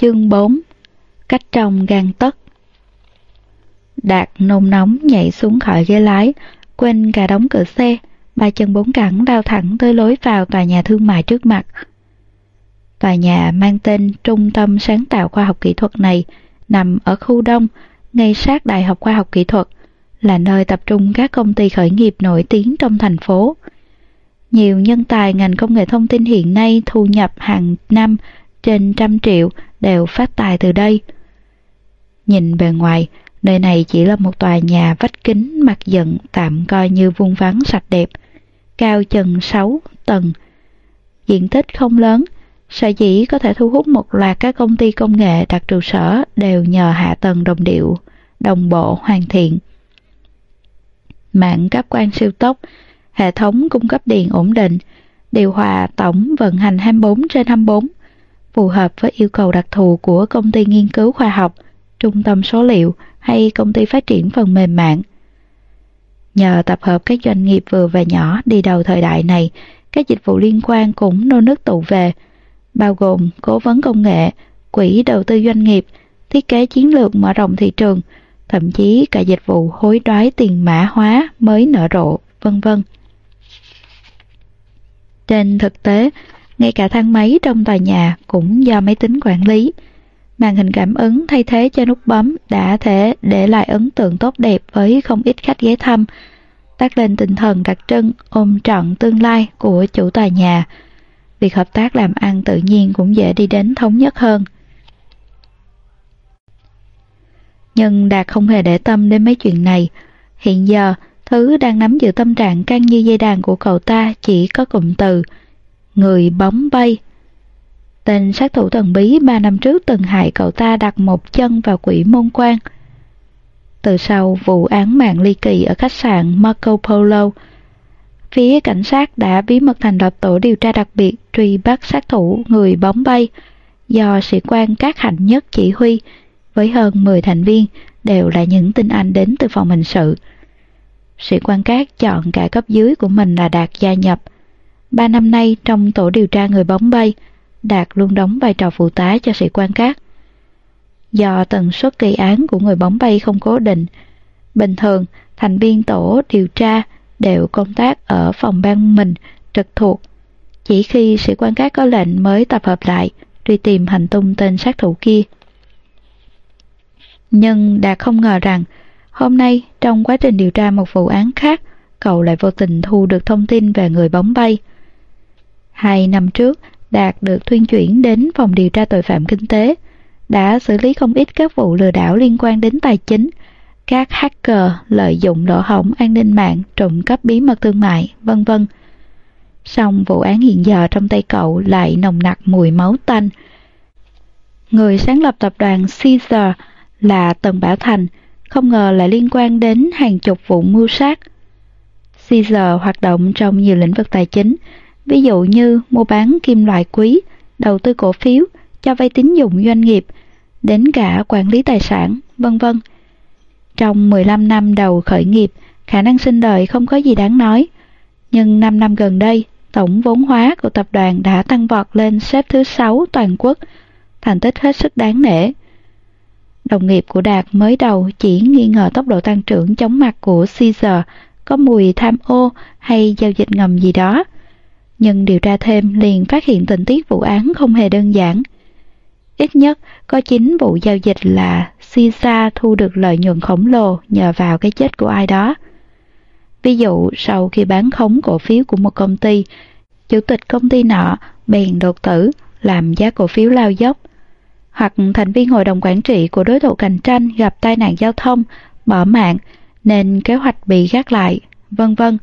Chương 4 Cách trong gan tất Đạt nôn nóng nhảy xuống khỏi ghế lái, quên cả đóng cửa xe, ba chân bốn cẳng lao thẳng tới lối vào tòa nhà thương mại trước mặt. Tòa nhà mang tên Trung tâm Sáng tạo Khoa học Kỹ thuật này nằm ở khu đông, ngay sát Đại học Khoa học Kỹ thuật, là nơi tập trung các công ty khởi nghiệp nổi tiếng trong thành phố. Nhiều nhân tài ngành công nghệ thông tin hiện nay thu nhập hàng năm trên trăm triệu đều phát tài từ đây. Nhìn bề ngoài, nơi này chỉ là một tòa nhà vách kính mặt dựng tạm coi như vuông vắn sạch đẹp, cao chừng 6 tầng. Diện tích không lớn, sở dĩ có thể thu hút một loạt các công ty công nghệ đặt trụ sở đều nhờ hạ tầng đồng điệu, đồng bộ hoàn thiện. Mạng cáp quang siêu tốc, hệ thống cung cấp điện ổn định, điều hòa tổng vận hành 24 trên 24, phù hợp với yêu cầu đặc thù của công ty nghiên cứu khoa học, trung tâm số liệu hay công ty phát triển phần mềm mạng. Nhờ tập hợp các doanh nghiệp vừa và nhỏ đi đầu thời đại này, các dịch vụ liên quan cũng nô nức tụ về, bao gồm cố vấn công nghệ, quỹ đầu tư doanh nghiệp, thiết kế chiến lược mở rộng thị trường, thậm chí cả dịch vụ hối đoái tiền mã hóa mới nở rộ, vân vân. Trên thực tế, ngay cả thang máy trong tòa nhà cũng do máy tính quản lý. Màn hình cảm ứng thay thế cho nút bấm đã thể để lại ấn tượng tốt đẹp với không ít khách ghé thăm, tác lên tinh thần đặc trưng ôm trọn tương lai của chủ tòa nhà. Việc hợp tác làm ăn tự nhiên cũng dễ đi đến thống nhất hơn. Nhưng Đạt không hề để tâm đến mấy chuyện này. Hiện giờ, thứ đang nắm giữ tâm trạng căng như dây đàn của cậu ta chỉ có cụm từ Người bóng bay. Tên sát thủ thần bí ba năm trước từng hại cậu ta đặt một chân vào quỷ môn quan. Từ sau vụ án mạng ly kỳ ở khách sạn Marco Polo, phía cảnh sát đã bí mật thành lập tổ điều tra đặc biệt truy bắt sát thủ người bóng bay do sĩ quan các hạnh nhất chỉ huy với hơn 10 thành viên đều là những tinh anh đến từ phòng hình sự. Sĩ quan Cát chọn cả cấp dưới của mình là Đạt gia nhập. Ba năm nay trong tổ điều tra người bóng bay, Đạt luôn đóng vai trò phụ tá cho sĩ quan khác. Do tần suất gây án của người bóng bay không cố định, bình thường thành viên tổ điều tra đều công tác ở phòng ban mình trực thuộc. Chỉ khi sĩ quan các có lệnh mới tập hợp lại, truy tìm hành tung tên sát thủ kia. Nhưng Đạt không ngờ rằng hôm nay trong quá trình điều tra một vụ án khác, cậu lại vô tình thu được thông tin về người bóng bay. Hai năm trước, Đạt được thuyên chuyển đến phòng điều tra tội phạm kinh tế, đã xử lý không ít các vụ lừa đảo liên quan đến tài chính, các hacker lợi dụng lỗ hổng an ninh mạng trộm cắp bí mật thương mại, vân vân. Song vụ án hiện giờ trong tay cậu lại nồng nặc mùi máu tanh. Người sáng lập tập đoàn Caesar là Tần Bảo Thành, không ngờ lại liên quan đến hàng chục vụ mưu sát. Caesar hoạt động trong nhiều lĩnh vực tài chính, ví dụ như mua bán kim loại quý, đầu tư cổ phiếu, cho vay tín dụng doanh nghiệp, đến cả quản lý tài sản, vân vân. Trong 15 năm đầu khởi nghiệp, khả năng sinh đời không có gì đáng nói. Nhưng 5 năm gần đây, tổng vốn hóa của tập đoàn đã tăng vọt lên xếp thứ 6 toàn quốc, thành tích hết sức đáng nể. Đồng nghiệp của Đạt mới đầu chỉ nghi ngờ tốc độ tăng trưởng chóng mặt của Caesar có mùi tham ô hay giao dịch ngầm gì đó. Nhưng điều tra thêm liền phát hiện tình tiết vụ án không hề đơn giản. Ít nhất có 9 vụ giao dịch là Sisa thu được lợi nhuận khổng lồ nhờ vào cái chết của ai đó. Ví dụ sau khi bán khống cổ phiếu của một công ty, chủ tịch công ty nọ bèn đột tử làm giá cổ phiếu lao dốc hoặc thành viên hội đồng quản trị của đối thủ cạnh tranh gặp tai nạn giao thông, bỏ mạng nên kế hoạch bị gác lại, vân vân.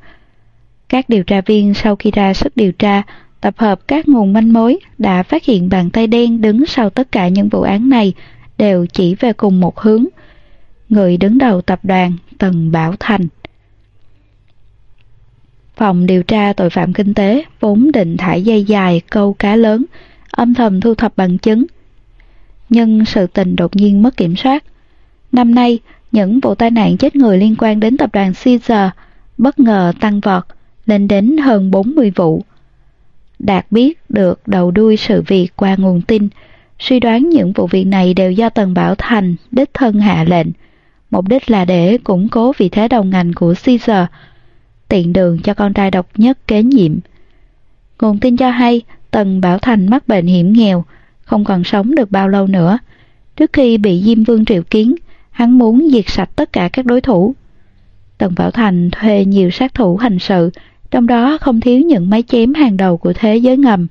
Các điều tra viên sau khi ra sức điều tra, tập hợp các nguồn manh mối đã phát hiện bàn tay đen đứng sau tất cả những vụ án này đều chỉ về cùng một hướng. Người đứng đầu tập đoàn Tần Bảo Thành. Phòng điều tra tội phạm kinh tế vốn định thải dây dài câu cá lớn, âm thầm thu thập bằng chứng, nhưng sự tình đột nhiên mất kiểm soát. Năm nay, những vụ tai nạn chết người liên quan đến tập đoàn Caesar bất ngờ tăng vọt, lên đến hơn 40 vụ. Đạt biết được đầu đuôi sự việc qua nguồn tin, suy đoán những vụ việc này đều do Tần Bảo Thành đích thân hạ lệnh, mục đích là để củng cố vị thế đầu ngành của Caesar, tiện đường cho con trai độc nhất kế nhiệm. Nguồn tin cho hay Tần Bảo Thành mắc bệnh hiểm nghèo, không còn sống được bao lâu nữa. Trước khi bị Diêm Vương triệu kiến, hắn muốn diệt sạch tất cả các đối thủ. Tần Bảo Thành thuê nhiều sát thủ hành sự, trong đó không thiếu những máy chém hàng đầu của thế giới ngầm,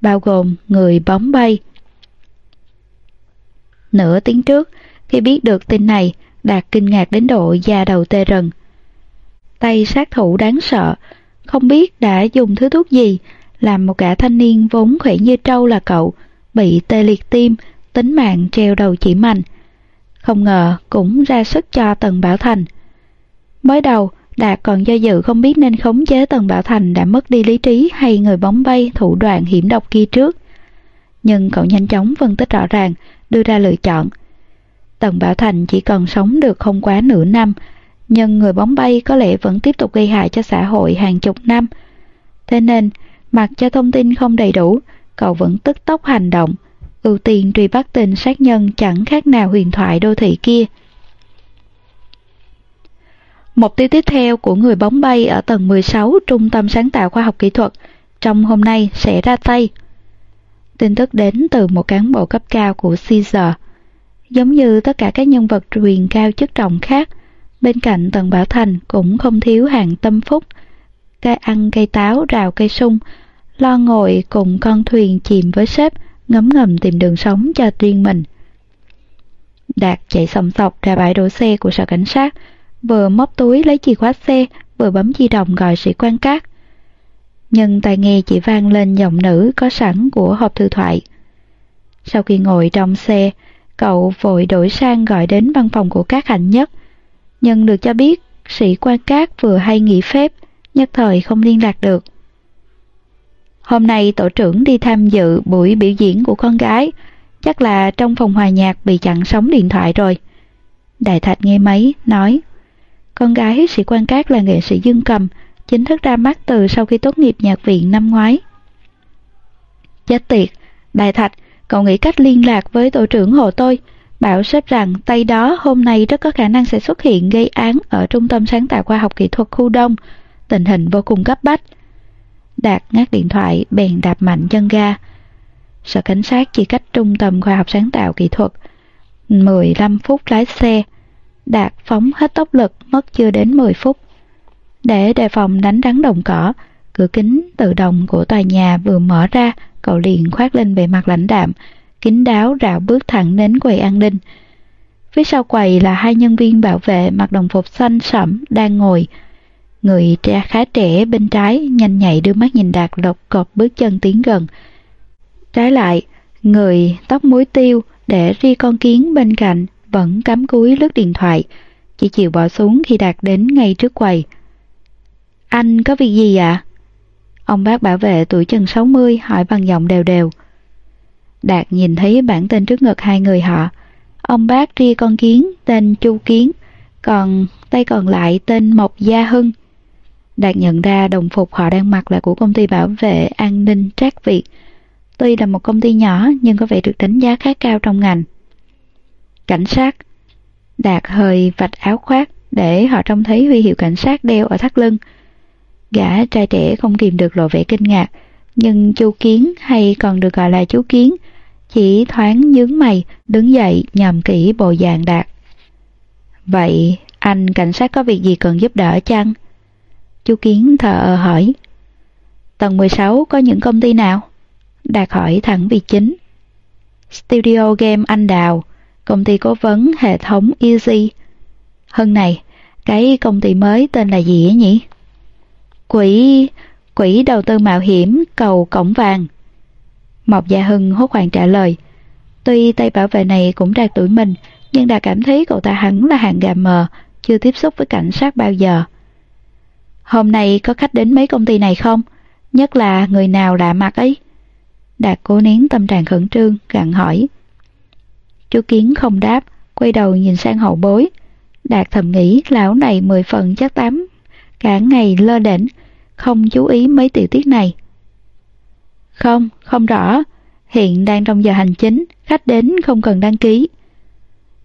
bao gồm người bóng bay. Nửa tiếng trước, khi biết được tin này, Đạt kinh ngạc đến độ da đầu tê rần. Tay sát thủ đáng sợ, không biết đã dùng thứ thuốc gì, làm một gã thanh niên vốn khỏe như trâu là cậu, bị tê liệt tim, tính mạng treo đầu chỉ mạnh. Không ngờ cũng ra sức cho Tần Bảo Thành. Mới đầu, Đạt còn do dự không biết nên khống chế Tần Bảo Thành đã mất đi lý trí hay người bóng bay thủ đoạn hiểm độc kia trước. Nhưng cậu nhanh chóng phân tích rõ ràng, đưa ra lựa chọn. Tần Bảo Thành chỉ cần sống được không quá nửa năm, nhưng người bóng bay có lẽ vẫn tiếp tục gây hại cho xã hội hàng chục năm. Thế nên, mặc cho thông tin không đầy đủ, cậu vẫn tức tốc hành động, ưu tiên truy bắt tên sát nhân chẳng khác nào huyền thoại đô thị kia. Mục tiêu tiếp theo của người bóng bay ở tầng 16 Trung tâm Sáng tạo Khoa học Kỹ thuật trong hôm nay sẽ ra tay. Tin tức đến từ một cán bộ cấp cao của Caesar. Giống như tất cả các nhân vật truyền cao chức trọng khác, bên cạnh Tần Bảo Thành cũng không thiếu hàng tâm phúc, cây ăn cây táo rào cây sung, lo ngồi cùng con thuyền chìm với sếp, ngấm ngầm tìm đường sống cho riêng mình. Đạt chạy sòng sọc ra bãi đổ xe của sở cảnh sát, vừa móc túi lấy chìa khóa xe, vừa bấm di động gọi sĩ quan cát. Nhưng tai nghe chỉ vang lên giọng nữ có sẵn của hộp thư thoại. Sau khi ngồi trong xe, cậu vội đổi sang gọi đến văn phòng của các hạnh nhất. Nhưng được cho biết sĩ quan cát vừa hay nghỉ phép, nhất thời không liên lạc được. Hôm nay tổ trưởng đi tham dự buổi biểu diễn của con gái, chắc là trong phòng hòa nhạc bị chặn sóng điện thoại rồi. Đại Thạch nghe máy, nói con gái sĩ quan cát là nghệ sĩ dương cầm, chính thức ra mắt từ sau khi tốt nghiệp nhạc viện năm ngoái. Chết tiệt, Đại Thạch, cậu nghĩ cách liên lạc với tổ trưởng hộ tôi, bảo sếp rằng tay đó hôm nay rất có khả năng sẽ xuất hiện gây án ở Trung tâm Sáng tạo Khoa học Kỹ thuật khu Đông. Tình hình vô cùng cấp bách. Đạt ngắt điện thoại, bèn đạp mạnh chân ga. Sở cảnh sát chỉ cách trung tâm khoa học sáng tạo kỹ thuật 15 phút lái xe. Đạt phóng hết tốc lực mất chưa đến 10 phút. Để đề phòng đánh rắn đồng cỏ, cửa kính tự động của tòa nhà vừa mở ra, cậu liền khoác lên bề mặt lãnh đạm, kính đáo rạo bước thẳng đến quầy an ninh. Phía sau quầy là hai nhân viên bảo vệ mặc đồng phục xanh sẫm đang ngồi, Người trẻ khá trẻ bên trái nhanh nhạy đưa mắt nhìn Đạt lộc cột bước chân tiến gần. Trái lại, người tóc muối tiêu để ri con kiến bên cạnh vẫn cắm cúi lướt điện thoại, chỉ chịu bỏ xuống khi Đạt đến ngay trước quầy. Anh có việc gì ạ? À? Ông bác bảo vệ tuổi chừng 60 hỏi bằng giọng đều đều. Đạt nhìn thấy bản tên trước ngực hai người họ. Ông bác ria con kiến tên Chu Kiến, còn tay còn lại tên Mộc Gia Hưng. Đạt nhận ra đồng phục họ đang mặc là của công ty bảo vệ an ninh Trác Việt. Tuy là một công ty nhỏ nhưng có vẻ được đánh giá khá cao trong ngành. Cảnh sát Đạt hơi vạch áo khoác để họ trông thấy huy hiệu cảnh sát đeo ở thắt lưng. Gã trai trẻ không kìm được lộ vẻ kinh ngạc, nhưng chú Kiến hay còn được gọi là chú Kiến, chỉ thoáng nhướng mày, đứng dậy nhầm kỹ bộ dạng Đạt. Vậy anh cảnh sát có việc gì cần giúp đỡ chăng? Chú Kiến thờ ơ hỏi. Tầng 16 có những công ty nào? Đạt hỏi thẳng việc chính. Studio Game Anh Đào, công ty cố vấn hệ thống Easy. Hơn này, cái công ty mới tên là gì ấy nhỉ? Quỹ... Quỹ đầu tư mạo hiểm cầu cổng vàng. Mộc Gia Hưng hốt hoảng trả lời. Tuy tay bảo vệ này cũng đạt tuổi mình, nhưng đã cảm thấy cậu ta hẳn là hàng gà mờ, chưa tiếp xúc với cảnh sát bao giờ. Hôm nay có khách đến mấy công ty này không? Nhất là người nào lạ mặt ấy? Đạt cố nén tâm trạng khẩn trương, gặn hỏi. Chú Kiến không đáp, quay đầu nhìn sang hậu bối. Đạt thầm nghĩ lão này mười phần chắc tám, cả ngày lơ đỉnh, không chú ý mấy tiểu tiết này. Không, không rõ. Hiện đang trong giờ hành chính, khách đến không cần đăng ký.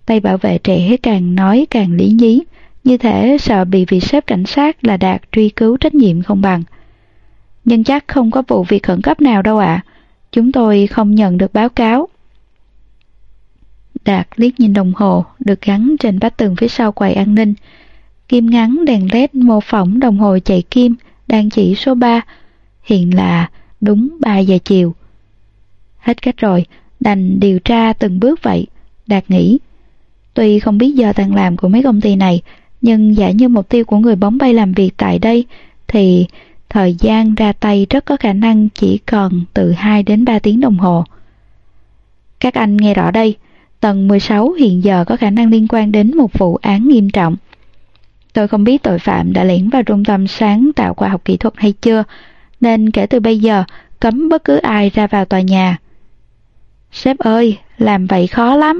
Tay bảo vệ trẻ càng nói càng lý nhí, như thể sợ bị vị sếp cảnh sát là Đạt truy cứu trách nhiệm không bằng. Nhưng chắc không có vụ việc khẩn cấp nào đâu ạ. Chúng tôi không nhận được báo cáo. Đạt liếc nhìn đồng hồ được gắn trên vách tường phía sau quầy an ninh. Kim ngắn đèn led mô phỏng đồng hồ chạy kim đang chỉ số 3. Hiện là đúng 3 giờ chiều. Hết cách rồi, đành điều tra từng bước vậy. Đạt nghĩ. Tuy không biết giờ tan làm của mấy công ty này, nhưng giả như mục tiêu của người bóng bay làm việc tại đây thì thời gian ra tay rất có khả năng chỉ còn từ 2 đến 3 tiếng đồng hồ. Các anh nghe rõ đây, tầng 16 hiện giờ có khả năng liên quan đến một vụ án nghiêm trọng. Tôi không biết tội phạm đã lẻn vào trung tâm sáng tạo khoa học kỹ thuật hay chưa, nên kể từ bây giờ cấm bất cứ ai ra vào tòa nhà. Sếp ơi, làm vậy khó lắm.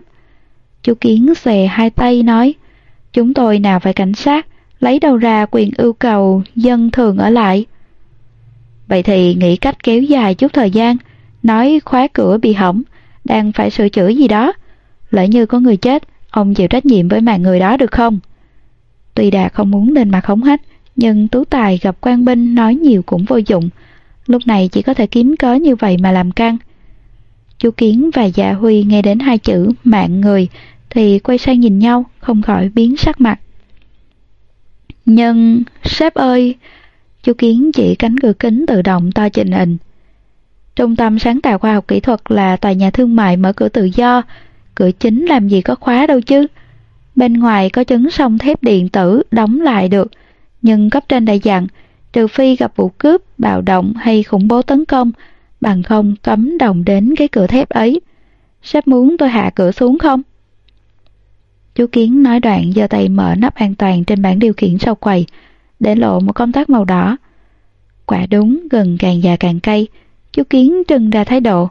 Chú Kiến xòe hai tay nói, chúng tôi nào phải cảnh sát, lấy đâu ra quyền yêu cầu dân thường ở lại. Vậy thì nghĩ cách kéo dài chút thời gian, nói khóa cửa bị hỏng, đang phải sửa chữa gì đó. Lỡ như có người chết, ông chịu trách nhiệm với mạng người đó được không? Tuy Đạt không muốn lên mặt hống hách, nhưng Tú Tài gặp quan binh nói nhiều cũng vô dụng. Lúc này chỉ có thể kiếm cớ như vậy mà làm căng. Chú Kiến và Dạ Huy nghe đến hai chữ mạng người thì quay sang nhìn nhau, không khỏi biến sắc mặt. Nhưng, sếp ơi, chú Kiến chỉ cánh cửa kính tự động to trình hình. Trung tâm sáng tạo khoa học kỹ thuật là tòa nhà thương mại mở cửa tự do, cửa chính làm gì có khóa đâu chứ. Bên ngoài có chấn song thép điện tử đóng lại được, nhưng cấp trên đã dặn, trừ phi gặp vụ cướp, bạo động hay khủng bố tấn công, bằng không cấm đồng đến cái cửa thép ấy. Sếp muốn tôi hạ cửa xuống không? Chú Kiến nói đoạn giơ tay mở nắp an toàn trên bảng điều khiển sau quầy, để lộ một công tắc màu đỏ. Quả đúng gần càng già càng cay, chú Kiến trưng ra thái độ.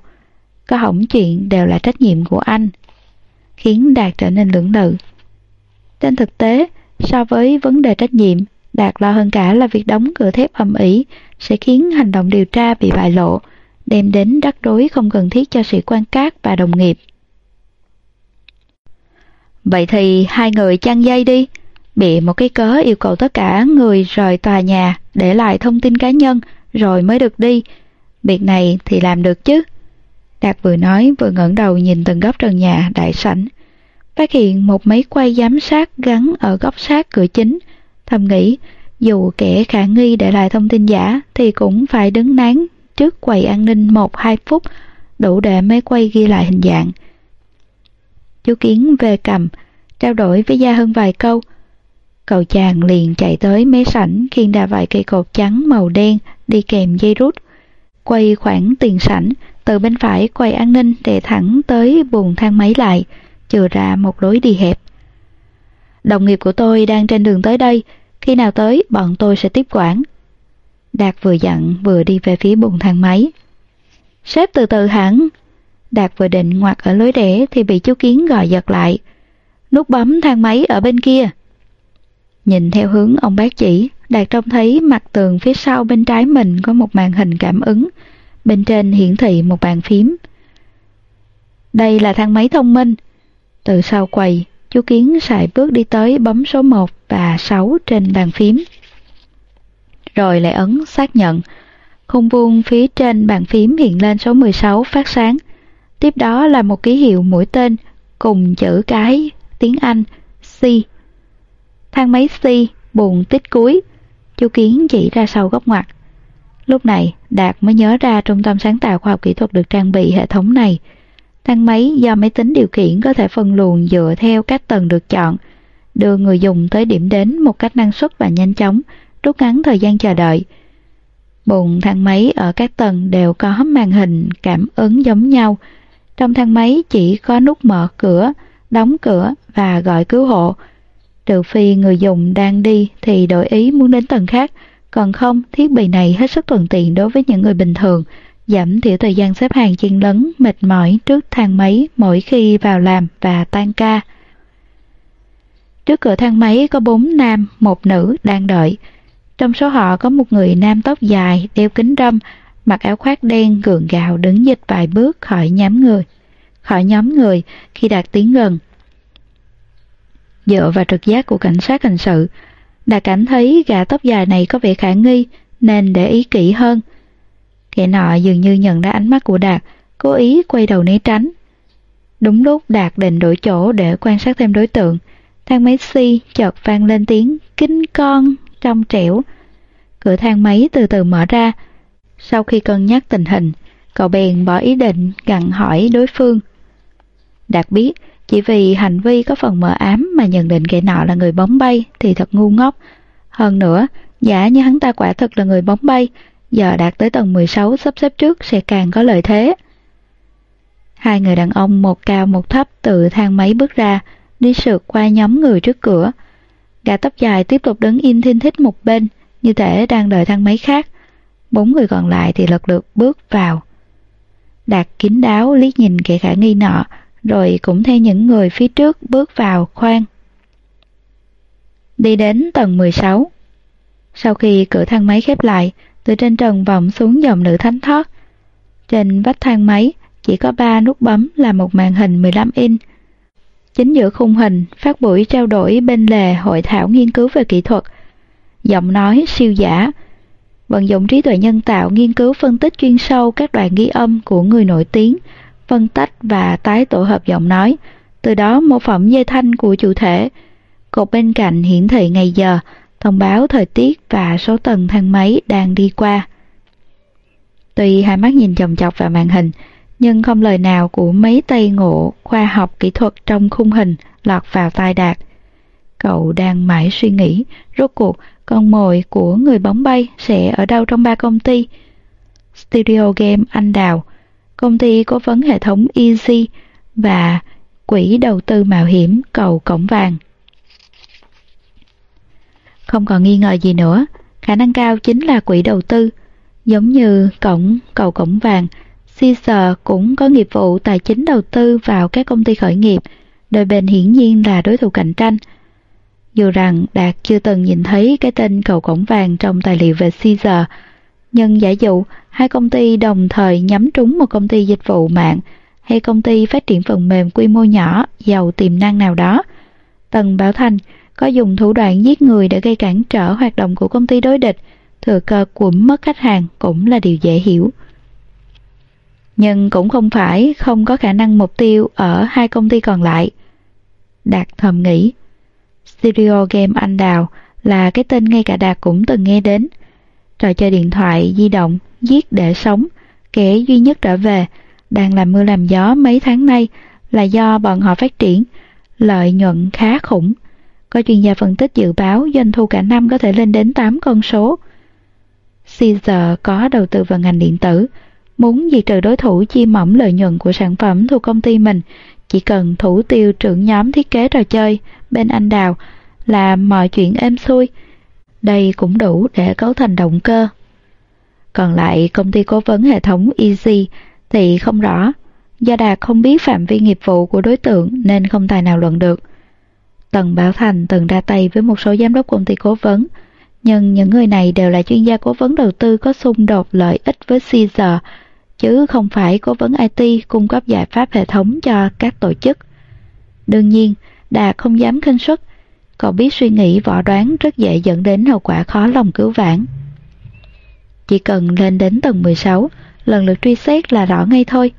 Có hỏng chuyện đều là trách nhiệm của anh. Khiến Đạt trở nên lưỡng lự. Trên thực tế, so với vấn đề trách nhiệm, Đạt lo hơn cả là việc đóng cửa thép âm ỉ sẽ khiến hành động điều tra bị bại lộ, đem đến rắc rối không cần thiết cho sĩ quan cát và đồng nghiệp. Vậy thì hai người chăn dây đi, bị một cái cớ yêu cầu tất cả người rời tòa nhà để lại thông tin cá nhân rồi mới được đi. Việc này thì làm được chứ. Đạt vừa nói vừa ngẩng đầu nhìn từng góc trần nhà đại sảnh. Phát hiện một máy quay giám sát gắn ở góc sát cửa chính. Thầm nghĩ, dù kẻ khả nghi để lại thông tin giả thì cũng phải đứng nán trước quầy an ninh 1-2 phút đủ để máy quay ghi lại hình dạng. Chú Kiến về cầm, trao đổi với Gia Hưng vài câu. Cậu chàng liền chạy tới mé sảnh khiên đà vài cây cột trắng màu đen đi kèm dây rút. Quay khoảng tiền sảnh, từ bên phải quay an ninh để thẳng tới buồng thang máy lại, chừa ra một lối đi hẹp. Đồng nghiệp của tôi đang trên đường tới đây, khi nào tới bọn tôi sẽ tiếp quản. Đạt vừa dặn vừa đi về phía buồng thang máy. Sếp từ từ hẳn. Đạt vừa định ngoặt ở lối rẽ thì bị chú Kiến gọi giật lại. Nút bấm thang máy ở bên kia. Nhìn theo hướng ông bác chỉ, Đạt trông thấy mặt tường phía sau bên trái mình có một màn hình cảm ứng. Bên trên hiển thị một bàn phím. Đây là thang máy thông minh. Từ sau quầy, chú Kiến sải bước đi tới bấm số 1 và 6 trên bàn phím. Rồi lại ấn xác nhận. Khung vuông phía trên bàn phím hiện lên số 16 phát sáng. Tiếp đó là một ký hiệu mũi tên cùng chữ cái tiếng Anh C. Thang máy C, buồn tích cuối. Chú Kiến chỉ ra sau góc ngoặt. Lúc này, Đạt mới nhớ ra trung tâm sáng tạo khoa học kỹ thuật được trang bị hệ thống này. Thang máy do máy tính điều khiển có thể phân luồng dựa theo các tầng được chọn, đưa người dùng tới điểm đến một cách năng suất và nhanh chóng, rút ngắn thời gian chờ đợi. Bụng thang máy ở các tầng đều có màn hình cảm ứng giống nhau. Trong thang máy chỉ có nút mở cửa, đóng cửa và gọi cứu hộ. Trừ phi người dùng đang đi thì đổi ý muốn đến tầng khác, còn không thiết bị này hết sức thuận tiện đối với những người bình thường, giảm thiểu thời gian xếp hàng chen lấn, mệt mỏi trước thang máy mỗi khi vào làm và tan ca. Trước cửa thang máy có bốn nam, một nữ đang đợi. Trong số họ có một người nam tóc dài, đeo kính râm, mặc áo khoác đen gượng gạo đứng dịch vài bước khỏi nhóm người. Khỏi nhóm người khi Đạt tiến gần. Dựa vào trực giác của cảnh sát hình sự, Đạt cảm thấy gã tóc dài này có vẻ khả nghi nên để ý kỹ hơn. Kẻ nọ dường như nhận ra ánh mắt của Đạt, cố ý quay đầu né tránh. Đúng lúc Đạt định đổi chỗ để quan sát thêm đối tượng, thang máy xi chợt vang lên tiếng kinh con trong trẻo. Cửa thang máy từ từ mở ra. Sau khi cân nhắc tình hình, cậu bèn bỏ ý định gặn hỏi đối phương. Đạt biết, chỉ vì hành vi có phần mờ ám mà nhận định kẻ nọ là người bóng bay thì thật ngu ngốc. Hơn nữa, giả như hắn ta quả thực là người bóng bay, giờ đạt tới tầng 16 sắp xếp trước sẽ càng có lợi thế. Hai người đàn ông một cao một thấp từ thang máy bước ra, đi sượt qua nhóm người trước cửa. Gã tóc dài tiếp tục đứng im thiên thích một bên, như thể đang đợi thang máy khác. Bốn người còn lại thì lật lượt bước vào. Đạt kín đáo liếc nhìn kẻ khả nghi nọ, rồi cũng theo những người phía trước bước vào khoang. Đi đến tầng 16. Sau khi cửa thang máy khép lại, từ trên trần vọng xuống dòng nữ thánh thoát. Trên vách thang máy chỉ có ba nút bấm là một màn hình 15 inch. Chính giữa khung hình, phát buổi trao đổi bên lề hội thảo nghiên cứu về kỹ thuật. Giọng nói siêu giả, vận dụng trí tuệ nhân tạo nghiên cứu phân tích chuyên sâu các đoạn ghi âm của người nổi tiếng, phân tách và tái tổ hợp giọng nói, từ đó mô phỏng dây thanh của chủ thể. Cột bên cạnh hiển thị ngày giờ, thông báo thời tiết và số tầng thang máy đang đi qua. Tuy hai mắt nhìn chồng chọc vào màn hình, nhưng không lời nào của mấy tay ngộ khoa học kỹ thuật trong khung hình lọt vào tai Đạt. Cậu đang mãi suy nghĩ, rốt cuộc con mồi của người bóng bay sẽ ở đâu trong ba công ty? Studio Game Anh Đào, công ty cố vấn hệ thống Easy và quỹ đầu tư mạo hiểm cầu cổng vàng. Không còn nghi ngờ gì nữa, khả năng cao chính là quỹ đầu tư, giống như cổng cầu cổng vàng, Caesar cũng có nghiệp vụ tài chính đầu tư vào các công ty khởi nghiệp, đôi bên hiển nhiên là đối thủ cạnh tranh. Dù rằng Đạt chưa từng nhìn thấy cái tên cầu cổng vàng trong tài liệu về Caesar, nhưng giả dụ hai công ty đồng thời nhắm trúng một công ty dịch vụ mạng hay công ty phát triển phần mềm quy mô nhỏ giàu tiềm năng nào đó. Tần Bảo Thành có dùng thủ đoạn giết người để gây cản trở hoạt động của công ty đối địch, thừa cơ cuộm mất khách hàng cũng là điều dễ hiểu. Nhưng cũng không phải không có khả năng mục tiêu ở hai công ty còn lại. Đạt thầm nghĩ. Studio Game Anh Đào là cái tên ngay cả Đạt cũng từng nghe đến. Trò chơi điện thoại di động, giết để sống, kẻ duy nhất trở về, đang làm mưa làm gió mấy tháng nay là do bọn họ phát triển, lợi nhuận khá khủng. Có chuyên gia phân tích dự báo doanh thu cả năm có thể lên đến 8 con số. Caesar có đầu tư vào ngành điện tử, muốn diệt trừ đối thủ chi mỏng lợi nhuận của sản phẩm thuộc công ty mình, chỉ cần thủ tiêu trưởng nhóm thiết kế trò chơi bên anh Đào là mọi chuyện êm xuôi. Đây cũng đủ để cấu thành động cơ. Còn lại công ty cố vấn hệ thống Easy thì không rõ, do Đạt không biết phạm vi nghiệp vụ của đối tượng nên không tài nào luận được. Tần Bảo Thành từng ra tay với một số giám đốc công ty cố vấn, nhưng những người này đều là chuyên gia cố vấn đầu tư có xung đột lợi ích với Caesar, chứ không phải cố vấn IT cung cấp giải pháp hệ thống cho các tổ chức. Đương nhiên, Đạt không dám khinh suất, cậu biết suy nghĩ võ đoán rất dễ dẫn đến hậu quả khó lòng cứu vãn. Chỉ cần lên đến tầng 16, lần lượt truy xét là rõ ngay thôi.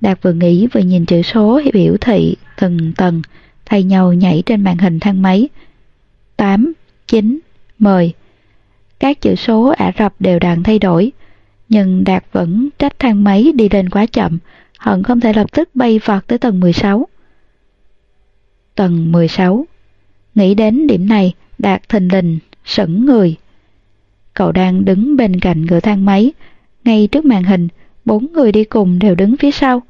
Đạt vừa nghĩ vừa nhìn chữ số biểu thị từng tầng, thay nhau nhảy trên màn hình thang máy. 8, 9, 10. Các chữ số Ả Rập đều đặn thay đổi, nhưng Đạt vẫn trách thang máy đi lên quá chậm, hận không thể lập tức bay vọt tới tầng 16. Tầng 16 Nghĩ đến điểm này, Đạt thình lình, sững người. Cậu đang đứng bên cạnh cửa thang máy, ngay trước màn hình, bốn người đi cùng đều đứng phía sau.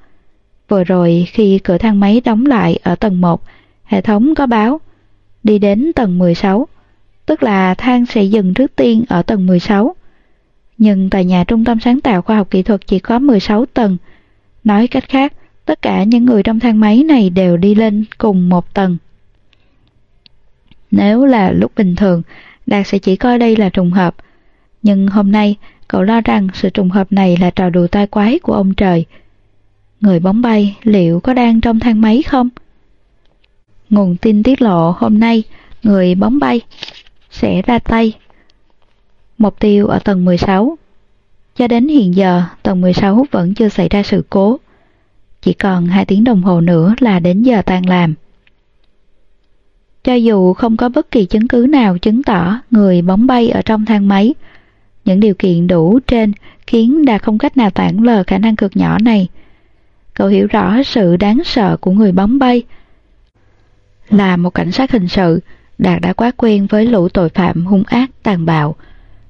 Vừa rồi khi cửa thang máy đóng lại ở tầng 1, hệ thống có báo đi đến tầng 16, tức là thang sẽ dừng trước tiên ở tầng 16. Nhưng tòa nhà Trung tâm Sáng tạo Khoa học Kỹ thuật chỉ có 16 tầng. Nói cách khác, tất cả những người trong thang máy này đều đi lên cùng một tầng. Nếu là lúc bình thường, Đạt sẽ chỉ coi đây là trùng hợp. Nhưng hôm nay, cậu lo rằng sự trùng hợp này là trò đùa tai quái của ông trời. Người bóng bay liệu có đang trong thang máy không? Nguồn tin tiết lộ hôm nay người bóng bay sẽ ra tay. Mục tiêu ở tầng 16. Cho đến hiện giờ, tầng 16 vẫn chưa xảy ra sự cố. Chỉ còn 2 tiếng đồng hồ nữa là đến giờ tan làm. Cho dù không có bất kỳ chứng cứ nào chứng tỏ người bóng bay ở trong thang máy, những điều kiện đủ trên khiến Đạt không cách nào tản lờ khả năng cực nhỏ này. Cậu hiểu rõ sự đáng sợ của người bóng bay. Là một cảnh sát hình sự, Đạt đã quá quen với lũ tội phạm hung ác, tàn bạo.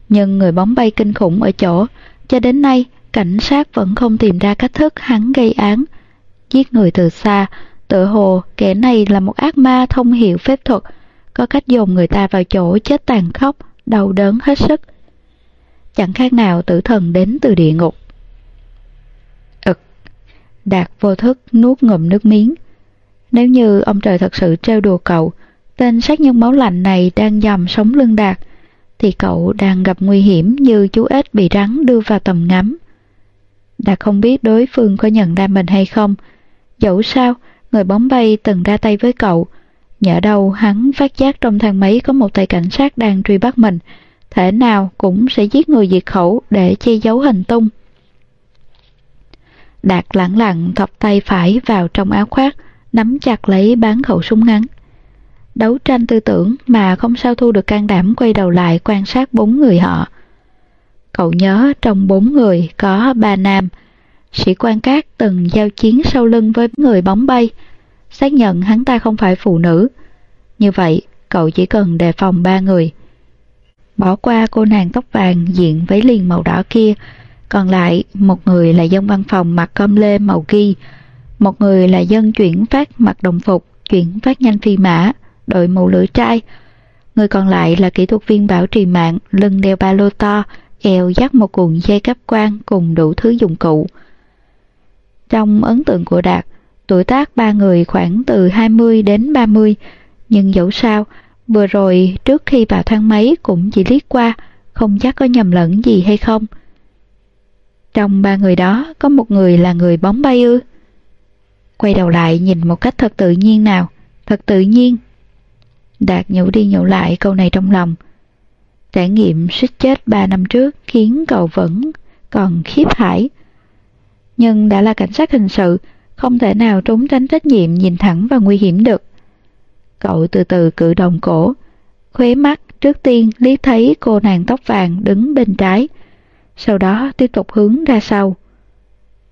Nhưng người bóng bay kinh khủng ở chỗ, cho đến nay cảnh sát vẫn không tìm ra cách thức hắn gây án. Giết người từ xa, tự hồ kẻ này là một ác ma thông hiểu phép thuật, có cách dồn người ta vào chỗ chết tàn khốc, đau đớn hết sức. Chẳng khác nào tử thần đến từ địa ngục. Ực, Đạt vô thức nuốt ngụm nước miếng. Nếu như ông trời thật sự trêu đùa cậu, tên sát nhân máu lạnh này đang dòm sống lưng Đạt, thì cậu đang gặp nguy hiểm như chú ếch bị rắn đưa vào tầm ngắm. Đạt không biết đối phương có nhận ra mình hay không. Dẫu sao, người bóng bay từng ra tay với cậu. Nhỡ đâu hắn phát giác trong thang máy có một tay cảnh sát đang truy bắt mình, thể nào cũng sẽ giết người diệt khẩu để che giấu hành tung. Đạt lẳng lặng thọc tay phải vào trong áo khoác, nắm chặt lấy bán khẩu súng ngắn. Đấu tranh tư tưởng mà không sao thu được can đảm quay đầu lại quan sát bốn người họ. Cậu nhớ trong bốn người có ba nam, sĩ quan cát từng giao chiến sau lưng với người bóng bay, xác nhận hắn ta không phải phụ nữ. Như vậy, cậu chỉ cần đề phòng ba người. Bỏ qua cô nàng tóc vàng diện váy liền màu đỏ kia, còn lại một người là dân văn phòng mặc com lê màu ghi, một người là dân chuyển phát mặc đồng phục, chuyển phát nhanh phi mã, đội mũ lưỡi trai. Người còn lại là kỹ thuật viên bảo trì mạng, lưng đeo ba lô to, eo dắt một cuộn dây cáp quang cùng đủ thứ dụng cụ. Trong ấn tượng của Đạt, tuổi tác ba người khoảng từ 20 đến 30, nhưng dẫu sao, vừa rồi trước khi vào thang máy cũng chỉ liếc qua, không chắc có nhầm lẫn gì hay không. Trong ba người đó có một người là người bóng bay ư. Quay đầu lại nhìn một cách thật tự nhiên nào, thật tự nhiên. Đạt nhủ đi nhủ lại câu này trong lòng. Trải nghiệm suýt chết ba năm trước khiến cậu vẫn còn khiếp hãi. Nhưng đã là cảnh sát hình sự, không thể nào trốn tránh trách nhiệm nhìn thẳng và nguy hiểm được. Cậu từ từ cử động cổ, khóe mắt trước tiên liếc thấy cô nàng tóc vàng đứng bên trái, sau đó tiếp tục hướng ra sau.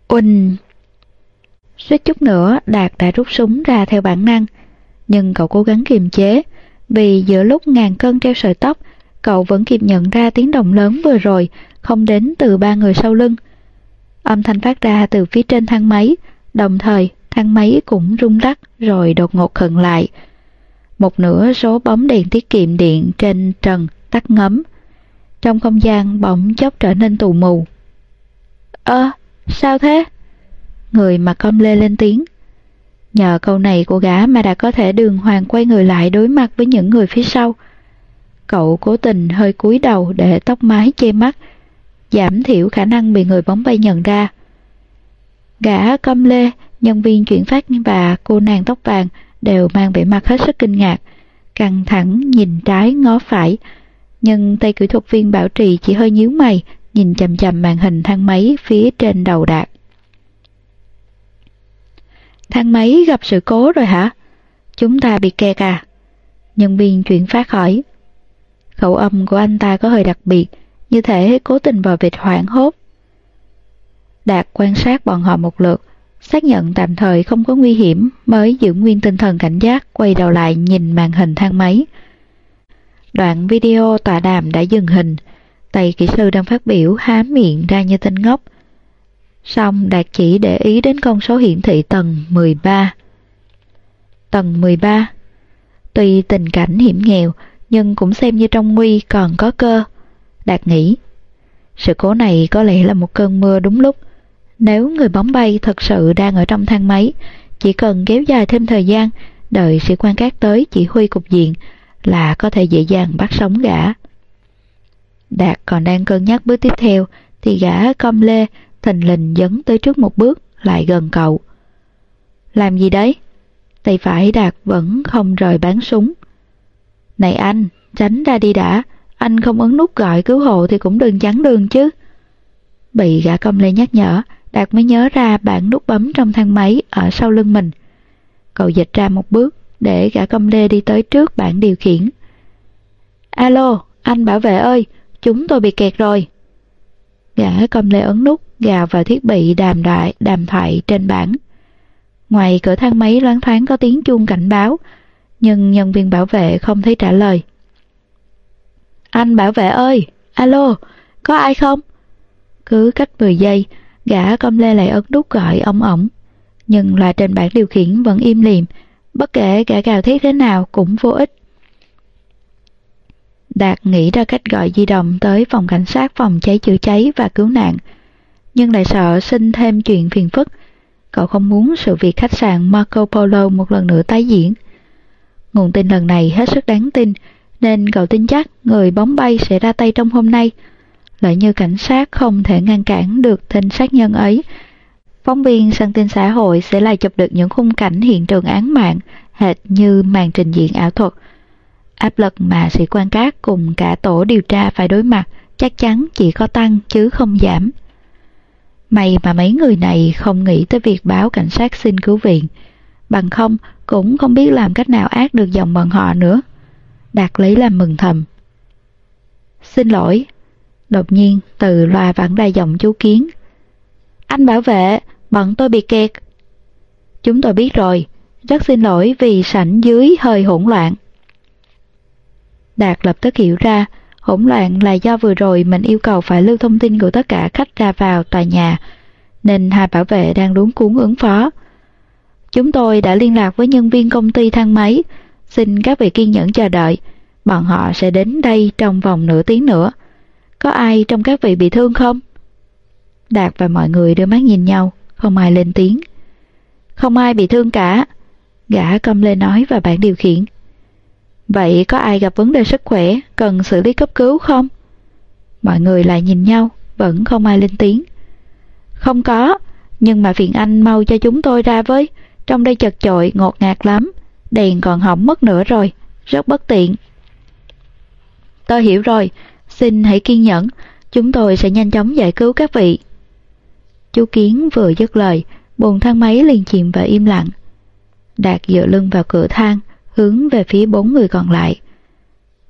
Uỳnh! Suýt chút nữa Đạt đã rút súng ra theo bản năng, nhưng cậu cố gắng kiềm chế, vì giữa lúc ngàn cân treo sợi tóc, cậu vẫn kịp nhận ra tiếng động lớn vừa rồi không đến từ ba người sau lưng. Âm thanh phát ra từ phía trên thang máy, đồng thời thang máy cũng rung lắc rồi đột ngột khựng lại. Một nửa số bóng đèn tiết kiệm điện trên trần tắt ngấm. Trong không gian bỗng chốc trở nên tù mù. Ơ, sao thế? Người mặc com lê lên tiếng. Nhờ câu này của gã mà đã có thể đường hoàng quay người lại đối mặt với những người phía sau. Cậu cố tình hơi cúi đầu để tóc mái che mắt, giảm thiểu khả năng bị người bóng bay nhận ra. Gã câm lê, nhân viên chuyển phát và cô nàng tóc vàng đều mang vẻ mặt hết sức kinh ngạc, căng thẳng nhìn trái ngó phải, nhưng tay kỹ thuật viên bảo trì chỉ hơi nhíu mày, nhìn chầm chầm màn hình thang máy phía trên đầu đạt. Thang máy gặp sự cố rồi hả? Chúng ta bị kẹt à? Nhân viên chuyển phát hỏi. Khẩu âm của anh ta có hơi đặc biệt, như thể cố tình vào vịt hoảng hốt. Đạt quan sát bọn họ một lượt, xác nhận tạm thời không có nguy hiểm mới giữ nguyên tinh thần cảnh giác quay đầu lại nhìn màn hình thang máy. Đoạn video tọa đàm đã dừng hình, tay kỹ sư đang phát biểu há miệng ra như tên ngốc, Xong Đạt chỉ để ý đến con số hiển thị tầng 13. Tầng 13 Tuy tình cảnh hiểm nghèo, nhưng cũng xem như trong nguy còn có cơ. Đạt nghĩ, sự cố này có lẽ là một cơn mưa đúng lúc. Nếu người bóng bay thật sự đang ở trong thang máy, chỉ cần kéo dài thêm thời gian, đợi sĩ quan cát tới chỉ huy cục diện là có thể dễ dàng bắt sống gã. Đạt còn đang cân nhắc bước tiếp theo thì gã com lê thình lình dấn tới trước một bước lại gần cậu. Làm gì đấy? Tay phải Đạt vẫn không rời bán súng. Này anh, tránh ra đi đã, anh không ấn nút gọi cứu hộ thì cũng đừng chắn đường chứ. Bị gã công lê nhắc nhở, Đạt mới nhớ ra bản nút bấm trong thang máy ở sau lưng mình. Cậu dịch ra một bước để gã công lê đi tới trước bảng điều khiển. Alo, anh bảo vệ ơi, chúng tôi bị kẹt rồi. Gã công lê ấn nút gào vào thiết bị đàm đại đàm thoại trên bảng. Ngoài cửa thang máy loáng thoáng có tiếng chuông cảnh báo, nhưng nhân viên bảo vệ không thấy trả lời. Anh bảo vệ ơi, alo, có ai không? Cứ cách 10 giây, gã công lê lại ấn nút gọi ông ổng. Nhưng loa trên bảng điều khiển vẫn im lìm, bất kể gã gào thét thế nào cũng vô ích. Đạt nghĩ ra cách gọi di động tới phòng cảnh sát phòng cháy chữa cháy và cứu nạn, nhưng lại sợ xin thêm chuyện phiền phức. Cậu không muốn sự việc khách sạn Marco Polo một lần nữa tái diễn. Nguồn tin lần này hết sức đáng tin, nên cậu tin chắc người bóng bay sẽ ra tay trong hôm nay. Lợi như cảnh sát không thể ngăn cản được tên sát nhân ấy. Phóng viên săn tin xã hội sẽ lại chụp được những khung cảnh hiện trường án mạng, hệt như màn trình diễn ảo thuật. Áp lực mà sĩ quan cát cùng cả tổ điều tra phải đối mặt chắc chắn chỉ có tăng chứ không giảm. May mà mấy người này không nghĩ tới việc báo cảnh sát xin cứu viện. Bằng không, cũng không biết làm cách nào ác được dòng bọn họ nữa. Đạt lấy làm mừng thầm. Xin lỗi. Đột nhiên từ loa vẳng ra giọng chú Kiến. Anh bảo vệ, bọn tôi bị kẹt. Chúng tôi biết rồi, rất xin lỗi vì sảnh dưới hơi hỗn loạn. Đạt lập tức hiểu ra, hỗn loạn là do vừa rồi mình yêu cầu phải lưu thông tin của tất cả khách ra vào tòa nhà, nên hai bảo vệ đang đúng cuốn ứng phó. Chúng tôi đã liên lạc với nhân viên công ty thang máy, xin các vị kiên nhẫn chờ đợi, bọn họ sẽ đến đây trong vòng nửa tiếng nữa. Có ai trong các vị bị thương không? Đạt và mọi người đưa mắt nhìn nhau, không ai lên tiếng. Không ai bị thương cả, gã cầm lên nói và bạn điều khiển. Vậy có ai gặp vấn đề sức khỏe, cần xử lý cấp cứu không? Mọi người lại nhìn nhau, vẫn không ai lên tiếng. Không có, nhưng mà phiền anh mau cho chúng tôi ra với, trong đây chật chội, ngột ngạt lắm, đèn còn hỏng mất nữa rồi, rất bất tiện. Tôi hiểu rồi, xin hãy kiên nhẫn, chúng tôi sẽ nhanh chóng giải cứu các vị. Chú Kiến vừa dứt lời, buồng thang máy liền chìm vào im lặng. Đạt dựa lưng vào cửa thang, hướng về phía bốn người còn lại.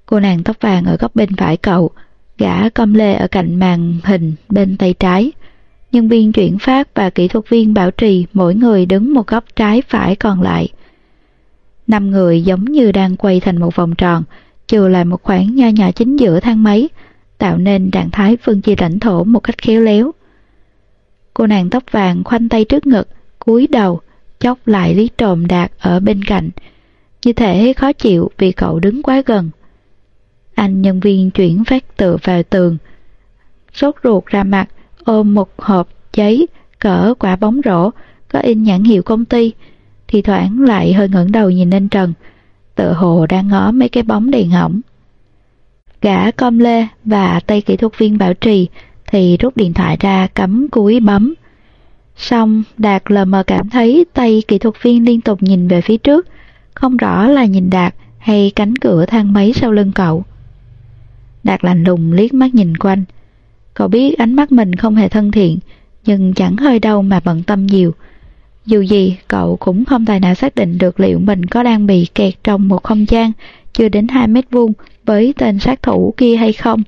Cô nàng tóc vàng ở góc bên phải cậu, gã câm lê ở cạnh màn hình bên tay trái. Nhân viên chuyển phát và kỹ thuật viên bảo trì mỗi người đứng một góc trái phải còn lại. Năm người giống như đang quay thành một vòng tròn, trừ lại một khoảng nho nhỏ chính giữa thang máy, tạo nên trạng thái phân chia lãnh thổ một cách khéo léo. Cô nàng tóc vàng khoanh tay trước ngực, cúi đầu, chốc lại lý trồm đạt ở bên cạnh, như thể khó chịu vì cậu đứng quá gần. Anh nhân viên chuyển phát tựa vào tường, sốt ruột ra mặt, ôm một hộp giấy cỡ quả bóng rổ có in nhãn hiệu công ty, thì thoảng lại hơi ngẩng đầu nhìn lên trần, tự hồ đang ngó mấy cái bóng đèn hỏng. Gã com lê và tay kỹ thuật viên bảo trì thì rút điện thoại ra cắm cúi bấm. Xong Đạt lờ mờ cảm thấy tay kỹ thuật viên liên tục nhìn về phía trước, không rõ là nhìn Đạt hay cánh cửa thang máy sau lưng cậu. Đạt lạnh lùng liếc mắt nhìn quanh. Cậu biết ánh mắt mình không hề thân thiện, nhưng chẳng hơi đâu mà bận tâm nhiều. Dù gì, cậu cũng không tài nào xác định được liệu mình có đang bị kẹt trong một không gian chưa đến 2 mét vuông với tên sát thủ kia hay không.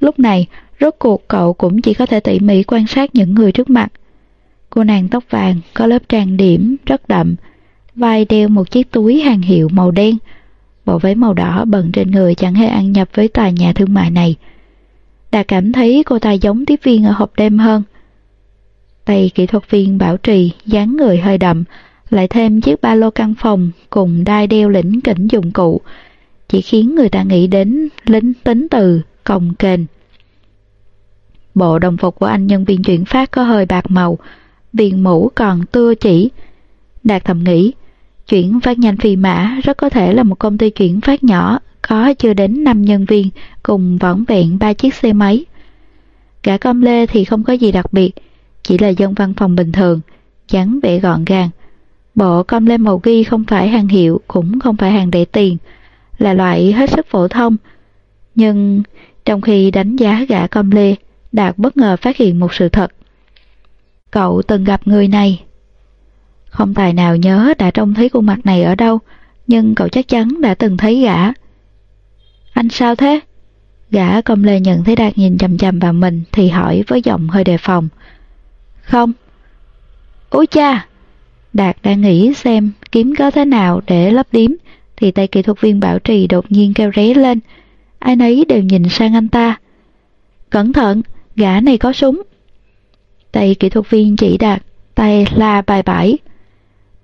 Lúc này, rốt cuộc cậu cũng chỉ có thể tỉ mỉ quan sát những người trước mặt. Cô nàng tóc vàng có lớp trang điểm rất đậm, vai đeo một chiếc túi hàng hiệu màu đen. Bộ váy màu đỏ bận trên người chẳng hề ăn nhập với tòa nhà thương mại này. Đã cảm thấy cô ta giống tiếp viên ở hộp đêm hơn. Tay kỹ thuật viên bảo trì dáng người hơi đậm, lại thêm chiếc ba lô căn phòng cùng đai đeo lĩnh kỉnh dụng cụ, chỉ khiến người ta nghĩ đến lính tính từ, cồng kềnh. Bộ đồng phục của anh nhân viên chuyển phát có hơi bạc màu, viền mũ còn tưa chỉ. Đạt thầm nghĩ, chuyển phát nhanh phi mã rất có thể là một công ty chuyển phát nhỏ có chưa đến 5 nhân viên cùng vỏn vẹn ba chiếc xe máy. Gã công lê thì không có gì đặc biệt, chỉ là dân văn phòng bình thường, dáng vẻ gọn gàng. Bộ công lê màu ghi không phải hàng hiệu cũng không phải hàng để tiền, là loại hết sức phổ thông. Nhưng trong khi đánh giá gã công lê, Đạt bất ngờ phát hiện một sự thật. Cậu từng gặp người này. Không tài nào nhớ đã trông thấy khuôn mặt này ở đâu, nhưng cậu chắc chắn đã từng thấy gã. Anh sao thế? Gã công lê nhận thấy Đạt nhìn chầm chầm vào mình thì hỏi với giọng hơi đề phòng. Không. Úi cha! Đạt đang nghĩ xem kiếm có thế nào để lấp điếm thì tay kỹ thuật viên bảo trì đột nhiên kêu ré lên. Ai nấy đều nhìn sang anh ta. Cẩn thận, gã này có súng. Tay kỹ thuật viên chỉ Đạt, tay la bài bãi.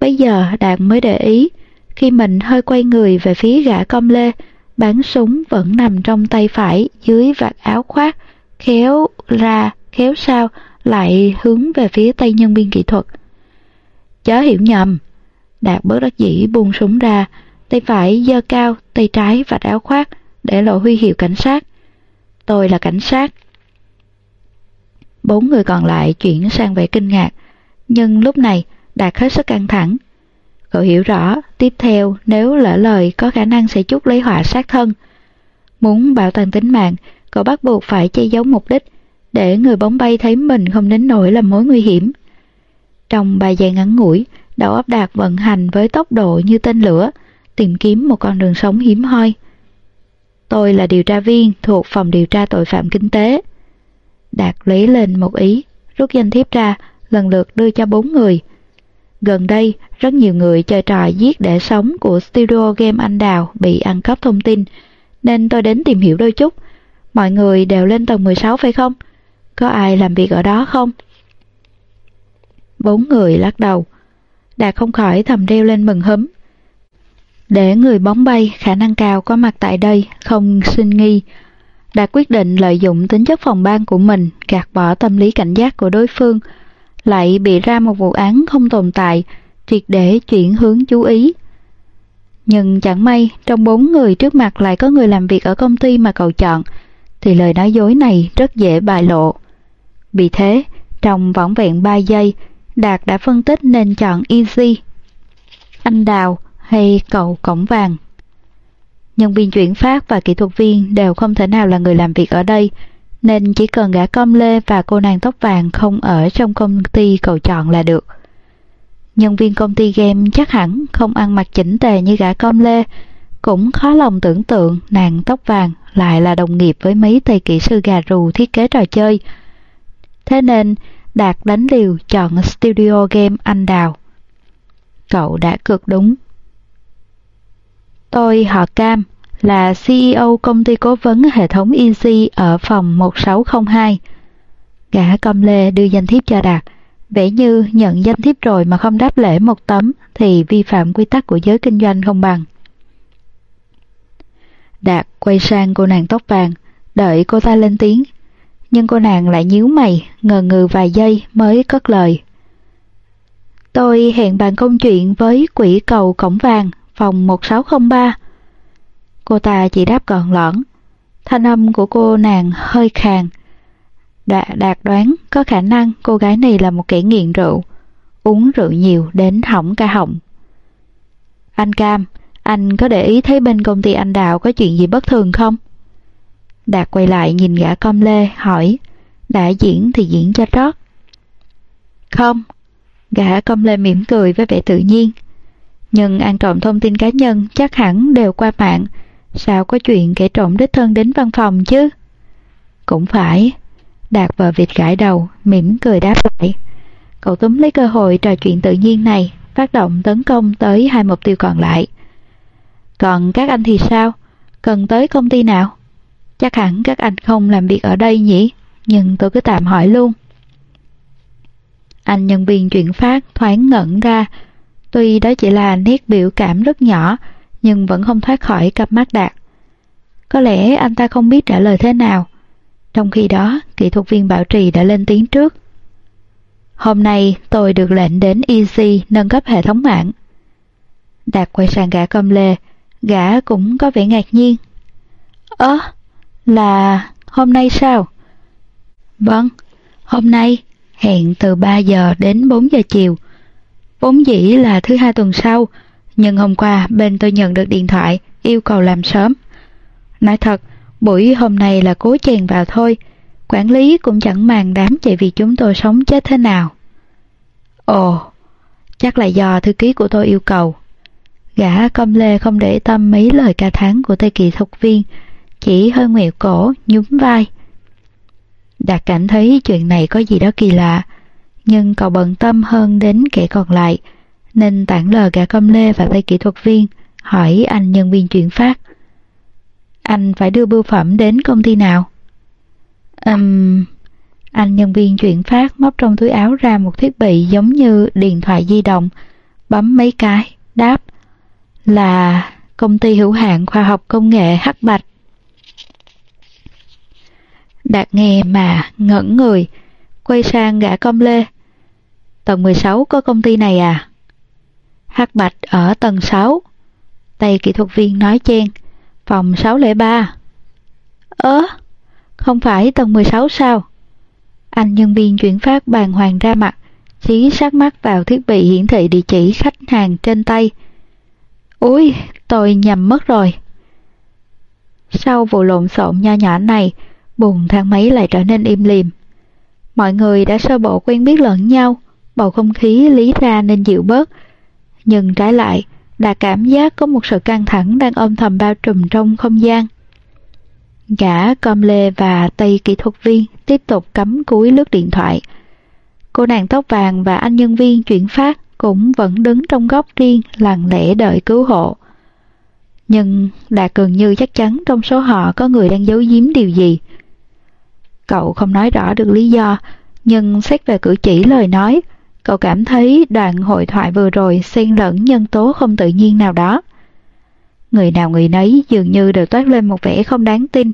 Bây giờ Đạt mới để ý, khi mình hơi quay người về phía gã công lê, bán súng vẫn nằm trong tay phải dưới vạt áo khoác, khéo ra, khéo sao, lại hướng về phía tay nhân viên kỹ thuật. Chớ hiểu nhầm. Đạt bớt đắc dĩ buông súng ra, tay phải giơ cao, tay trái vạt áo khoác, để lộ huy hiệu cảnh sát. Tôi là cảnh sát. Bốn người còn lại chuyển sang vẻ kinh ngạc, nhưng lúc này Đạt hết sức căng thẳng. Cậu hiểu rõ, tiếp theo nếu lỡ lời có khả năng sẽ chút lấy họa sát thân. Muốn bảo toàn tính mạng, cậu bắt buộc phải che giấu mục đích, để người bóng bay thấy mình không đến nổi là mối nguy hiểm. Trong bài giây ngắn ngủi, đầu óc Đạt vận hành với tốc độ như tên lửa, tìm kiếm một con đường sống hiếm hoi. Tôi là điều tra viên thuộc phòng điều tra tội phạm kinh tế. Đạt lấy lên một ý, rút danh thiếp ra, lần lượt đưa cho bốn người. Gần đây, rất nhiều người chơi trò giết để sống của studio game Anh Đào bị ăn cắp thông tin, nên tôi đến tìm hiểu đôi chút. Mọi người đều lên tầng 16 phải không? Có ai làm việc ở đó không? Bốn người lắc đầu. Đạt không khỏi thầm reo lên mừng hấm. Để người bóng bay khả năng cao có mặt tại đây không sinh nghi, Đạt quyết định lợi dụng tính chất phòng ban của mình gạt bỏ tâm lý cảnh giác của đối phương, lại bị ra một vụ án không tồn tại, triệt để chuyển hướng chú ý. Nhưng chẳng may, trong bốn người trước mặt lại có người làm việc ở công ty mà cậu chọn, thì lời nói dối này rất dễ bại lộ. Vì thế, trong vỏn vẹn 3 giây, Đạt đã phân tích nên chọn Easy, anh Đào hay cậu Cổng Vàng. Nhân viên chuyển phát và kỹ thuật viên đều không thể nào là người làm việc ở đây, nên chỉ cần gã com lê và cô nàng tóc vàng không ở trong công ty cậu chọn là được. Nhân viên công ty game chắc hẳn không ăn mặc chỉnh tề như gã com lê, cũng khó lòng tưởng tượng nàng tóc vàng lại là đồng nghiệp với mấy tay kỹ sư gà rù thiết kế trò chơi. Thế nên, Đạt đánh liều chọn studio game anh đào. Cậu đã cực đúng. Tôi họ Cam, là CEO công ty cố vấn hệ thống Easy ở phòng 1602. Gã công lê đưa danh thiếp cho Đạt, vẻ như nhận danh thiếp rồi mà không đáp lễ một tấm thì vi phạm quy tắc của giới kinh doanh không bằng. Đạt quay sang cô nàng tóc vàng, đợi cô ta lên tiếng. Nhưng cô nàng lại nhíu mày, ngờ ngừ vài giây mới cất lời. Tôi hẹn bàn công chuyện với quỹ cầu cổng vàng, phòng 1603. Cô ta chỉ đáp gọn lõn. Thanh âm của cô nàng hơi khàn. Đã đạt đoán có khả năng cô gái này là một kẻ nghiện rượu, uống rượu nhiều đến hỏng ca họng. Anh Cam, anh có để ý thấy bên công ty anh Đào có chuyện gì bất thường không? Đạt quay lại nhìn gã com lê, hỏi, đã diễn thì diễn cho trót. Không, gã com lê mỉm cười với vẻ tự nhiên. Nhưng ăn trộm thông tin cá nhân chắc hẳn đều qua mạng, sao có chuyện kẻ trộm đích thân đến văn phòng chứ? Cũng phải. Đạt vợ vịt gãi đầu, mỉm cười đáp lại. Cậu túm lấy cơ hội trò chuyện tự nhiên này, phát động tấn công tới hai mục tiêu còn lại. Còn các anh thì sao? Cần tới công ty nào? Chắc hẳn các anh không làm việc ở đây nhỉ? Nhưng tôi cứ tạm hỏi luôn. Anh nhân viên chuyển phát thoáng ngẩn ra. Tuy đó chỉ là nét biểu cảm rất nhỏ, nhưng vẫn không thoát khỏi cặp mắt đạt. Có lẽ anh ta không biết trả lời thế nào. Trong khi đó, kỹ thuật viên bảo trì đã lên tiếng trước. Hôm nay tôi được lệnh đến EC nâng cấp hệ thống mạng. Đạt quay sang gã cơm lê, gã cũng có vẻ ngạc nhiên Ơ, là hôm nay sao? Vâng, hôm nay hẹn từ 3 giờ đến 4 giờ chiều. Vốn dĩ là thứ hai tuần sau, nhưng hôm qua bên tôi nhận được điện thoại yêu cầu làm sớm. Nói thật, buổi hôm nay là cố chèn vào thôi, quản lý cũng chẳng màng đám chạy vì chúng tôi sống chết thế nào. Ồ, chắc là do thư ký của tôi yêu cầu. Gã công lê không để tâm mấy lời ca tháng của Tây Kỳ thuật viên, chỉ hơi nguyệt cổ, nhún vai. Đạt cảm thấy chuyện này có gì đó kỳ lạ, nhưng cậu bận tâm hơn đến kẻ còn lại, nên tản lờ cả công lê và tay kỹ thuật viên, hỏi anh nhân viên chuyển phát. Anh phải đưa bưu phẩm đến công ty nào? Um, anh nhân viên chuyển phát móc trong túi áo ra một thiết bị giống như điện thoại di động, bấm mấy cái, đáp là công ty hữu hạn khoa học công nghệ Hắc Bạch. Đạt nghe mà ngẩn người, quay sang gã công lê. Tầng 16 có công ty này à? Hắc Bạch ở tầng 6. Tay kỹ thuật viên nói chen, phòng 603. Ơ, không phải tầng 16 sao? Anh nhân viên chuyển phát bàn hoàng ra mặt, chí sát mắt vào thiết bị hiển thị địa chỉ khách hàng trên tay. Úi, tôi nhầm mất rồi. Sau vụ lộn xộn nho nhỏ này, buồn thang máy lại trở nên im lìm. Mọi người đã sơ bộ quen biết lẫn nhau, bầu không khí lý ra nên dịu bớt. Nhưng trái lại, đã cảm giác có một sự căng thẳng đang âm thầm bao trùm trong không gian. Gã com lê và Tây kỹ thuật viên tiếp tục cắm cúi lướt điện thoại. Cô nàng tóc vàng và anh nhân viên chuyển phát cũng vẫn đứng trong góc riêng lặng lẽ đợi cứu hộ. Nhưng Đạt gần như chắc chắn trong số họ có người đang giấu giếm điều gì. Cậu không nói rõ được lý do, nhưng xét về cử chỉ lời nói, cậu cảm thấy đoạn hội thoại vừa rồi xen lẫn nhân tố không tự nhiên nào đó. Người nào người nấy dường như đều toát lên một vẻ không đáng tin.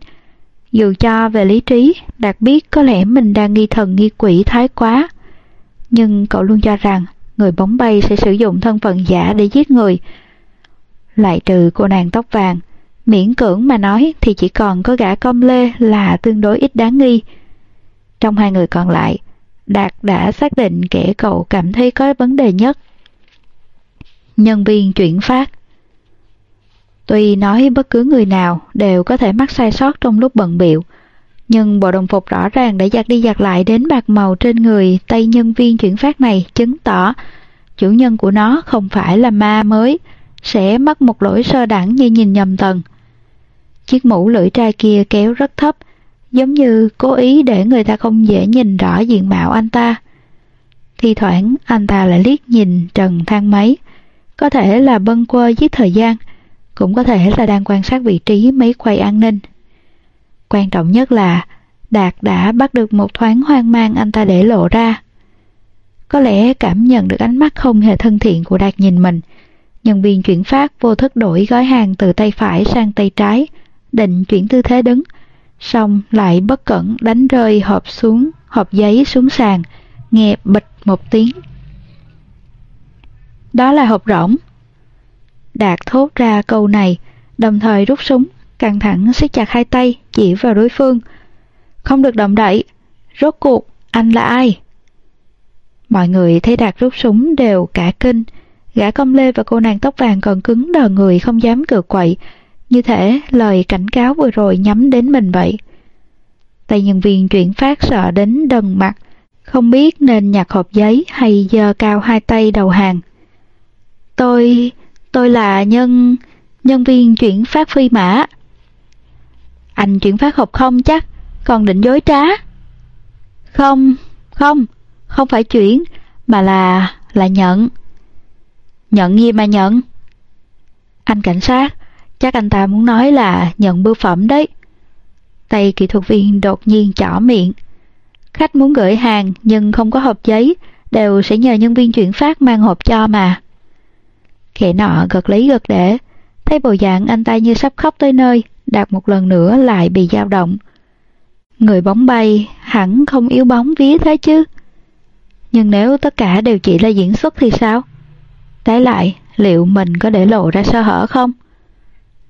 Dù cho về lý trí, Đạt biết có lẽ mình đang nghi thần nghi quỷ thái quá. Nhưng cậu luôn cho rằng người bóng bay sẽ sử dụng thân phận giả để giết người. Lại trừ cô nàng tóc vàng, miễn cưỡng mà nói thì chỉ còn có gã công lê là tương đối ít đáng nghi. Trong hai người còn lại, Đạt đã xác định kẻ cậu cảm thấy có vấn đề nhất. Nhân viên chuyển phát Tuy nói bất cứ người nào đều có thể mắc sai sót trong lúc bận biệu, nhưng bộ đồng phục rõ ràng đã giặt đi giặt lại đến bạc màu trên người tay nhân viên chuyển phát này chứng tỏ chủ nhân của nó không phải là ma mới, sẽ mắc một lỗi sơ đẳng như nhìn nhầm tầng. Chiếc mũ lưỡi trai kia kéo rất thấp, giống như cố ý để người ta không dễ nhìn rõ diện mạo anh ta. Thi thoảng anh ta lại liếc nhìn trần thang máy, có thể là bâng quơ giết thời gian, cũng có thể là đang quan sát vị trí máy quay an ninh. Quan trọng nhất là Đạt đã bắt được một thoáng hoang mang anh ta để lộ ra. Có lẽ cảm nhận được ánh mắt không hề thân thiện của Đạt nhìn mình. Nhân viên chuyển phát vô thức đổi gói hàng từ tay phải sang tay trái, định chuyển tư thế đứng, xong lại bất cẩn đánh rơi hộp xuống, hộp giấy xuống sàn, nghe bịch một tiếng. Đó là hộp rỗng. Đạt thốt ra câu này, đồng thời rút súng, căng thẳng siết chặt hai tay, chỉ vào đối phương. Không được động đậy. Rốt cuộc, anh là ai? Mọi người thấy Đạt rút súng đều cả kinh. Gã công lê và cô nàng tóc vàng còn cứng đờ người không dám cựa quậy. Như thể lời cảnh cáo vừa rồi nhắm đến mình vậy. Tay nhân viên chuyển phát sợ đến đần mặt, không biết nên nhặt hộp giấy hay giơ cao hai tay đầu hàng. Tôi... tôi là nhân... nhân viên chuyển phát phi mã. Anh chuyển phát hộp không chắc, còn định dối trá. Không, không, không phải chuyển, mà là... là nhận. Nhận gì mà nhận? Anh cảnh sát, chắc anh ta muốn nói là nhận bưu phẩm đấy. Tay kỹ thuật viên đột nhiên chỏ miệng. Khách muốn gửi hàng nhưng không có hộp giấy, đều sẽ nhờ nhân viên chuyển phát mang hộp cho mà. Kẻ nọ gật lấy gật để, thấy bộ dạng anh ta như sắp khóc tới nơi, đạt một lần nữa lại bị dao động. Người bóng bay hẳn không yếu bóng vía thế chứ. Nhưng nếu tất cả đều chỉ là diễn xuất thì sao? Trái lại, liệu mình có để lộ ra sơ hở không?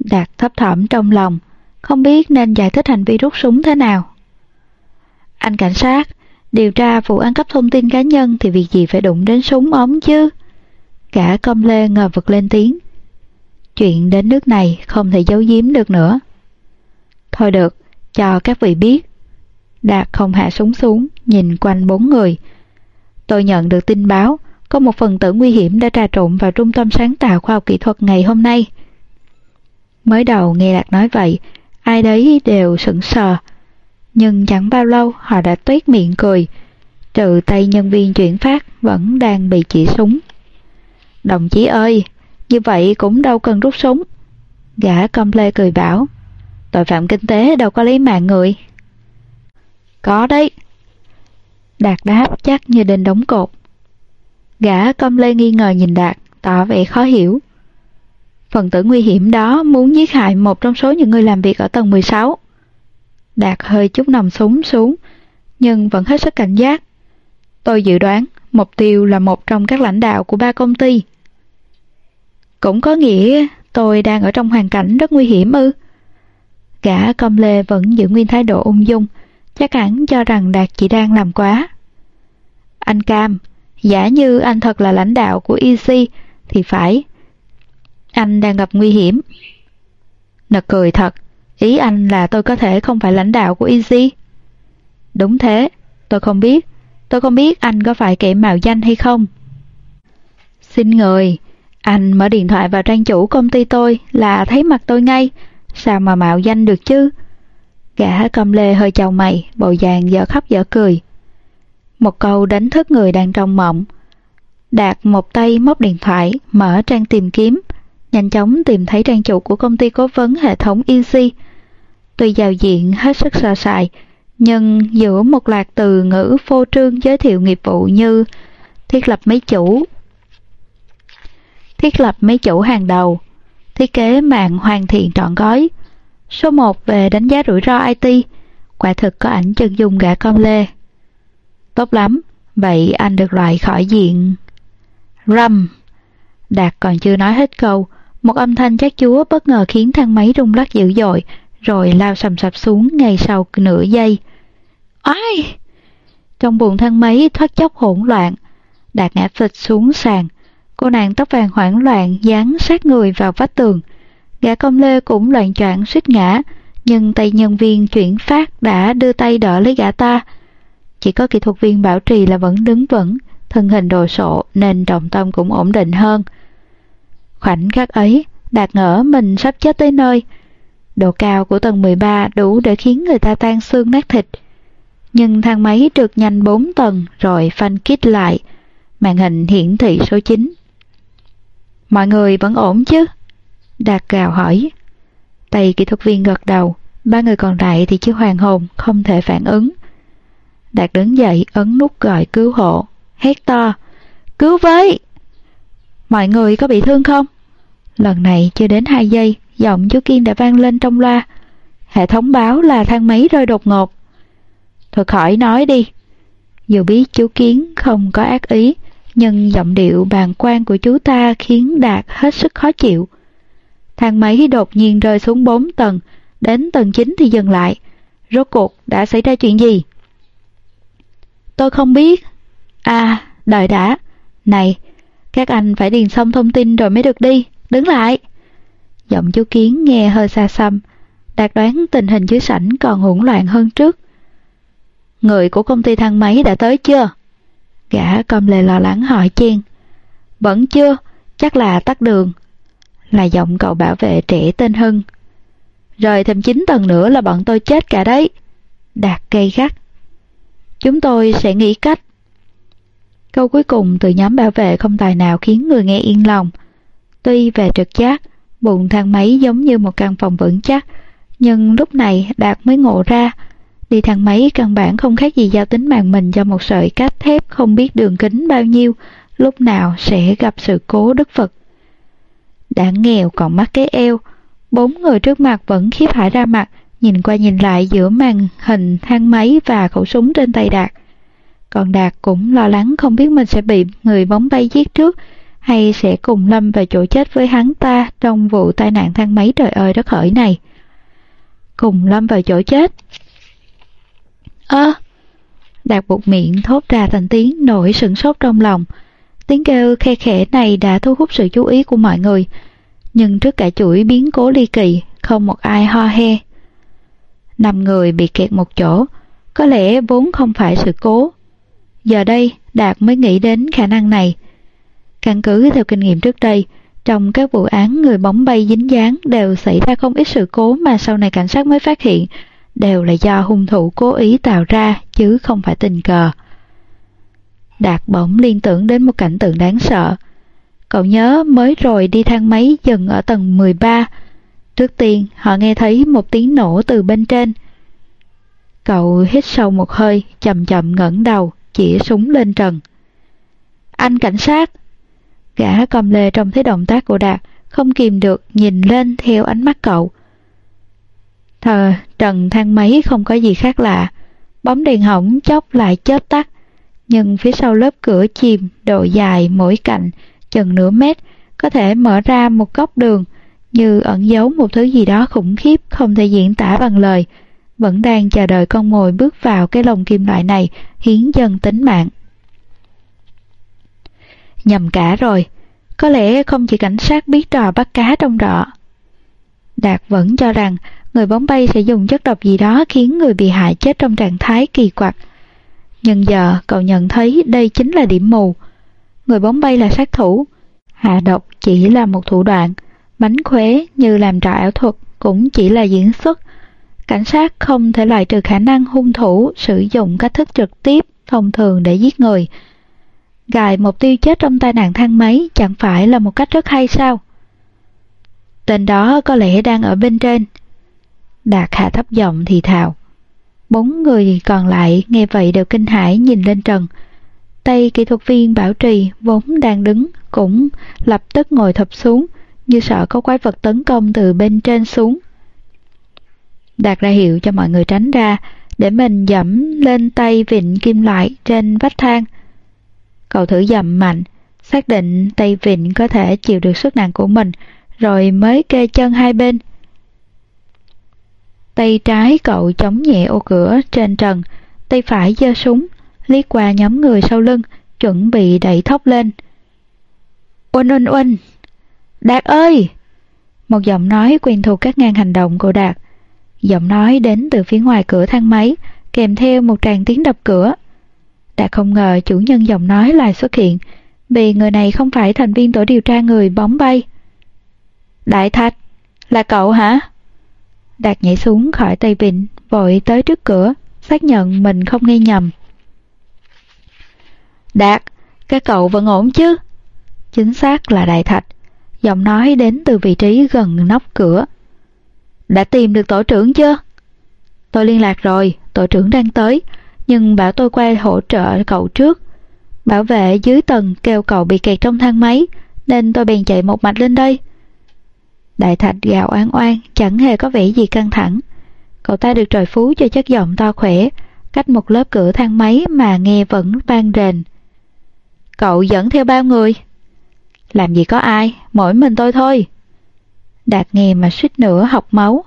Đạt thấp thỏm trong lòng, không biết nên giải thích hành vi rút súng thế nào. Anh cảnh sát, điều tra vụ ăn cắp thông tin cá nhân thì việc gì phải đụng đến súng ống chứ? Cả công lê ngờ vực lên tiếng. Chuyện đến nước này không thể giấu giếm được nữa. Thôi được, cho các vị biết. Đạt không hạ súng xuống, nhìn quanh bốn người. Tôi nhận được tin báo, có một phần tử nguy hiểm đã trà trộn vào trung tâm sáng tạo khoa học kỹ thuật ngày hôm nay. Mới đầu nghe Đạt nói vậy, ai đấy đều sững sờ. Nhưng chẳng bao lâu họ đã tuyết miệng cười, trừ tay nhân viên chuyển phát vẫn đang bị chỉ súng. Đồng chí ơi, như vậy cũng đâu cần rút súng. Gã công lê cười bảo, tội phạm kinh tế đâu có lấy mạng người. Có đấy. Đạt đáp chắc như đinh đóng cột. Gã công lê nghi ngờ nhìn Đạt, tỏ vẻ khó hiểu. Phần tử nguy hiểm đó muốn giết hại một trong số những người làm việc ở tầng 16. Đạt hơi chút nòng súng xuống, nhưng vẫn hết sức cảnh giác. Tôi dự đoán mục tiêu là một trong các lãnh đạo của ba công ty. Cũng có nghĩa tôi đang ở trong hoàn cảnh rất nguy hiểm ư. Gã công lê vẫn giữ nguyên thái độ ung dung, chắc hẳn cho rằng Đạt chỉ đang làm quá. Anh Cam, giả như anh thật là lãnh đạo của EC thì phải. Anh đang gặp nguy hiểm. Nật cười thật, ý anh là tôi có thể không phải lãnh đạo của easy. Đúng thế, tôi không biết. Tôi không biết anh có phải kẻ mạo danh hay không. Xin người, anh mở điện thoại vào trang chủ công ty tôi là thấy mặt tôi ngay. Sao mà mạo danh được chứ? Gã cầm lê hơi chào mày, bộ dạng dở khóc dở cười. Một câu đánh thức người đang trong mộng. Đạt một tay móc điện thoại, mở trang tìm kiếm, nhanh chóng tìm thấy trang chủ của công ty cố vấn hệ thống Easy. Tuy giao diện hết sức sơ sài, nhưng giữa một loạt từ ngữ phô trương giới thiệu nghiệp vụ như thiết lập máy chủ, thiết lập máy chủ hàng đầu, thiết kế mạng hoàn thiện trọn gói, số 1 về đánh giá rủi ro IT, quả thực có ảnh chân dung gã con lê. Tốt lắm, vậy anh được loại khỏi diện. Râm. Đạt còn chưa nói hết câu, một âm thanh chát chúa bất ngờ khiến thang máy rung lắc dữ dội, rồi lao sầm sập xuống ngay sau nửa giây. Ai? Trong buồng thang máy thoát chốc hỗn loạn, Đạt ngã phịch xuống sàn. Cô nàng tóc vàng hoảng loạn dán sát người vào vách tường. Gã công lê cũng loạn choạng suýt ngã, nhưng tay nhân viên chuyển phát đã đưa tay đỡ lấy gã ta. Chỉ có kỹ thuật viên bảo trì là vẫn đứng vững, thân hình đồ sộ nên trọng tâm cũng ổn định hơn. Khoảnh khắc ấy, Đạt ngỡ mình sắp chết tới nơi. Độ cao của tầng 13 đủ để khiến người ta tan xương nát thịt. Nhưng thang máy trượt nhanh 4 tầng rồi phanh kít lại. Màn hình hiển thị số 9. Mọi người vẫn ổn chứ? Đạt gào hỏi. Tay kỹ thuật viên gật đầu, ba người còn lại thì chưa hoàn hồn, không thể phản ứng. Đạt đứng dậy ấn nút gọi cứu hộ, hét to. Cứu với! Mọi người có bị thương không? Lần này chưa đến 2 giây, giọng chú Kiên đã vang lên trong loa. Hệ thống báo là thang máy rơi đột ngột. Thôi khỏi nói đi. Dù biết chú Kiến không có ác ý, nhưng giọng điệu bàn quan của chú ta khiến Đạt hết sức khó chịu. Thang máy đột nhiên rơi xuống 4 tầng, đến tầng 9 thì dừng lại. Rốt cuộc đã xảy ra chuyện gì? Tôi không biết. À, đợi đã. Này, các anh phải điền xong thông tin rồi mới được đi. Đứng lại. Giọng chú Kiến nghe hơi xa xăm. Đạt đoán tình hình dưới sảnh còn hỗn loạn hơn trước. Người của công ty thang máy đã tới chưa? Gã cầm lề lo lắng hỏi chen. Vẫn chưa, chắc là tắt đường. Là giọng cậu bảo vệ trẻ tên Hưng. Rồi thêm 9 tầng nữa là bọn tôi chết cả đấy. Đạt gây gắt. Chúng tôi sẽ nghĩ cách. Câu cuối cùng từ nhóm bảo vệ không tài nào khiến người nghe yên lòng. Tuy về trực giác, bụng thang máy giống như một căn phòng vững chắc, nhưng lúc này Đạt mới ngộ ra, đi thang máy căn bản không khác gì giao tính mạng mình cho một sợi cáp thép không biết đường kính bao nhiêu, lúc nào sẽ gặp sự cố đức Phật. Đã nghèo còn mắc cái eo, bốn người trước mặt vẫn khiếp hãi ra mặt, nhìn qua nhìn lại giữa màn hình thang máy và khẩu súng trên tay Đạt. Còn Đạt cũng lo lắng không biết mình sẽ bị người bóng bay giết trước, hay sẽ cùng lâm vào chỗ chết với hắn ta trong vụ tai nạn thang máy trời ơi đất hỡi này. cùng lâm vào chỗ chết. Ơ! Đạt buộc miệng thốt ra thành tiếng nổi sửng sốt trong lòng. Tiếng kêu khe khẽ này đã thu hút sự chú ý của mọi người, nhưng trước cả chuỗi biến cố ly kỳ, không một ai ho he. Năm người bị kẹt một chỗ, có lẽ vốn không phải sự cố. Giờ đây, Đạt mới nghĩ đến khả năng này. Căn cứ theo kinh nghiệm trước đây, trong các vụ án người bóng bay dính dáng đều xảy ra không ít sự cố mà sau này cảnh sát mới phát hiện đều là do hung thủ cố ý tạo ra chứ không phải tình cờ. Đạt bỗng liên tưởng đến một cảnh tượng đáng sợ. Cậu nhớ mới rồi đi thang máy dừng ở tầng 13. Trước tiên họ nghe thấy một tiếng nổ từ bên trên. Cậu hít sâu một hơi, chậm chậm ngẩng đầu, chỉ súng lên trần. Anh cảnh sát! Gã cầm lê trong thấy động tác của Đạt, không kìm được nhìn lên theo ánh mắt cậu. Thờ, trần thang máy không có gì khác lạ. Bóng đèn hỏng chốc lại chớp tắt. Nhưng phía sau lớp cửa chìm, độ dài mỗi cạnh, chừng nửa mét, có thể mở ra một góc đường, như ẩn giấu một thứ gì đó khủng khiếp không thể diễn tả bằng lời, vẫn đang chờ đợi con mồi bước vào cái lồng kim loại này hiến dân tính mạng. Nhầm cả rồi, có lẽ không chỉ cảnh sát biết trò bắt cá trong rọ. Đạt vẫn cho rằng người bóng bay sẽ dùng chất độc gì đó khiến người bị hại chết trong trạng thái kỳ quặc. Nhưng giờ cậu nhận thấy đây chính là điểm mù. Người bóng bay là sát thủ. Hạ độc chỉ là một thủ đoạn. Mánh khóe như làm trò ảo thuật cũng chỉ là diễn xuất. Cảnh sát không thể loại trừ khả năng hung thủ sử dụng cách thức trực tiếp thông thường để giết người. Gài một tiêu chết trong tai nạn thang máy, chẳng phải là một cách rất hay sao? Tên đó có lẽ đang ở bên trên. Đạt hạ thấp giọng thì thào. Bốn người còn lại nghe vậy đều kinh hãi nhìn lên trần. Tay kỹ thuật viên bảo trì vốn đang đứng cũng lập tức ngồi thập xuống, như sợ có quái vật tấn công từ bên trên xuống. Đạt ra hiệu cho mọi người tránh ra, để mình dẫm lên tay vịn kim loại trên vách thang. Cậu thử dầm mạnh, xác định tay vịn có thể chịu được sức nặng của mình rồi mới kê chân hai bên. Tay trái cậu chống nhẹ ô cửa trên trần, tay phải giơ súng, liếc qua nhóm người sau lưng, chuẩn bị đẩy thóc lên. Oanh oanh oanh! Đạt ơi! Một giọng nói quen thuộc các ngang hành động của Đạt. Giọng nói đến từ phía ngoài cửa thang máy, kèm theo một tràng tiếng đập cửa đã không ngờ chủ nhân giọng nói lại xuất hiện, vì người này không phải thành viên tổ điều tra người bóng bay. Đại Thạch, là cậu hả? Đạt nhảy xuống khỏi tay vịn, vội tới trước cửa, xác nhận mình không nghe nhầm. Đạt, các cậu vẫn ổn chứ? Chính xác là Đại Thạch, giọng nói đến từ vị trí gần nóc cửa. Đã tìm được tổ trưởng chưa? Tôi liên lạc rồi, tổ trưởng đang tới, nhưng bảo tôi qua hỗ trợ cậu trước. Bảo vệ dưới tầng kêu cậu bị kẹt trong thang máy, nên tôi bèn chạy một mạch lên đây. Đại thạch gào oan oan, chẳng hề có vẻ gì căng thẳng. Cậu ta được trời phú cho chất giọng to khỏe, cách một lớp cửa thang máy mà nghe vẫn vang rền. Cậu dẫn theo bao người? Làm gì có ai, mỗi mình tôi thôi. Đạt nghe mà suýt nữa học máu.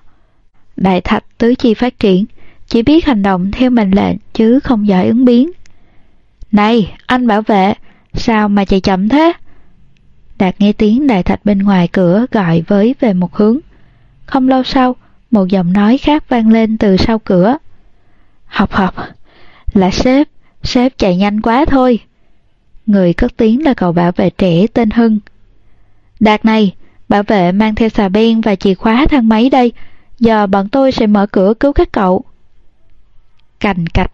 Đại thạch tứ chi phát triển, chỉ biết hành động theo mệnh lệnh chứ không giỏi ứng biến. Này, anh bảo vệ, sao mà chạy chậm thế? Đạt nghe tiếng đại thạch bên ngoài cửa gọi với về một hướng. Không lâu sau, một giọng nói khác vang lên từ sau cửa. Học học, là sếp, sếp chạy nhanh quá thôi. Người cất tiếng là cậu bảo vệ trẻ tên Hưng. Đạt này, bảo vệ mang theo xà beng và chìa khóa thang máy đây, giờ bọn tôi sẽ mở cửa cứu các cậu. Cành cạch.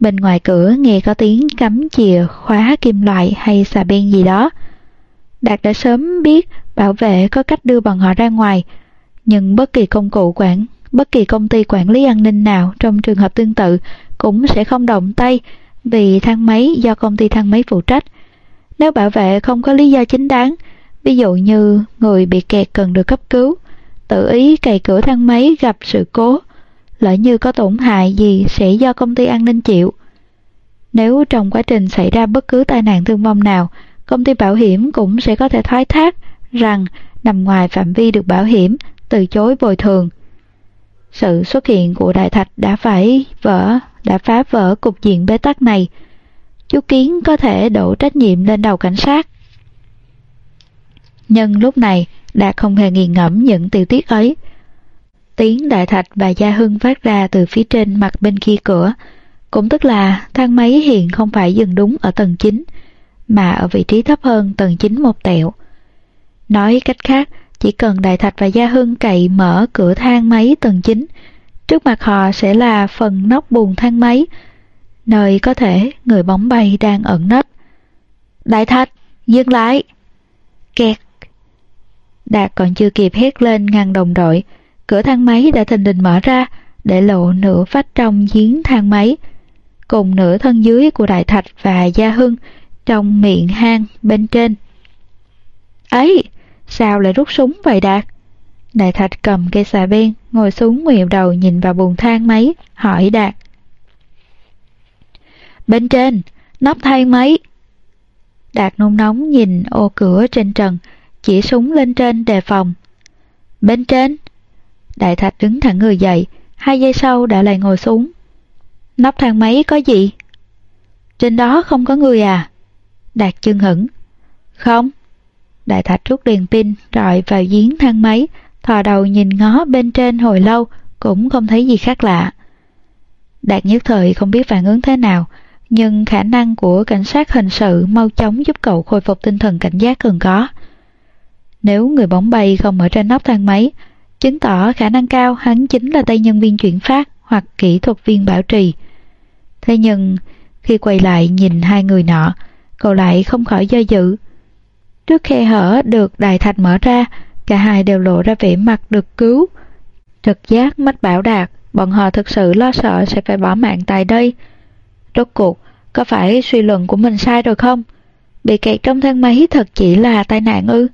Bên ngoài cửa nghe có tiếng cắm chìa khóa kim loại hay xà beng gì đó. Đạt đã sớm biết bảo vệ có cách đưa bọn họ ra ngoài, nhưng bất kỳ công cụ quản, bất kỳ công ty quản lý an ninh nào trong trường hợp tương tự cũng sẽ không động tay vì thang máy do công ty thang máy phụ trách. Nếu bảo vệ không có lý do chính đáng, ví dụ như người bị kẹt cần được cấp cứu, tự ý cày cửa thang máy gặp sự cố, lỡ như có tổn hại gì sẽ do công ty an ninh chịu. Nếu trong quá trình xảy ra bất cứ tai nạn thương vong nào, công ty bảo hiểm cũng sẽ có thể thoái thác rằng nằm ngoài phạm vi được bảo hiểm, từ chối bồi thường. Sự xuất hiện của Đại Thạch đã phải vỡ, đã phá vỡ cục diện bế tắc này. Chú Kiến có thể đổ trách nhiệm lên đầu cảnh sát. Nhưng lúc này, Đạt không hề nghiền ngẫm những tiểu tiết ấy. Tiếng Đại Thạch và Gia Hưng phát ra từ phía trên mặt bên kia cửa, cũng tức là thang máy hiện không phải dừng đúng ở tầng 9, mà ở vị trí thấp hơn tầng 9 một tẹo. Nói cách khác, chỉ cần Đại Thạch và Gia Hưng cậy mở cửa thang máy tầng 9, trước mặt họ sẽ là phần nóc buồng thang máy, nơi có thể người bóng bay đang ẩn nấp. Đại Thạch, dừng lại! Kẹt! Đạt còn chưa kịp hét lên ngăn đồng đội, cửa thang máy đã thình lình mở ra, để lộ nửa vách trong giếng thang máy, cùng nửa thân dưới của Đại Thạch và Gia Hưng trong miệng hang bên trên. Ấy, sao lại rút súng vậy Đạt? Đại Thạch cầm cây xà beng, ngồi xuống nguyệu đầu nhìn vào buồng thang máy, hỏi Đạt. Bên trên, nắp thang máy. Đạt nôn nóng nhìn ô cửa trên trần, chỉ súng lên trên đề phòng. Bên trên, Đại Thạch đứng thẳng người dậy, hai giây sau đã lại ngồi xuống. Nắp thang máy có gì? Trên đó không có người à? Đạt chân hững. Không. Đại Thạch rút đèn pin rọi vào giếng thang máy, thò đầu nhìn ngó bên trên hồi lâu, cũng không thấy gì khác lạ. Đạt nhất thời không biết phản ứng thế nào, nhưng khả năng của cảnh sát hình sự mau chóng giúp cậu khôi phục tinh thần cảnh giác cần có. Nếu người bóng bay không ở trên nóc thang máy, chứng tỏ khả năng cao hắn chính là tay nhân viên chuyển phát hoặc kỹ thuật viên bảo trì. Thế nhưng, khi quay lại nhìn hai người nọ, cậu lại không khỏi do dự. Trước khe hở được đài thạch mở ra, cả hai đều lộ ra vẻ mặt được cứu. Trực giác mách bảo đạt, bọn họ thực sự lo sợ sẽ phải bỏ mạng tại đây. Rốt cuộc, có phải suy luận của mình sai rồi không? Bị kẹt trong thang máy thật chỉ là tai nạn ư?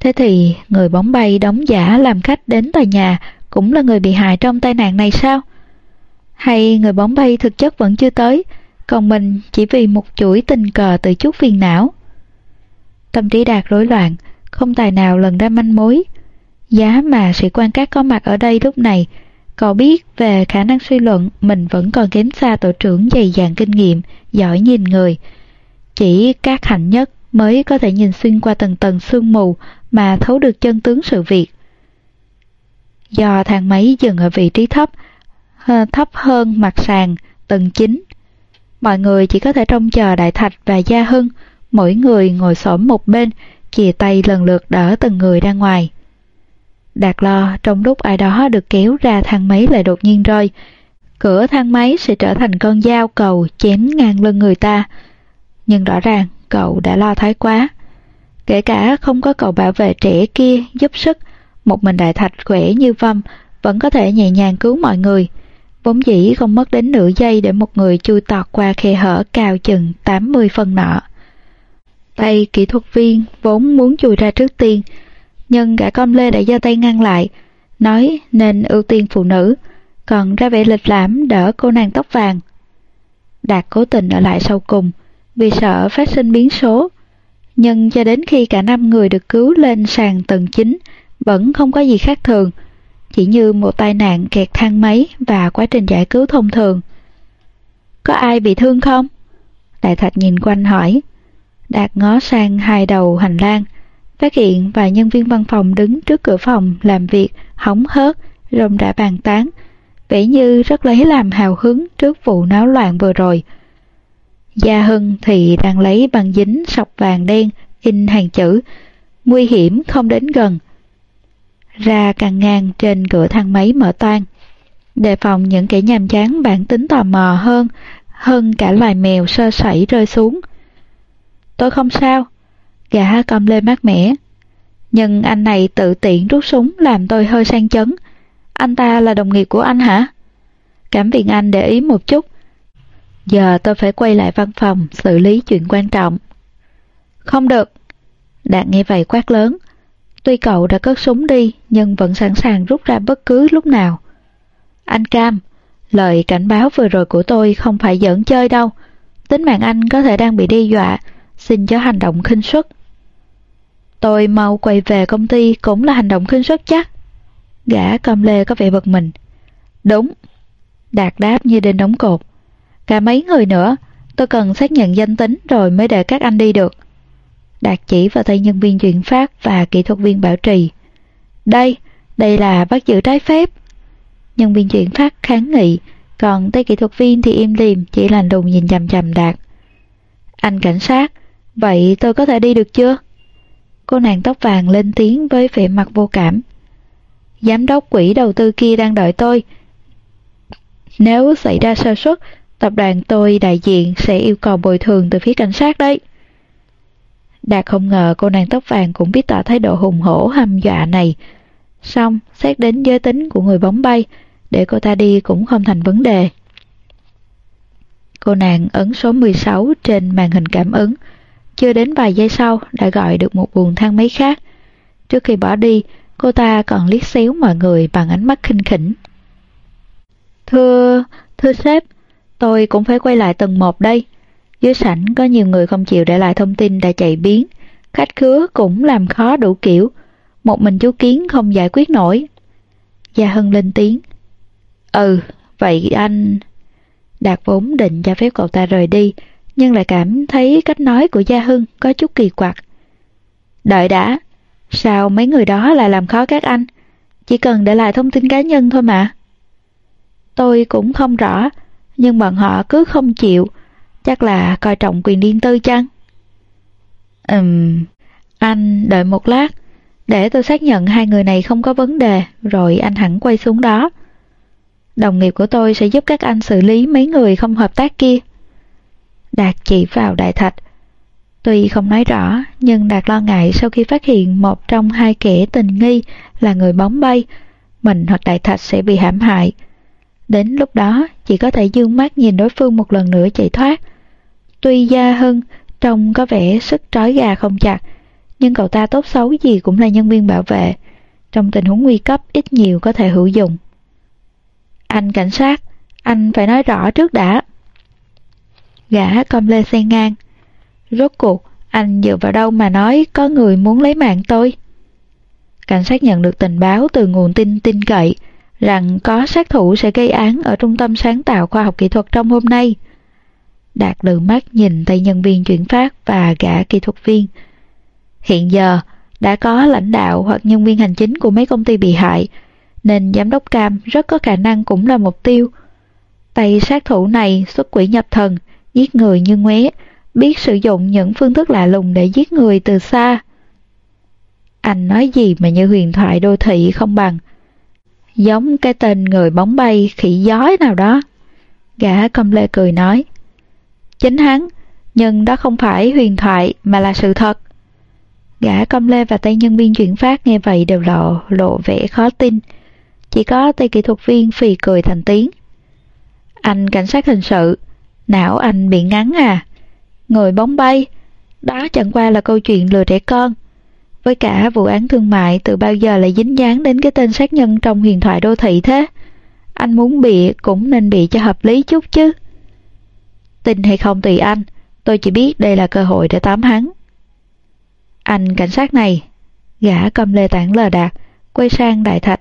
Thế thì người bóng bay đóng giả làm khách đến tòa nhà cũng là người bị hại trong tai nạn này sao? Hay người bóng bay thực chất vẫn chưa tới, còn mình chỉ vì một chuỗi tình cờ từ chút phiền não? Tâm trí đạt rối loạn, không tài nào lần ra manh mối. Giá mà sĩ quan các có mặt ở đây lúc này, cậu biết về khả năng suy luận mình vẫn còn kém xa tổ trưởng dày dạn kinh nghiệm, giỏi nhìn người. Chỉ các hạnh nhất mới có thể nhìn xuyên qua tầng tầng sương mù mà thấu được chân tướng sự việc. Do thang máy dừng ở vị trí thấp, thấp hơn mặt sàn, tầng 9. Mọi người chỉ có thể trông chờ Đại Thạch và Gia Hưng, mỗi người ngồi xổm một bên, chìa tay lần lượt đỡ từng người ra ngoài. Đạt lo trong lúc ai đó được kéo ra thang máy lại đột nhiên rơi, cửa thang máy sẽ trở thành con dao cầu chém ngang lưng người ta. Nhưng rõ ràng cậu đã lo thái quá. Kể cả không có cậu bảo vệ trẻ kia giúp sức, một mình đại thạch khỏe như vâm vẫn có thể nhẹ nhàng cứu mọi người. Vốn dĩ không mất đến nửa giây để một người chui tọt qua khe hở cao chừng 80 phân nọ. Tay kỹ thuật viên vốn muốn chui ra trước tiên, nhưng gã con lê đã giơ tay ngăn lại, nói nên ưu tiên phụ nữ, còn ra vẻ lịch lãm đỡ cô nàng tóc vàng. Đạt cố tình ở lại sau cùng, vì sợ phát sinh biến số. Nhưng cho đến khi cả năm người được cứu lên sàn tầng 9, vẫn không có gì khác thường, chỉ như một tai nạn kẹt thang máy và quá trình giải cứu thông thường. Có ai bị thương không? Đại Thạch nhìn quanh hỏi. Đạt ngó sang hai đầu hành lang, phát hiện vài nhân viên văn phòng đứng trước cửa phòng làm việc, hóng hớt, rồng đã bàn tán, vẻ như rất lấy làm hào hứng trước vụ náo loạn vừa rồi. Gia Hưng thì đang lấy băng dính sọc vàng đen, in hàng chữ. Nguy hiểm không đến gần. Ra càng ngang trên cửa thang máy mở toan đề phòng những kẻ nhàm chán bản tính tò mò hơn hơn cả loài mèo sơ sẩy rơi xuống. Tôi không sao. Gã cầm lên mát mẻ. Nhưng anh này tự tiện rút súng làm tôi hơi sang chấn. Anh ta là đồng nghiệp của anh hả? Cảm viện anh để ý một chút. Giờ tôi phải quay lại văn phòng xử lý chuyện quan trọng. Không được. Đạt nghe vậy quát lớn. Tuy cậu đã cất súng đi nhưng vẫn sẵn sàng rút ra bất cứ lúc nào. Anh Cam, lời cảnh báo vừa rồi của tôi không phải giỡn chơi đâu. Tính mạng anh có thể đang bị đe dọa, xin cho hành động khinh suất. Tôi mau quay về công ty cũng là hành động khinh suất chắc. Gã cầm lê có vẻ bực mình. Đúng. Đạt đáp như đinh đóng cột. Cả mấy người nữa, tôi cần xác nhận danh tính rồi mới để các anh đi được. Đạt chỉ vào tay nhân viên chuyển phát và kỹ thuật viên bảo trì. Đây, đây là bắt giữ trái phép. Nhân viên chuyển phát kháng nghị, còn tay kỹ thuật viên thì im lìm chỉ lành lùng nhìn chằm chằm Đạt. Anh cảnh sát, vậy tôi có thể đi được chưa? Cô nàng tóc vàng lên tiếng với vẻ mặt vô cảm. Giám đốc quỹ đầu tư kia đang đợi tôi. Nếu xảy ra sơ suất, tập đoàn tôi đại diện sẽ yêu cầu bồi thường từ phía cảnh sát đấy. Đạt không ngờ cô nàng tóc vàng cũng biết tỏ thái độ hùng hổ hăm dọa này. Xong, xét đến giới tính của người bóng bay, để cô ta đi cũng không thành vấn đề. Cô nàng ấn số 16 trên màn hình cảm ứng. Chưa đến vài giây sau đã gọi được một buồng thang máy khác. Trước khi bỏ đi, cô ta còn liếc xéo mọi người bằng ánh mắt khinh khỉnh. Thưa, thưa sếp, tôi cũng phải quay lại tầng 1 đây. Dưới sảnh có nhiều người không chịu để lại thông tin đã chạy biến. Khách khứa cũng làm khó đủ kiểu. Một mình chú Kiến không giải quyết nổi. Gia Hân lên tiếng. Ừ, vậy anh... Đạt vốn định cho phép cậu ta rời đi, nhưng lại cảm thấy cách nói của Gia Hưng có chút kỳ quặc. Đợi đã, sao mấy người đó lại làm khó các anh? Chỉ cần để lại thông tin cá nhân thôi mà. Tôi cũng không rõ, nhưng bọn họ cứ không chịu, chắc là coi trọng quyền riêng tư chăng? Ừm, anh đợi một lát, để tôi xác nhận hai người này không có vấn đề, rồi anh hẳn quay xuống đó. Đồng nghiệp của tôi sẽ giúp các anh xử lý mấy người không hợp tác kia. Đạt chỉ vào Đại Thạch. Tuy không nói rõ, nhưng Đạt lo ngại sau khi phát hiện một trong hai kẻ tình nghi là người bóng bay, mình hoặc Đại Thạch sẽ bị hãm hại. Đến lúc đó, chỉ có thể dương mắt nhìn đối phương một lần nữa chạy thoát. Tuy Gia Hưng trông có vẻ sức trói gà không chặt, nhưng cậu ta tốt xấu gì cũng là nhân viên bảo vệ. Trong tình huống nguy cấp ít nhiều có thể hữu dụng. Anh cảnh sát, anh phải nói rõ trước đã. Gã cầm lê xe ngang. Rốt cuộc, anh dựa vào đâu mà nói có người muốn lấy mạng tôi? Cảnh sát nhận được tình báo từ nguồn tin tin cậy rằng có sát thủ sẽ gây án ở trung tâm sáng tạo khoa học kỹ thuật trong hôm nay. Đạt lừ mắt nhìn tay nhân viên chuyển phát và gã kỹ thuật viên. Hiện giờ, đã có lãnh đạo hoặc nhân viên hành chính của mấy công ty bị hại nên giám đốc Cam rất có khả năng cũng là mục tiêu. Tay sát thủ này xuất quỷ nhập thần, giết người như ngué, biết sử dụng những phương thức lạ lùng để giết người từ xa. Anh nói gì mà như huyền thoại đô thị không bằng. Giống cái tên người bóng bay khỉ giói nào đó. Gã công lê cười nói. Chính hắn, nhưng đó không phải huyền thoại mà là sự thật. Gã công lê và tay nhân viên chuyển phát nghe vậy đều lộ, lộ vẻ khó tin chỉ có tay kỹ thuật viên phì cười thành tiếng. Anh cảnh sát hình sự, não anh bị ngắn à? Người bóng bay, đó chẳng qua là câu chuyện lừa trẻ con. Với cả vụ án thương mại từ bao giờ lại dính dáng đến cái tên sát nhân trong huyền thoại đô thị thế? Anh muốn bị cũng nên bị cho hợp lý chút chứ. Tin hay không tùy anh, tôi chỉ biết đây là cơ hội để tám hắn. Anh cảnh sát này, gã cầm lê tảng lờ đạt, quay sang đại thạch,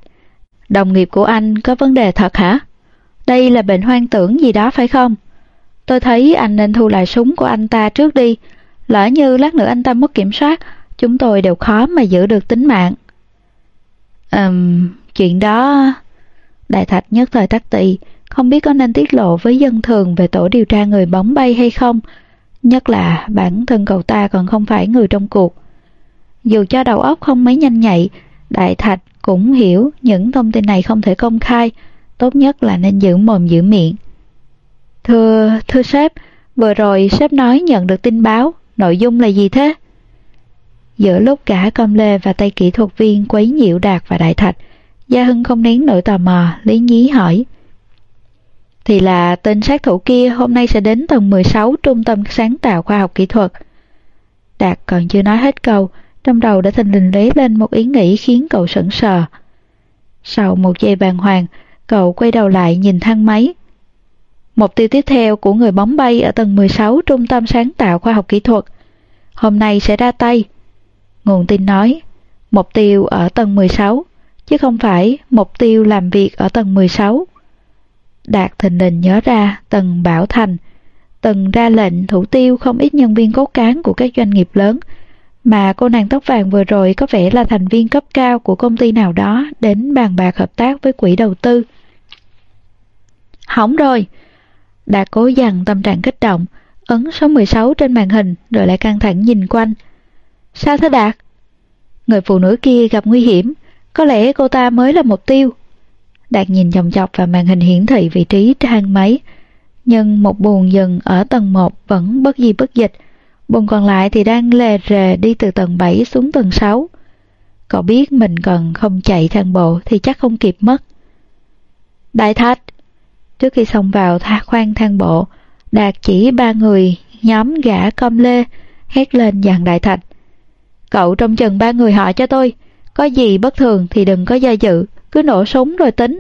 Đồng nghiệp của anh có vấn đề thật hả? Đây là bệnh hoang tưởng gì đó phải không? Tôi thấy anh nên thu lại súng của anh ta trước đi. Lỡ như lát nữa anh ta mất kiểm soát, chúng tôi đều khó mà giữ được tính mạng. Ừm, chuyện đó... Đại Thạch nhất thời tắc tị, không biết có nên tiết lộ với dân thường về tổ điều tra người bóng bay hay không, nhất là bản thân cậu ta còn không phải người trong cuộc. Dù cho đầu óc không mấy nhanh nhạy, Đại Thạch cũng hiểu những thông tin này không thể công khai, tốt nhất là nên giữ mồm giữ miệng. Thưa, thưa sếp, vừa rồi sếp nói nhận được tin báo, nội dung là gì thế? Giữa lúc cả công lê và tay kỹ thuật viên quấy nhiễu Đạt và Đại Thạch, Gia Hưng không nén nỗi tò mò, lý nhí hỏi. Thì là tên sát thủ kia hôm nay sẽ đến tầng 16 trung tâm sáng tạo khoa học kỹ thuật. Đạt còn chưa nói hết câu, trong đầu đã thình lình lấy lên một ý nghĩ khiến cậu sững sờ. Sau một giây bàng hoàng, cậu quay đầu lại nhìn thang máy. Mục tiêu tiếp theo của người bóng bay ở tầng 16 Trung tâm Sáng tạo Khoa học Kỹ thuật. Hôm nay sẽ ra tay. Nguồn tin nói, mục tiêu ở tầng 16, chứ không phải mục tiêu làm việc ở tầng 16. Đạt thình lình nhớ ra tầng Bảo Thành từng ra lệnh thủ tiêu không ít nhân viên cốt cán của các doanh nghiệp lớn, mà cô nàng tóc vàng vừa rồi có vẻ là thành viên cấp cao của công ty nào đó đến bàn bạc hợp tác với quỹ đầu tư. Hỏng rồi! Đạt cố dằn tâm trạng kích động, ấn số 16 trên màn hình rồi lại căng thẳng nhìn quanh. Sao thế Đạt? Người phụ nữ kia gặp nguy hiểm, có lẽ cô ta mới là mục tiêu. Đạt nhìn chòng chọc vào màn hình hiển thị vị trí thang máy, nhưng một buồn dừng ở tầng 1 vẫn bất di bất dịch, buồn còn lại thì đang lề rề đi từ tầng 7 xuống tầng 6. Cậu biết mình cần không chạy thang bộ thì chắc không kịp mất. Đại thạch! Trước khi xông vào tha khoan thang bộ, Đạt chỉ ba người nhóm gã com lê hét lên dàn đại thạch. Cậu trông chừng ba người họ cho tôi, có gì bất thường thì đừng có do dự, cứ nổ súng rồi tính.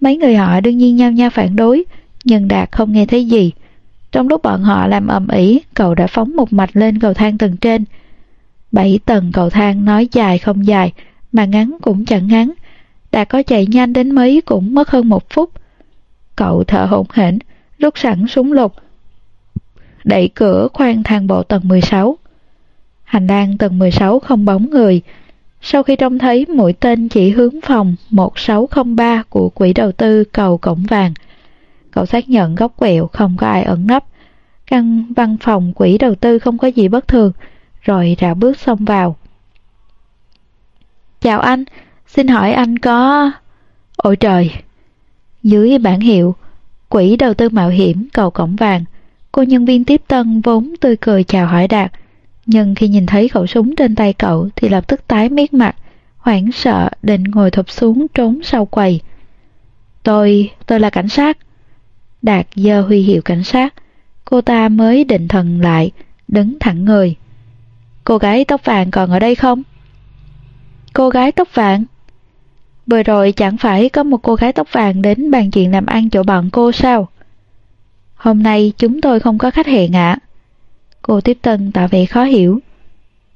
Mấy người họ đương nhiên nhau nhau phản đối, nhưng Đạt không nghe thấy gì. Trong lúc bọn họ làm ầm ĩ, cậu đã phóng một mạch lên cầu thang tầng trên. Bảy tầng cầu thang nói dài không dài, mà ngắn cũng chẳng ngắn. Đạt có chạy nhanh đến mấy cũng mất hơn một phút. Cậu thở hổn hển, rút sẵn súng lục, đẩy cửa khoan thang bộ tầng 16. Hành lang tầng 16 không bóng người. Sau khi trông thấy mũi tên chỉ hướng phòng 1603 của quỹ đầu tư cầu Cổng Vàng, Cậu xác nhận góc quẹo không có ai ẩn nấp. Căn văn phòng quỹ đầu tư không có gì bất thường, rồi rảo bước xông vào. Chào anh, xin hỏi anh có... Ôi trời! Dưới bản hiệu, quỹ đầu tư mạo hiểm cầu cổng vàng, cô nhân viên tiếp tân vốn tươi cười chào hỏi Đạt, nhưng khi nhìn thấy khẩu súng trên tay cậu thì lập tức tái miết mặt, hoảng sợ định ngồi thụp xuống trốn sau quầy. Tôi, tôi là cảnh sát. Đạt giơ huy hiệu cảnh sát. Cô ta mới định thần lại, đứng thẳng người. Cô gái tóc vàng còn ở đây không? Cô gái tóc vàng? Vừa rồi chẳng phải có một cô gái tóc vàng đến bàn chuyện làm ăn chỗ bọn cô sao? Hôm nay chúng tôi không có khách hẹn ạ. Cô tiếp tân tỏ vẻ khó hiểu.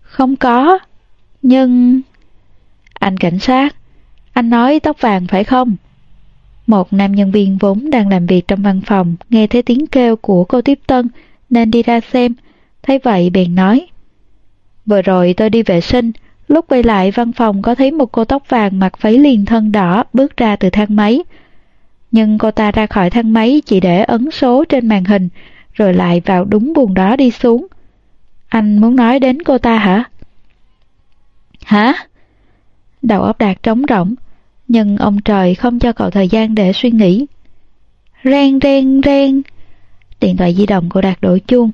Không có, nhưng... Anh cảnh sát, anh nói tóc vàng phải không? Một nam nhân viên vốn đang làm việc trong văn phòng nghe thấy tiếng kêu của cô tiếp tân nên đi ra xem, thấy vậy bèn nói. Vừa rồi tôi đi vệ sinh, lúc quay lại văn phòng có thấy một cô tóc vàng mặc váy liền thân đỏ bước ra từ thang máy. Nhưng cô ta ra khỏi thang máy chỉ để ấn số trên màn hình, rồi lại vào đúng buồng đó đi xuống. Anh muốn nói đến cô ta hả? Hả? Đầu óc đạt trống rỗng, nhưng ông trời không cho cậu thời gian để suy nghĩ. Reng reng reng. Điện thoại di động của Đạt đổ chuông.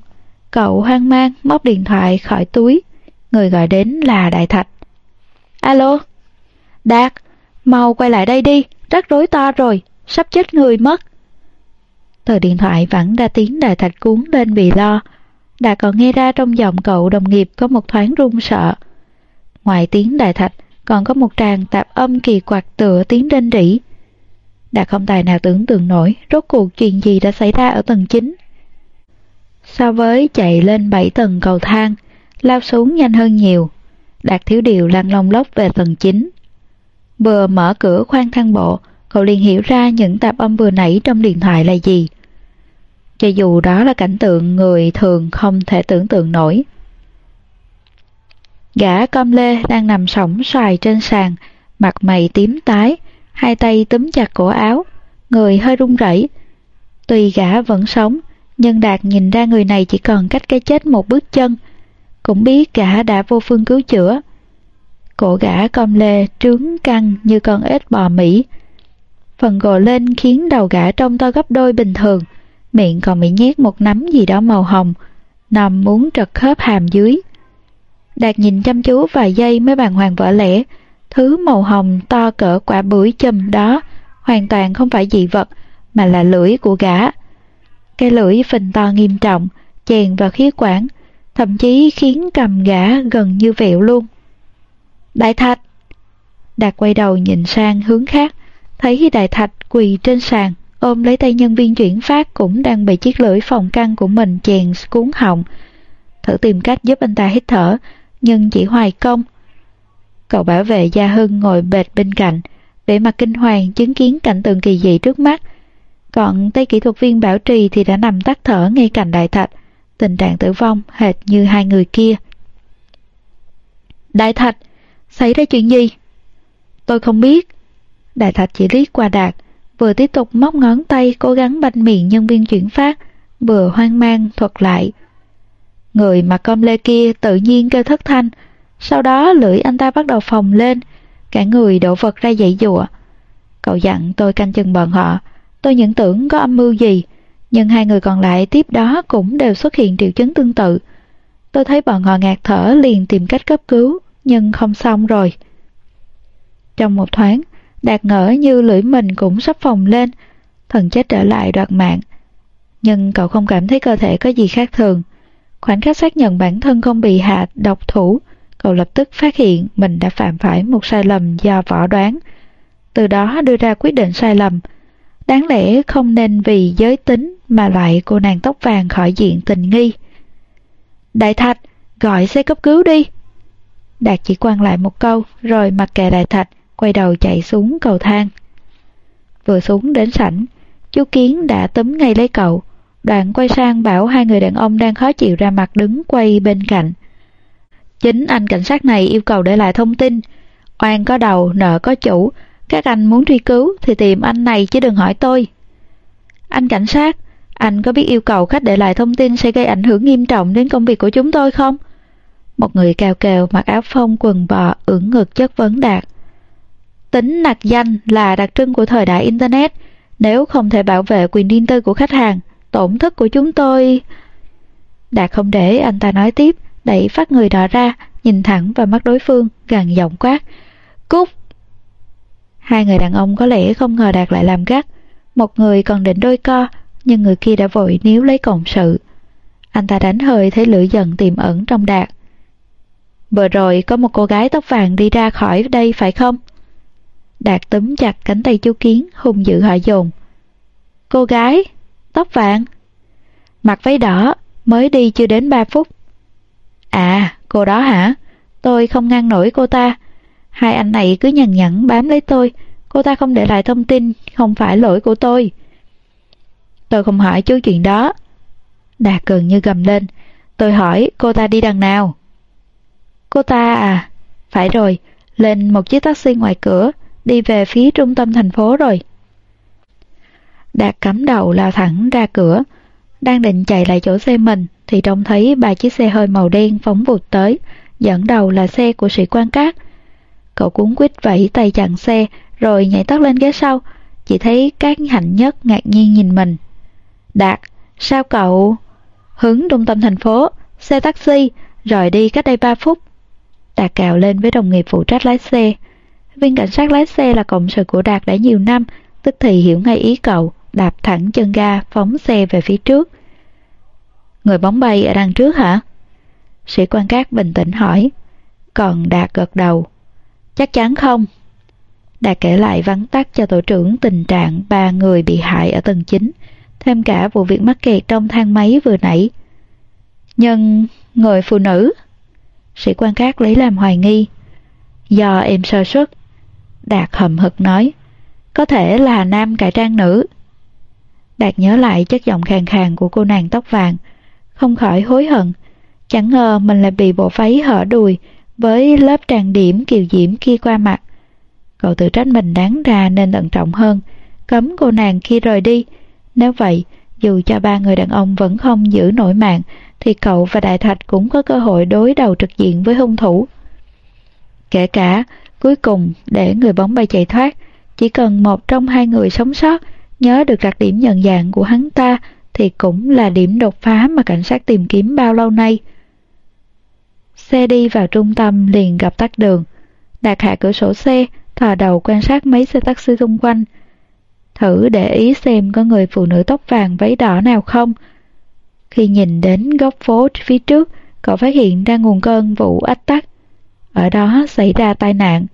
Cậu hoang mang móc điện thoại khỏi túi. Người gọi đến là Đại Thạch. Alo? Đạt, mau quay lại đây đi, rắc rối to rồi, sắp chết người mất. Từ điện thoại vẫn ra tiếng Đại Thạch cuốn lên vì lo. Đạt còn nghe ra trong giọng cậu đồng nghiệp có một thoáng run sợ. Ngoài tiếng Đại Thạch, còn có một tràng tạp âm kỳ quặc tựa tiếng rên rỉ. Đạt không tài nào tưởng tượng nổi rốt cuộc chuyện gì đã xảy ra ở tầng 9. So với chạy lên 7 tầng cầu thang, lao xuống nhanh hơn nhiều. Đạt thiếu điều lăn lông lốc về tầng 9. Vừa mở cửa khoang thang bộ, cậu liền hiểu ra những tạp âm vừa nãy trong điện thoại là gì. Cho dù đó là cảnh tượng người thường không thể tưởng tượng nổi. Gã com lê đang nằm sóng xoài trên sàn, mặt mày tím tái, hai tay túm chặt cổ áo, người hơi run rẩy. Tuy gã vẫn sống, nhưng Đạt nhìn ra người này chỉ còn cách cái chết một bước chân, cũng biết gã đã vô phương cứu chữa. Cổ gã com lê trướng căng như con ếch bò Mỹ. Phần gồ lên khiến đầu gã trông to gấp đôi bình thường, miệng còn bị nhét một nắm gì đó màu hồng, nằm muốn trật khớp hàm dưới. Đạt nhìn chăm chú vài giây mới bàn hoàng vỡ lẽ. Thứ màu hồng to cỡ quả bưởi chùm đó hoàn toàn không phải dị vật mà là lưỡi của gã. Cái lưỡi phình to nghiêm trọng, chèn vào khí quản, thậm chí khiến cầm gã gần như vẹo luôn. Đại thạch! Đạt quay đầu nhìn sang hướng khác, thấy đại thạch quỳ trên sàn, ôm lấy tay nhân viên chuyển phát cũng đang bị chiếc lưỡi phòng căng của mình chèn cuốn họng. Thử tìm cách giúp anh ta hít thở, nhưng chỉ hoài công. Cậu bảo vệ Gia Hưng ngồi bệt bên cạnh, để mặt kinh hoàng chứng kiến cảnh tượng kỳ dị trước mắt, Còn tay kỹ thuật viên bảo trì thì đã nằm tắt thở ngay cạnh đại thạch, tình trạng tử vong hệt như hai người kia. Đại thạch, xảy ra chuyện gì? Tôi không biết. Đại thạch chỉ liếc qua đạt, vừa tiếp tục móc ngón tay cố gắng banh miệng nhân viên chuyển phát, vừa hoang mang thuật lại. Người mặc com lê kia tự nhiên kêu thất thanh, sau đó lưỡi anh ta bắt đầu phồng lên, cả người đổ vật ra dậy dụa. Cậu dặn tôi canh chừng bọn họ, tôi những tưởng có âm mưu gì, nhưng hai người còn lại tiếp đó cũng đều xuất hiện triệu chứng tương tự. Tôi thấy bọn họ ngạt thở liền tìm cách cấp cứu, nhưng không xong rồi. Trong một thoáng, Đạt ngỡ như lưỡi mình cũng sắp phồng lên, thần chết trở lại đoạt mạng. Nhưng cậu không cảm thấy cơ thể có gì khác thường. Khoảnh khắc xác nhận bản thân không bị hạ độc thủ, cậu lập tức phát hiện mình đã phạm phải một sai lầm do võ đoán. Từ đó đưa ra quyết định sai lầm. Đáng lẽ không nên vì giới tính mà loại cô nàng tóc vàng khỏi diện tình nghi. Đại Thạch, gọi xe cấp cứu đi. Đạt chỉ quan lại một câu rồi mặc kệ Đại Thạch, quay đầu chạy xuống cầu thang. Vừa xuống đến sảnh, chú Kiến đã túm ngay lấy cậu, đoạn quay sang bảo hai người đàn ông đang khó chịu ra mặt đứng quay bên cạnh. Chính anh cảnh sát này yêu cầu để lại thông tin, oan có đầu, nợ có chủ, các anh muốn truy cứu thì tìm anh này chứ đừng hỏi tôi. Anh cảnh sát, anh có biết yêu cầu khách để lại thông tin sẽ gây ảnh hưởng nghiêm trọng đến công việc của chúng tôi không? Một người cao kèo mặc áo phông quần bò ưỡn ngực chất vấn đạt. Tính nạc danh là đặc trưng của thời đại Internet. Nếu không thể bảo vệ quyền riêng tư của khách hàng, tổn thất của chúng tôi... Đạt không để anh ta nói tiếp, đẩy phát người đó ra, nhìn thẳng vào mắt đối phương, gằn giọng quát. Cút! Hai người đàn ông có lẽ không ngờ Đạt lại làm gắt. Một người còn định đôi co, nhưng người kia đã vội níu lấy cộng sự. Anh ta đánh hơi thấy lửa giận tiềm ẩn trong Đạt. Vừa rồi có một cô gái tóc vàng đi ra khỏi đây phải không? Đạt túm chặt cánh tay chú Kiến, hung dữ hỏi dồn. Cô gái, tóc vàng. Mặc váy đỏ, mới đi chưa đến 3 phút. À, cô đó hả? Tôi không ngăn nổi cô ta. Hai anh này cứ nhằn nhẫn bám lấy tôi. Cô ta không để lại thông tin, không phải lỗi của tôi. Tôi không hỏi chú chuyện đó. Đạt gần như gầm lên. Tôi hỏi cô ta đi đằng nào? Cô ta à? Phải rồi, lên một chiếc taxi ngoài cửa, đi về phía trung tâm thành phố rồi. Đạt cắm đầu lao thẳng ra cửa, đang định chạy lại chỗ xe mình thì trông thấy ba chiếc xe hơi màu đen phóng vụt tới, dẫn đầu là xe của sĩ quan cát. Cậu cuốn quýt vẫy tay chặn xe rồi nhảy tắt lên ghế sau, chỉ thấy các hạnh nhất ngạc nhiên nhìn mình. Đạt, sao cậu? Hướng trung tâm thành phố, xe taxi, rồi đi cách đây 3 phút. Đạt cào lên với đồng nghiệp phụ trách lái xe. Viên cảnh sát lái xe là cộng sự của Đạt đã nhiều năm, tức thì hiểu ngay ý cậu, đạp thẳng chân ga, phóng xe về phía trước. Người bóng bay ở đằng trước hả? Sĩ quan cát bình tĩnh hỏi. Còn Đạt gật đầu. Chắc chắn không? Đạt kể lại vắn tắt cho tổ trưởng tình trạng ba người bị hại ở tầng 9, thêm cả vụ việc mắc kẹt trong thang máy vừa nãy. Nhưng người phụ nữ Sĩ quan cát lấy làm hoài nghi. Do em sơ suất. Đạt hầm hực nói. Có thể là nam cải trang nữ. Đạt nhớ lại chất giọng khàn khàn của cô nàng tóc vàng. Không khỏi hối hận. Chẳng ngờ mình lại bị bộ váy hở đùi với lớp trang điểm kiều diễm kia qua mặt. Cậu tự trách mình đáng ra nên thận trọng hơn, cấm cô nàng khi rời đi. Nếu vậy, dù cho ba người đàn ông vẫn không giữ nổi mạng, thì cậu và Đại Thạch cũng có cơ hội đối đầu trực diện với hung thủ. Kể cả, cuối cùng để người bóng bay chạy thoát, chỉ cần một trong hai người sống sót nhớ được đặc điểm nhận dạng của hắn ta thì cũng là điểm đột phá mà cảnh sát tìm kiếm bao lâu nay. Xe đi vào trung tâm liền gặp tắt đường. Đạt hạ cửa sổ xe, thò đầu quan sát mấy xe taxi xung quanh. Thử để ý xem có người phụ nữ tóc vàng váy đỏ nào không, khi nhìn đến góc phố phía trước, cậu phát hiện ra nguồn cơn vụ ách tắc. Ở đó xảy ra tai nạn.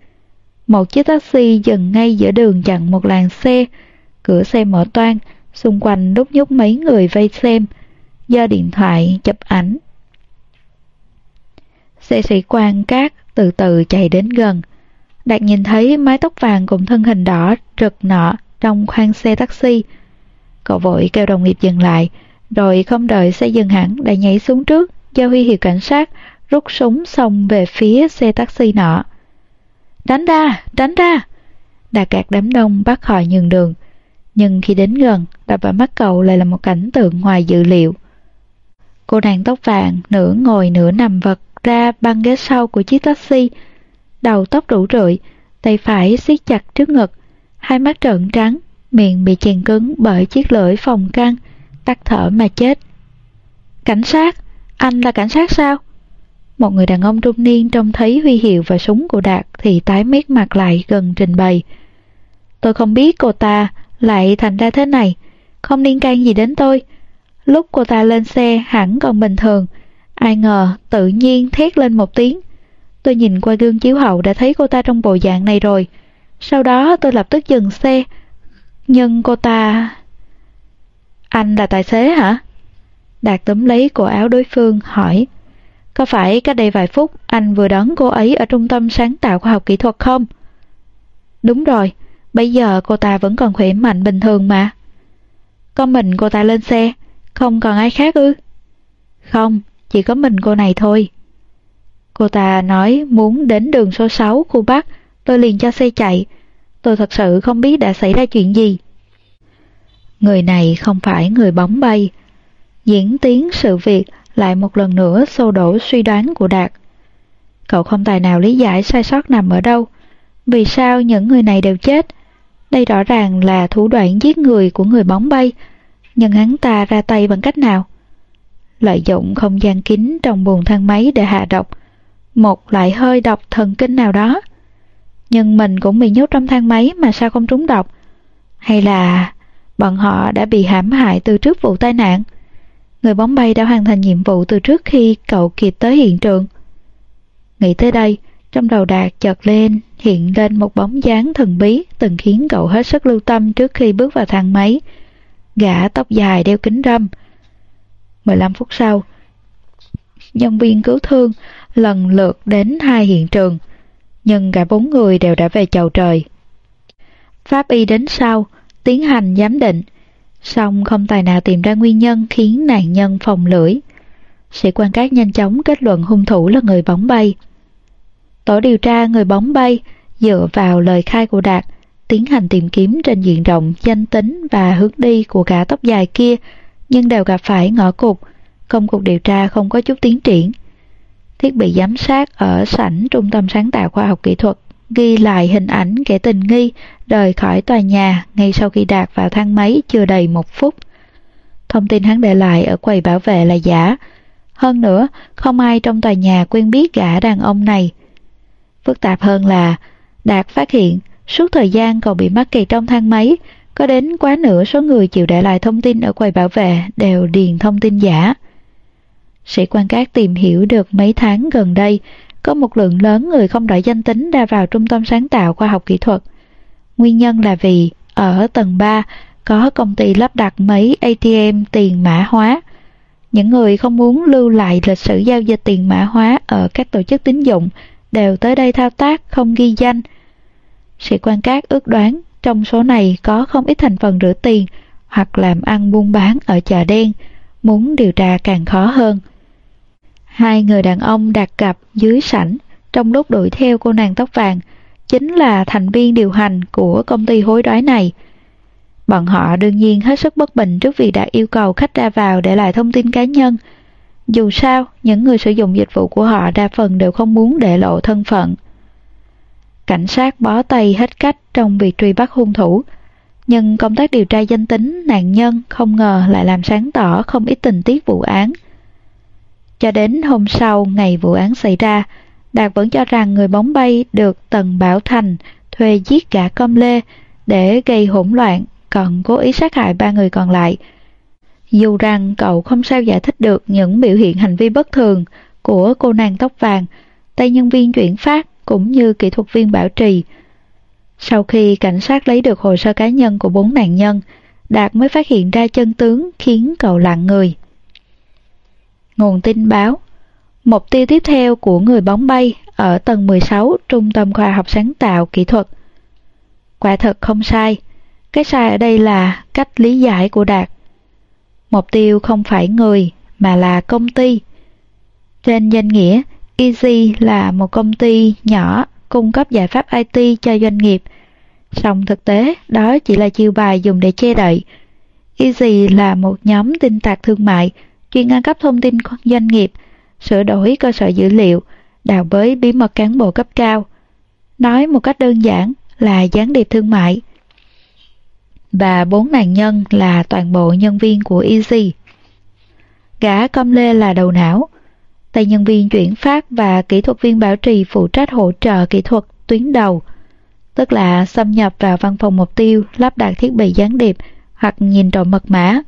Một chiếc taxi dừng ngay giữa đường chặn một làn xe, cửa xe mở toang, xung quanh đúc nhúc mấy người vây xem, do điện thoại chụp ảnh. Xe sĩ quan cát từ từ chạy đến gần. Đạt nhìn thấy mái tóc vàng cùng thân hình đỏ rực nọ trong khoang xe taxi. Cậu vội kêu đồng nghiệp dừng lại, rồi không đợi xe dừng hẳn đã nhảy xuống trước, giao huy hiệu cảnh sát, rút súng xông về phía xe taxi nọ. Đánh ra, đánh ra! Đà cạt đám đông bắt họ nhường đường. Nhưng khi đến gần, đập vào mắt cậu lại là một cảnh tượng ngoài dự liệu. Cô nàng tóc vàng nửa ngồi nửa nằm vật ra băng ghế sau của chiếc taxi, đầu tóc rủ rượi, tay phải siết chặt trước ngực, hai mắt trợn trắng, miệng bị chèn cứng bởi chiếc lưỡi phòng căng, tắt thở mà chết. Cảnh sát? Anh là cảnh sát sao? Một người đàn ông trung niên trông thấy huy hiệu và súng của Đạt thì tái mét mặt lại gần trình bày. Tôi không biết cô ta lại thành ra thế này, không liên can gì đến tôi. Lúc cô ta lên xe hẳn còn bình thường, ai ngờ tự nhiên thét lên một tiếng. Tôi nhìn qua gương chiếu hậu đã thấy cô ta trong bộ dạng này rồi. Sau đó tôi lập tức dừng xe. Nhưng cô ta... Anh là tài xế hả? Đạt túm lấy cổ áo đối phương, hỏi. Có phải cách đây vài phút anh vừa đón cô ấy ở trung tâm sáng tạo khoa học kỹ thuật không? Đúng rồi, bây giờ cô ta vẫn còn khỏe mạnh bình thường mà. Có mình cô ta lên xe, không còn ai khác ư? Không, chỉ có mình cô này thôi. Cô ta nói muốn đến đường số 6 khu Bắc, tôi liền cho xe chạy. Tôi thật sự không biết đã xảy ra chuyện gì. Người này không phải người bóng bay. Diễn tiến sự việc lại một lần nữa xô đổ suy đoán của Đạt. Cậu không tài nào lý giải sai sót nằm ở đâu. Vì sao những người này đều chết? Đây rõ ràng là thủ đoạn giết người của người bóng bay, nhưng hắn ta ra tay bằng cách nào? Lợi dụng không gian kín trong buồng thang máy để hạ độc, một loại hơi độc thần kinh nào đó. Nhưng mình cũng bị nhốt trong thang máy mà sao không trúng độc? Hay là bọn họ đã bị hãm hại từ trước vụ tai nạn? Người bóng bay đã hoàn thành nhiệm vụ từ trước khi cậu kịp tới hiện trường. Nghĩ tới đây, trong đầu Đạt chợt lên, hiện lên một bóng dáng thần bí từng khiến cậu hết sức lưu tâm trước khi bước vào thang máy. Gã tóc dài đeo kính râm. 15 phút sau, nhân viên cứu thương lần lượt đến hai hiện trường, nhưng cả bốn người đều đã về chầu trời. Pháp y đến sau, tiến hành giám định, song không tài nào tìm ra nguyên nhân khiến nạn nhân phòng lưỡi. Sĩ quan các nhanh chóng kết luận hung thủ là người bóng bay. Tổ điều tra người bóng bay dựa vào lời khai của Đạt tiến hành tìm kiếm trên diện rộng danh tính và hướng đi của cả tóc dài kia nhưng đều gặp phải ngõ cụt, công cuộc điều tra không có chút tiến triển. Thiết bị giám sát ở sảnh Trung tâm Sáng tạo Khoa học Kỹ thuật ghi lại hình ảnh kẻ tình nghi rời khỏi tòa nhà ngay sau khi Đạt vào thang máy chưa đầy một phút. Thông tin hắn để lại ở quầy bảo vệ là giả. Hơn nữa, không ai trong tòa nhà quen biết gã đàn ông này. Phức tạp hơn là, Đạt phát hiện suốt thời gian cậu bị mắc kẹt trong thang máy, có đến quá nửa số người chịu để lại thông tin ở quầy bảo vệ đều điền thông tin giả. Sĩ quan các tìm hiểu được mấy tháng gần đây, có một lượng lớn người không rõ danh tính ra vào trung tâm sáng tạo khoa học kỹ thuật. Nguyên nhân là vì ở tầng 3 có công ty lắp đặt mấy ATM tiền mã hóa. Những người không muốn lưu lại lịch sử giao dịch tiền mã hóa ở các tổ chức tín dụng đều tới đây thao tác không ghi danh. Sĩ quan các ước đoán trong số này có không ít thành phần rửa tiền hoặc làm ăn buôn bán ở chợ đen, muốn điều tra càng khó hơn. Hai người đàn ông đặt cặp dưới sảnh trong lúc đuổi theo cô nàng tóc vàng chính là thành viên điều hành của công ty hối đoái này. Bọn họ đương nhiên hết sức bất bình trước việc đã yêu cầu khách ra vào để lại thông tin cá nhân. Dù sao, những người sử dụng dịch vụ của họ đa phần đều không muốn để lộ thân phận. Cảnh sát bó tay hết cách trong việc truy bắt hung thủ, nhưng công tác điều tra danh tính nạn nhân không ngờ lại làm sáng tỏ không ít tình tiết vụ án. Cho đến hôm sau ngày vụ án xảy ra, Đạt vẫn cho rằng người bóng bay được Tần Bảo Thành thuê giết gã công lê để gây hỗn loạn, còn cố ý sát hại ba người còn lại. Dù rằng cậu không sao giải thích được những biểu hiện hành vi bất thường của cô nàng tóc vàng, tay nhân viên chuyển phát cũng như kỹ thuật viên bảo trì. Sau khi cảnh sát lấy được hồ sơ cá nhân của bốn nạn nhân, Đạt mới phát hiện ra chân tướng khiến cậu lặng người. Nguồn tin báo Mục tiêu tiếp theo của người bóng bay ở tầng 16 Trung tâm Khoa học Sáng tạo Kỹ thuật. Quả thật không sai, Cái sai ở đây là cách lý giải của Đạt. Mục tiêu không phải người mà là công ty. Trên danh nghĩa, Easy là một công ty nhỏ cung cấp giải pháp IT cho doanh nghiệp. Song thực tế, đó chỉ là chiêu bài dùng để che đậy. Easy là một nhóm tin tạc thương mại chuyên ăn cấp thông tin doanh nghiệp, sửa đổi cơ sở dữ liệu, đào bới bí mật cán bộ cấp cao. Nói một cách đơn giản là gián điệp thương mại. Và bốn nạn nhân là toàn bộ nhân viên của Easy. Gã công lê là đầu não, tay nhân viên chuyển phát và kỹ thuật viên bảo trì phụ trách hỗ trợ kỹ thuật tuyến đầu, tức là xâm nhập vào văn phòng mục tiêu, lắp đặt thiết bị gián điệp hoặc nhìn trộm mật mã.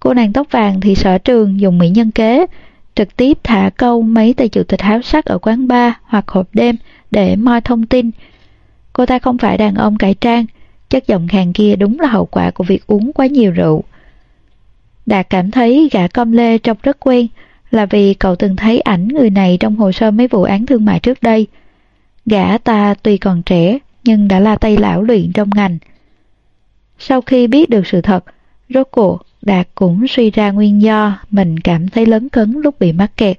Cô nàng tóc vàng thì sở trường dùng mỹ nhân kế, trực tiếp thả câu mấy tay chủ tịch háo sắc ở quán bar hoặc hộp đêm để moi thông tin. Cô ta không phải đàn ông cải trang, chất giọng khàn kia đúng là hậu quả của việc uống quá nhiều rượu. Đạt cảm thấy gã com lê trông rất quen, là vì cậu từng thấy ảnh người này trong hồ sơ mấy vụ án thương mại trước đây. Gã ta tuy còn trẻ, nhưng đã là tay lão luyện trong ngành. Sau khi biết được sự thật, rốt cuộc Đạt cũng suy ra nguyên do mình cảm thấy lớn cấn lúc bị mắc kẹt.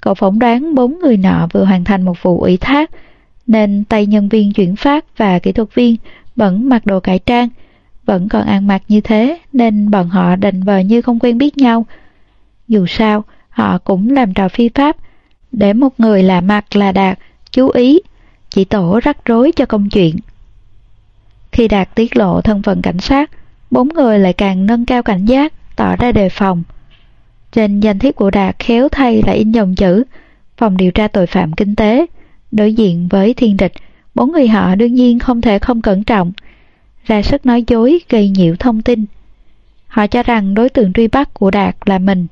Cậu phỏng đoán bốn người nọ vừa hoàn thành một vụ ủy thác, nên tay nhân viên chuyển phát và kỹ thuật viên vẫn mặc đồ cải trang, vẫn còn ăn mặc như thế nên bọn họ đành vờ như không quen biết nhau. Dù sao, họ cũng làm trò phi pháp, để một người lạ mặt là Đạt chú ý, chỉ tổ rắc rối cho công chuyện. Khi Đạt tiết lộ thân phận cảnh sát, bốn người lại càng nâng cao cảnh giác, tỏ ra đề phòng. Trên danh thiếp của Đạt khéo thay là in dòng chữ Phòng điều tra tội phạm kinh tế. Đối diện với thiên địch, bốn người họ đương nhiên không thể không cẩn trọng, ra sức nói dối gây nhiễu thông tin. Họ cho rằng đối tượng truy bắt của Đạt là mình.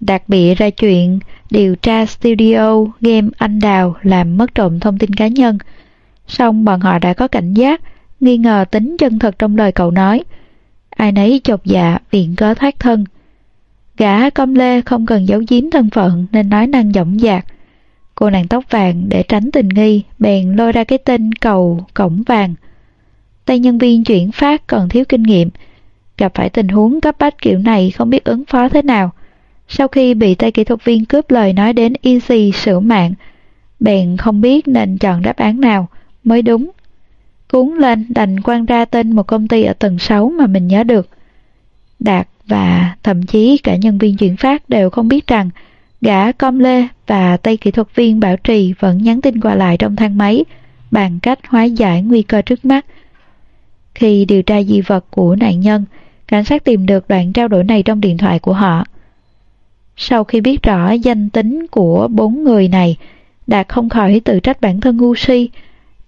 Đạt bị ra chuyện điều tra studio game anh đào làm mất trộm thông tin cá nhân. song bọn họ đã có cảnh giác, nghi ngờ tính chân thật trong lời cậu nói. Ai nấy chột dạ viện cớ thoát thân. Gã công lê không cần giấu giếm thân phận nên nói năng giọng dạc. Cô nàng tóc vàng để tránh tình nghi bèn lôi ra cái tên cầu cổng vàng. Tay nhân viên chuyển phát còn thiếu kinh nghiệm. Gặp phải tình huống cấp bách kiểu này không biết ứng phó thế nào. Sau khi bị tay kỹ thuật viên cướp lời nói đến Easy sửa mạng, bèn không biết nên chọn đáp án nào mới đúng. Cuốn lên đành quăng ra tên một công ty ở tầng 6 mà mình nhớ được. Đạt và thậm chí cả nhân viên chuyển phát đều không biết rằng gã com lê và tay kỹ thuật viên bảo trì vẫn nhắn tin qua lại trong thang máy bằng cách hóa giải nguy cơ trước mắt. Khi điều tra di vật của nạn nhân, cảnh sát tìm được đoạn trao đổi này trong điện thoại của họ. Sau khi biết rõ danh tính của bốn người này, Đạt không khỏi tự trách bản thân ngu si.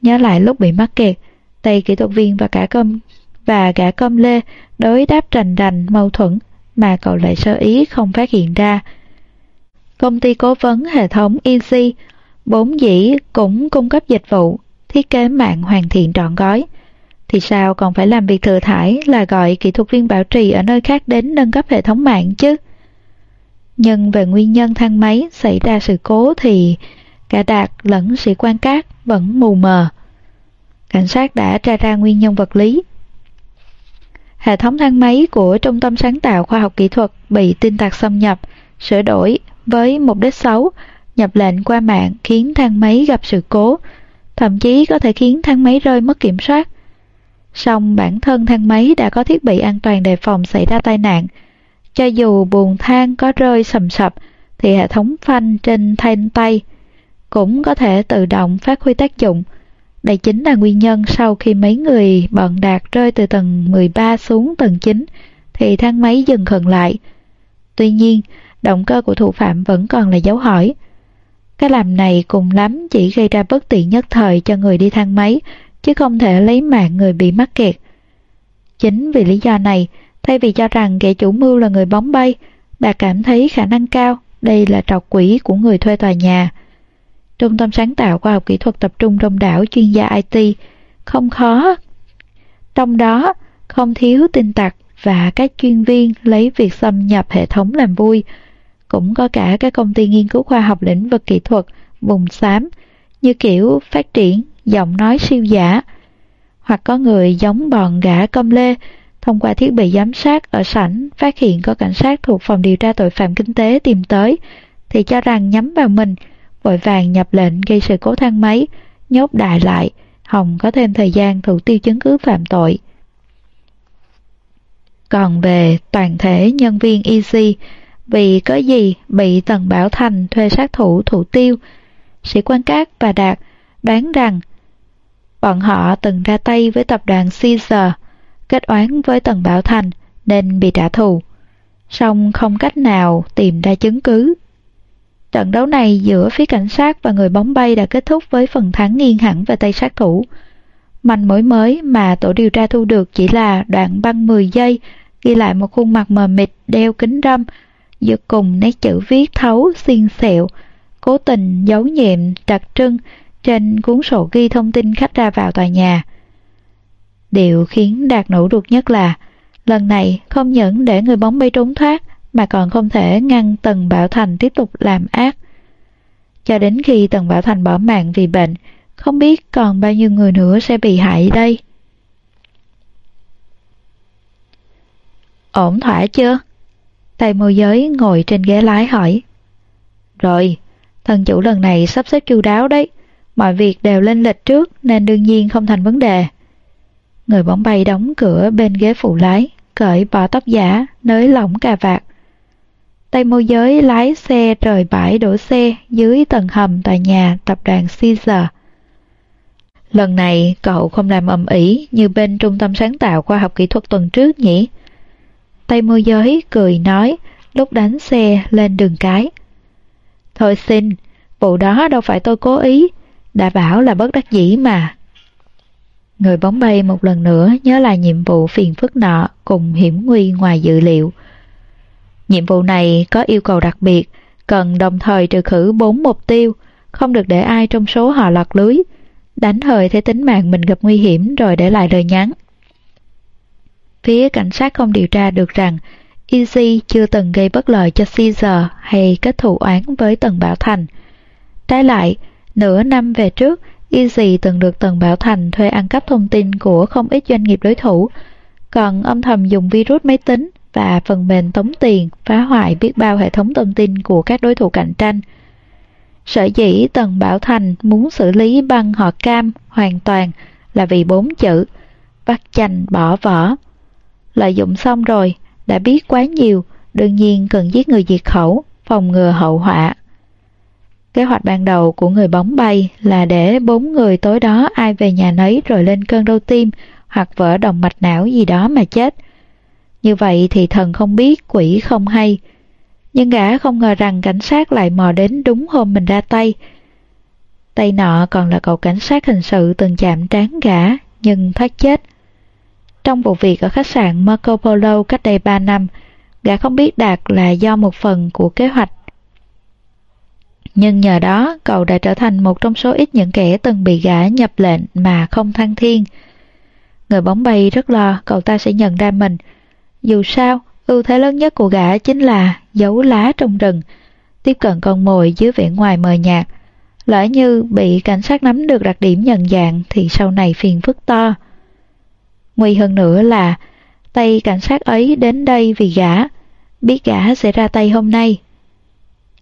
Nhớ lại lúc bị mắc kẹt, tay kỹ thuật viên và cả công và cả công lê đối đáp rành rành, mâu thuẫn mà cậu lại sơ ý không phát hiện ra. Công ty cố vấn hệ thống Easy bốn dĩ cũng cung cấp dịch vụ, thiết kế mạng hoàn thiện trọn gói. Thì sao còn phải làm việc thừa thải là gọi kỹ thuật viên bảo trì ở nơi khác đến nâng cấp hệ thống mạng chứ? Nhưng về nguyên nhân thang máy xảy ra sự cố thì cả Đạt lẫn sĩ quan cát vẫn mù mờ. Cảnh sát đã tra ra nguyên nhân vật lý. Hệ thống thang máy của Trung tâm Sáng tạo Khoa học Kỹ thuật bị tin tặc xâm nhập, sửa đổi với mục đích xấu, nhập lệnh qua mạng khiến thang máy gặp sự cố, thậm chí có thể khiến thang máy rơi mất kiểm soát. Song bản thân thang máy đã có thiết bị an toàn đề phòng xảy ra tai nạn, cho dù buồng thang có rơi sầm sập, thì hệ thống phanh trên thanh tay cũng có thể tự động phát huy tác dụng. Đây chính là nguyên nhân sau khi mấy người bọn đạt rơi từ tầng 13 xuống tầng 9 thì thang máy dừng khẩn lại. Tuy nhiên, động cơ của thủ phạm vẫn còn là dấu hỏi. Cái làm này cùng lắm chỉ gây ra bất tiện nhất thời cho người đi thang máy, chứ không thể lấy mạng người bị mắc kẹt. Chính vì lý do này, Thay vì cho rằng kẻ chủ mưu là người bóng bay, bà cảm thấy khả năng cao đây là trọc quỷ của người thuê tòa nhà. Trung tâm sáng tạo khoa học kỹ thuật tập trung đông đảo chuyên gia IT, không khó. Trong đó, không thiếu tin tặc và các chuyên viên lấy việc xâm nhập hệ thống làm vui. Cũng có cả các công ty nghiên cứu khoa học lĩnh vực kỹ thuật, vùng xám, như kiểu phát triển giọng nói siêu giả, hoặc có người giống bọn gã công lê thông qua thiết bị giám sát ở sảnh phát hiện có cảnh sát thuộc phòng điều tra tội phạm kinh tế tìm tới thì cho rằng nhắm vào mình vội vàng nhập lệnh gây sự cố thang máy nhốt đại lại hồng có thêm thời gian thủ tiêu chứng cứ phạm tội còn về toàn thể nhân viên EC, vì có gì bị Tần Bảo Thành thuê sát thủ thủ tiêu, sĩ quan cát và Đạt đoán rằng bọn họ từng ra tay với tập đoàn Caesar, kết oán với Tần Bảo Thành nên bị trả thù. Song không cách nào tìm ra chứng cứ. Trận đấu này giữa phía cảnh sát và người bóng bay đã kết thúc với phần thắng nghiêng hẳn về tay sát thủ. Manh mối mới mà tổ điều tra thu được chỉ là đoạn băng 10 giây ghi lại một khuôn mặt mờ mịt đeo kính râm, giữa cùng nét chữ viết thấu xiên xẹo, cố tình giấu nhiệm đặc trưng trên cuốn sổ ghi thông tin khách ra vào tòa nhà. Điều khiến Đạt nổ ruột nhất là lần này không những để người bóng bay trốn thoát mà còn không thể ngăn Tần Bảo Thành tiếp tục làm ác. Cho đến khi Tần Bảo Thành bỏ mạng vì bệnh, không biết còn bao nhiêu người nữa sẽ bị hại đây. Ổn thỏa chưa? Tay môi giới ngồi trên ghế lái hỏi. Rồi, thần chủ lần này sắp xếp chu đáo đấy. Mọi việc đều lên lịch trước nên đương nhiên không thành vấn đề. Người bóng bay đóng cửa bên ghế phụ lái, cởi bỏ tóc giả, nới lỏng cà vạt. Tay môi giới lái xe rời bãi đổ xe dưới tầng hầm tòa nhà tập đoàn Caesar. Lần này cậu không làm ầm ĩ như bên trung tâm sáng tạo khoa học kỹ thuật tuần trước nhỉ? Tay môi giới cười nói lúc đánh xe lên đường cái. Thôi xin, vụ đó đâu phải tôi cố ý, đã bảo là bất đắc dĩ mà. Người bóng bay một lần nữa nhớ lại nhiệm vụ phiền phức nọ cùng hiểm nguy ngoài dự liệu. Nhiệm vụ này có yêu cầu đặc biệt, cần đồng thời trừ khử bốn mục tiêu, không được để ai trong số họ lọt lưới, đánh hời thấy tính mạng mình gặp nguy hiểm rồi để lại lời nhắn. Phía cảnh sát không điều tra được rằng Easy chưa từng gây bất lợi cho Caesar hay kết thù oán với Tần Bảo Thành. Trái lại, nửa năm về trước, Easy từng được Tần Bảo Thành thuê ăn cắp thông tin của không ít doanh nghiệp đối thủ, còn âm thầm dùng virus máy tính và phần mềm tống tiền phá hoại biết bao hệ thống thông tin của các đối thủ cạnh tranh. Sở dĩ Tần Bảo Thành muốn xử lý băng họ cam hoàn toàn là vì bốn chữ bắt chanh bỏ vỏ. Lợi dụng xong rồi, đã biết quá nhiều, đương nhiên cần giết người diệt khẩu, phòng ngừa hậu họa. Kế hoạch ban đầu của người bóng bay là để bốn người tối đó ai về nhà nấy rồi lên cơn đau tim hoặc vỡ động mạch não gì đó mà chết. Như vậy thì thần không biết, quỷ không hay. Nhưng gã không ngờ rằng cảnh sát lại mò đến đúng hôm mình ra tay. Tay nọ còn là cậu cảnh sát hình sự từng chạm trán gã, nhưng thoát chết. Trong vụ việc ở khách sạn Marco Polo cách đây 3 năm, gã không biết Đạt là do một phần của kế hoạch. Nhưng nhờ đó, cậu đã trở thành một trong số ít những kẻ từng bị gã nhập lệnh mà không thăng thiên. Người bóng bay rất lo cậu ta sẽ nhận ra mình. Dù sao, ưu thế lớn nhất của gã chính là giấu lá trong rừng, tiếp cận con mồi dưới vẻ ngoài mờ nhạt. Lỡ như bị cảnh sát nắm được đặc điểm nhận dạng thì sau này phiền phức to. Nguy hơn nữa là tay cảnh sát ấy đến đây vì gã, biết gã sẽ ra tay hôm nay.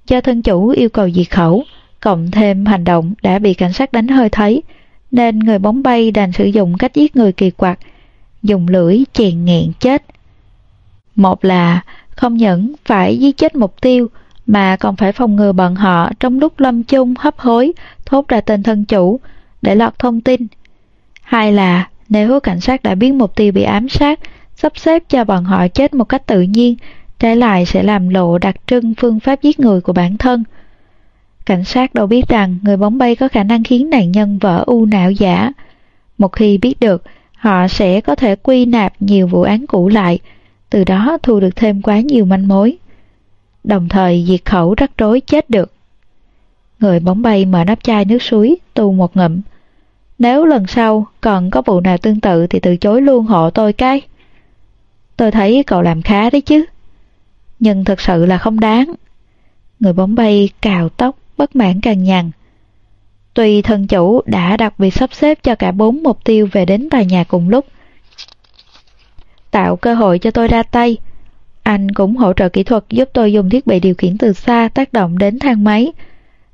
Do thân chủ yêu cầu diệt khẩu, cộng thêm hành động đã bị cảnh sát đánh hơi thấy, nên người bóng bay đành sử dụng cách giết người kỳ quặc, dùng lưỡi chèn nghẹn chết. Một là không những phải giết chết mục tiêu, mà còn phải phòng ngừa bọn họ trong lúc lâm chung hấp hối thốt ra tên thân chủ để lọt thông tin. Hai là nếu cảnh sát đã biết mục tiêu bị ám sát, sắp xếp cho bọn họ chết một cách tự nhiên, trái lại sẽ làm lộ đặc trưng phương pháp giết người của bản thân. Cảnh sát đâu biết rằng người bóng bay có khả năng khiến nạn nhân vỡ u não giả. Một khi biết được, họ sẽ có thể quy nạp nhiều vụ án cũ lại, từ đó thu được thêm quá nhiều manh mối. Đồng thời diệt khẩu rắc rối chết được. Người bóng bay mở nắp chai nước suối, tu một ngụm, nếu lần sau còn có vụ nào tương tự thì từ chối luôn hộ tôi cái. Tôi thấy cậu làm khá đấy chứ. Nhưng thật sự là không đáng. Người bóng bay cào tóc, bất mãn càng nhằn. Tuy thân chủ đã đặc biệt sắp xếp cho cả bốn mục tiêu về đến tòa nhà cùng lúc, tạo cơ hội cho tôi ra tay. Anh cũng hỗ trợ kỹ thuật giúp tôi dùng thiết bị điều khiển từ xa tác động đến thang máy,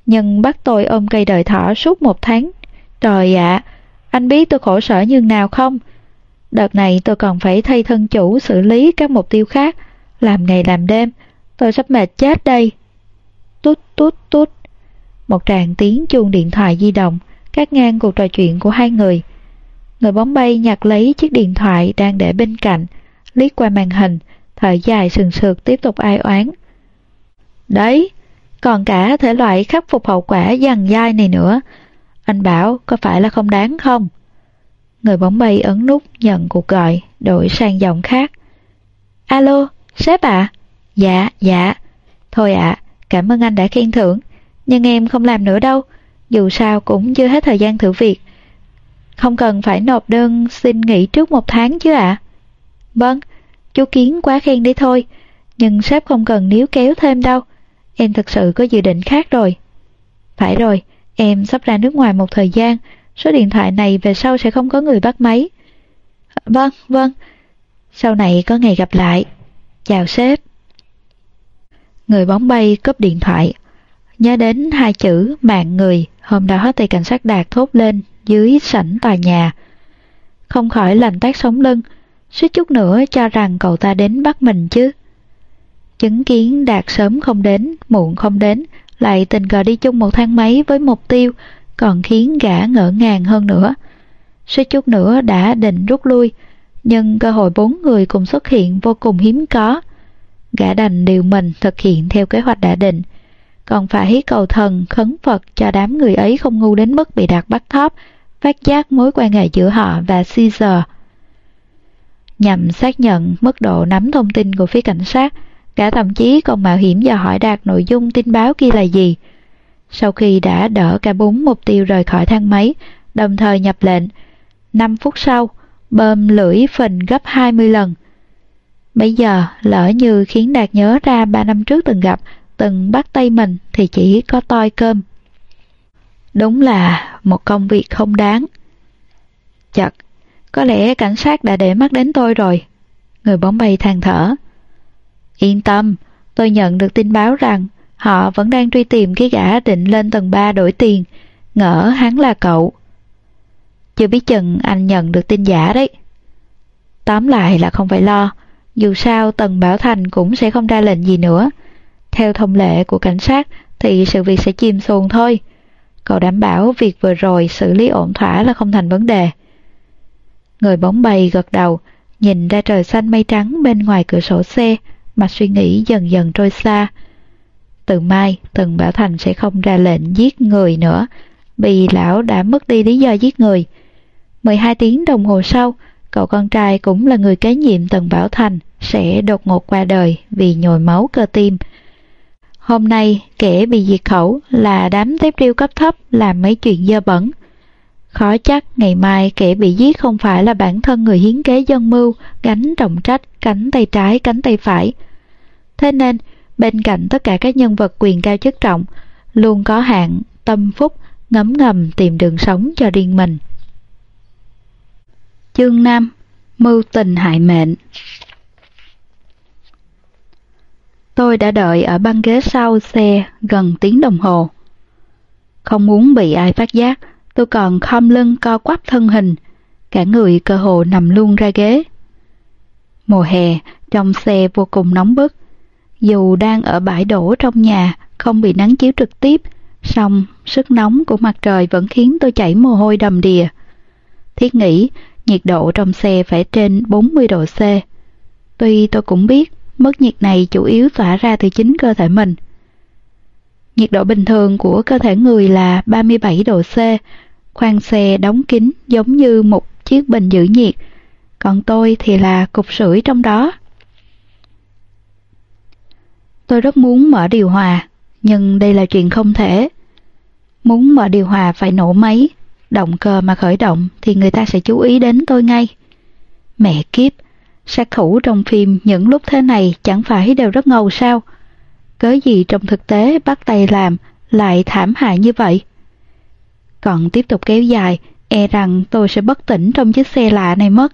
nhưng bắt tôi ôm cây đợi thỏ suốt một tháng. Trời ạ, anh biết tôi khổ sở như nào không? Đợt này tôi còn phải thay thân chủ xử lý các mục tiêu khác, làm ngày làm đêm, tôi sắp mệt chết đây. Tút tút tút. Một tràng tiếng chuông điện thoại di động, cắt ngang cuộc trò chuyện của hai người. Người bóng bay nhặt lấy chiếc điện thoại đang để bên cạnh, liếc qua màn hình, thở dài sừng sượt tiếp tục ai oán. Đấy, còn cả thể loại khắc phục hậu quả dằn dai này nữa. Anh bảo có phải là không đáng không? Người bóng bay ấn nút nhận cuộc gọi, đổi sang giọng khác. Alo, sếp ạ? À? Dạ, dạ. Thôi ạ, cảm ơn anh đã khen thưởng. Nhưng em không làm nữa đâu. Dù sao cũng chưa hết thời gian thử việc. Không cần phải nộp đơn xin nghỉ trước một tháng chứ ạ? Vâng, chú Kiến quá khen đi thôi. Nhưng sếp không cần níu kéo thêm đâu. Em thực sự có dự định khác rồi. Phải rồi, em sắp ra nước ngoài một thời gian. Số điện thoại này về sau sẽ không có người bắt máy. Vâng, vâng. Sau này có ngày gặp lại. Chào sếp. Người bóng bay cướp điện thoại. Nhớ đến hai chữ mạng người, hôm đó thì cảnh sát đạt thốt lên dưới sảnh tòa nhà. Không khỏi lành tác sống lưng, suýt chút nữa cho rằng cậu ta đến bắt mình chứ. Chứng kiến Đạt sớm không đến, muộn không đến, lại tình cờ đi chung một thang máy với mục tiêu, còn khiến gã ngỡ ngàng hơn nữa. Suýt chút nữa đã định rút lui, nhưng cơ hội bốn người cùng xuất hiện vô cùng hiếm có. Gã đành điều mình thực hiện theo kế hoạch đã định, còn phải cầu thần khấn Phật cho đám người ấy không ngu đến mức bị đặt bắt thóp, phát giác mối quan hệ giữa họ và Caesar. Nhằm xác nhận mức độ nắm thông tin của phía cảnh sát, cả thậm chí còn mạo hiểm dò hỏi đạt nội dung tin báo kia là gì. Sau khi đã đỡ cả bốn mục tiêu rời khỏi thang máy, đồng thời nhập lệnh, 5 phút sau, bơm lưỡi phình gấp 20 lần. Bây giờ, lỡ như khiến Đạt nhớ ra ba năm trước từng gặp, từng bắt tay mình thì chỉ có toi cơm. Đúng là một công việc không đáng. Chật, có lẽ cảnh sát đã để mắt đến tôi rồi. Người bóng bay than thở. Yên tâm, tôi nhận được tin báo rằng họ vẫn đang truy tìm cái gã định lên tầng 3 đổi tiền, ngỡ hắn là cậu. Chưa biết chừng anh nhận được tin giả đấy. Tóm lại là không phải lo, dù sao Tần Bảo Thành cũng sẽ không ra lệnh gì nữa. Theo thông lệ của cảnh sát thì sự việc sẽ chìm xuồng thôi. Cậu đảm bảo việc vừa rồi xử lý ổn thỏa là không thành vấn đề. Người bóng bay gật đầu, nhìn ra trời xanh mây trắng bên ngoài cửa sổ xe, mà suy nghĩ dần dần trôi xa. Từ mai, Tần Bảo Thành sẽ không ra lệnh giết người nữa, vì lão đã mất đi lý do giết người. 12 tiếng đồng hồ sau, cậu con trai cũng là người kế nhiệm Tần Bảo Thành sẽ đột ngột qua đời vì nhồi máu cơ tim. Hôm nay, kẻ bị diệt khẩu là đám tép riêu cấp thấp làm mấy chuyện dơ bẩn. Khó chắc ngày mai kẻ bị giết không phải là bản thân người hiến kế dân mưu, gánh trọng trách, cánh tay trái, cánh tay phải. Thế nên, bên cạnh tất cả các nhân vật quyền cao chức trọng, luôn có hạn, tâm phúc, ngấm ngầm tìm đường sống cho riêng mình. Chương 5 Mưu tình hại mệnh Tôi đã đợi ở băng ghế sau xe gần tiếng đồng hồ. Không muốn bị ai phát giác, tôi còn khom lưng co quắp thân hình, cả người cơ hồ nằm luôn ra ghế. Mùa hè, trong xe vô cùng nóng bức. Dù đang ở bãi đổ trong nhà, không bị nắng chiếu trực tiếp, song sức nóng của mặt trời vẫn khiến tôi chảy mồ hôi đầm đìa. Thiết nghĩ, nhiệt độ trong xe phải trên 40 độ C. Tuy tôi cũng biết mức nhiệt này chủ yếu tỏa ra từ chính cơ thể mình. Nhiệt độ bình thường của cơ thể người là 37 độ C, khoang xe đóng kín giống như một chiếc bình giữ nhiệt, còn tôi thì là cục sưởi trong đó. Tôi rất muốn mở điều hòa, nhưng đây là chuyện không thể. Muốn mở điều hòa phải nổ máy, động cơ mà khởi động thì người ta sẽ chú ý đến tôi ngay. Mẹ kiếp, sát thủ trong phim những lúc thế này chẳng phải đều rất ngầu sao? Cớ gì trong thực tế bắt tay làm lại thảm hại như vậy? còn tiếp tục kéo dài, e rằng tôi sẽ bất tỉnh trong chiếc xe lạ này mất.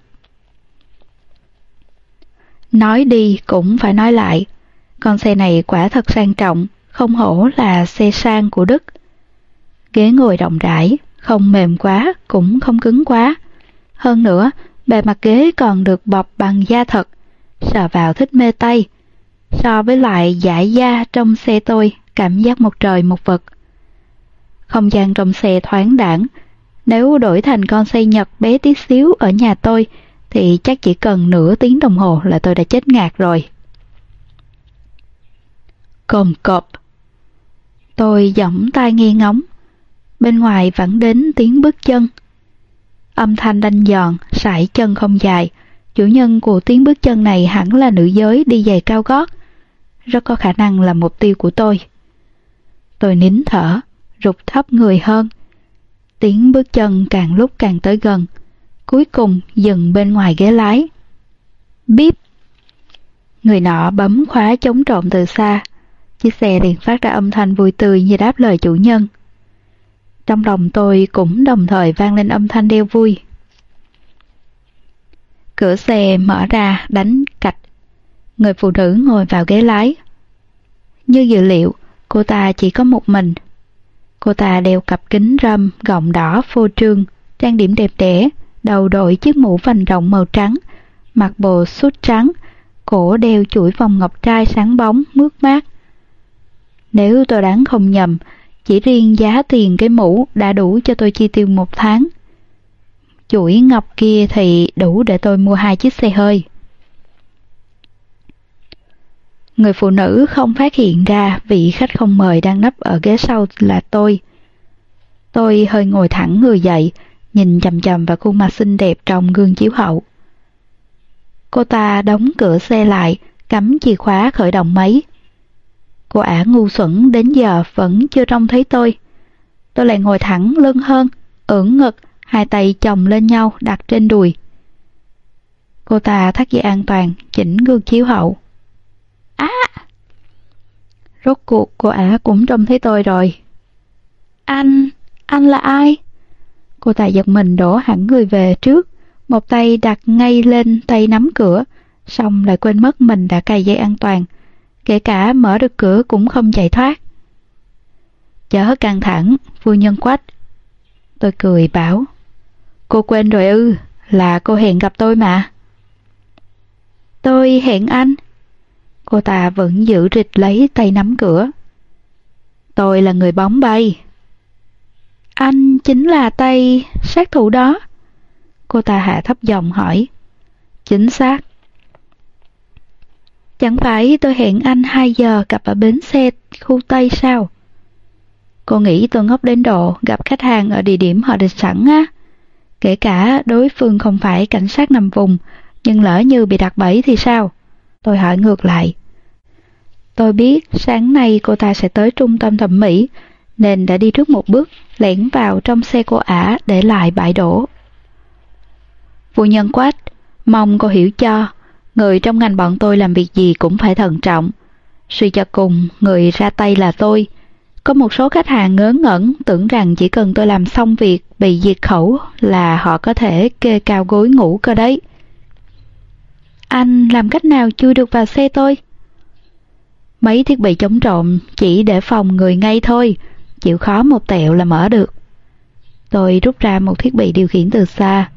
Nói đi cũng phải nói lại, con xe này quả thật sang trọng, không hổ là xe sang của Đức. Ghế ngồi rộng rãi, không mềm quá, cũng không cứng quá. Hơn nữa, bề mặt ghế còn được bọc bằng da thật, sờ vào thích mê tay. So với lại giải da trong xe tôi, cảm giác một trời một vực. Không gian trong xe thoáng đẳng, nếu đổi thành con xe Nhật bé tí xíu ở nhà tôi, thì chắc chỉ cần nửa tiếng đồng hồ là tôi đã chết ngạt rồi. Cồm cộp. Tôi giỏng tai nghe ngóng. Bên ngoài vẫn đến tiếng bước chân. Âm thanh đanh giòn, sải chân không dài. Chủ nhân của tiếng bước chân này hẳn là nữ giới đi giày cao gót. Rất có khả năng là mục tiêu của tôi. Tôi nín thở, rụt thấp người hơn. Tiếng bước chân càng lúc càng tới gần. Cuối cùng dừng bên ngoài ghế lái. Bíp! Người nọ bấm khóa chống trộm từ xa. Chiếc xe liền phát ra âm thanh vui tươi như đáp lời chủ nhân. Trong lòng tôi cũng đồng thời vang lên âm thanh đeo vui. Cửa xe mở ra đánh cạch. Người phụ nữ ngồi vào ghế lái. Như dự liệu, cô ta chỉ có một mình. Cô ta đeo cặp kính râm gọng đỏ phô trương, trang điểm đẹp đẽ, đầu đội chiếc mũ vành rộng màu trắng, mặc bộ sút trắng, cổ đeo chuỗi vòng ngọc trai sáng bóng, mướt mát. Nếu tôi đoán không nhầm, chỉ riêng giá tiền cái mũ đã đủ cho tôi chi tiêu một tháng. Chuỗi ngọc kia thì đủ để tôi mua hai chiếc xe hơi. Người phụ nữ không phát hiện ra vị khách không mời đang nấp ở ghế sau là tôi. Tôi hơi ngồi thẳng người dậy, nhìn chầm chầm vào khuôn mặt xinh đẹp trong gương chiếu hậu. Cô ta đóng cửa xe lại, cắm chìa khóa khởi động máy. Cô ả ngu xuẩn đến giờ vẫn chưa trông thấy tôi. Tôi lại ngồi thẳng lưng hơn, ưỡn ngực, hai tay chồng lên nhau đặt trên đùi. Cô ta thắt dây an toàn, chỉnh gương chiếu hậu. Á! Rốt cuộc cô ả cũng trông thấy tôi rồi. Anh, anh là ai? Cô ta giật mình đổ hẳn người về trước, một tay đặt ngay lên tay nắm cửa, xong lại quên mất mình đã cài dây an toàn. Kể cả mở được cửa cũng không chạy thoát. Chớ căng thẳng, phu nhân quách. Tôi cười bảo, cô quên rồi ư, là cô hẹn gặp tôi mà. Tôi hẹn anh. Cô ta vẫn giữ rịch lấy tay nắm cửa. Tôi là người bóng bay. Anh chính là tay sát thủ đó. Cô ta hạ thấp giọng hỏi. Chính xác. Chẳng phải tôi hẹn anh 2 giờ gặp ở bến xe khu Tây sao? Cô nghĩ tôi ngốc đến độ gặp khách hàng ở địa điểm họ định sẵn á. Kể cả đối phương không phải cảnh sát nằm vùng, nhưng lỡ như bị đặt bẫy thì sao? Tôi hỏi ngược lại. Tôi biết sáng nay cô ta sẽ tới trung tâm thẩm mỹ, nên đã đi trước một bước, lẻn vào trong xe cô ả để lại bãi đổ. Phu nhân quát, mong cô hiểu cho, người trong ngành bọn tôi làm việc gì cũng phải thận trọng. Suy cho cùng, người ra tay là tôi. Có một số khách hàng ngớ ngẩn tưởng rằng chỉ cần tôi làm xong việc bị diệt khẩu là họ có thể kê cao gối ngủ cơ đấy. Anh làm cách nào chui được vào xe tôi? Mấy thiết bị chống trộm chỉ để phòng người ngay thôi, chịu khó một tẹo là mở được. Tôi rút ra một thiết bị điều khiển từ xa.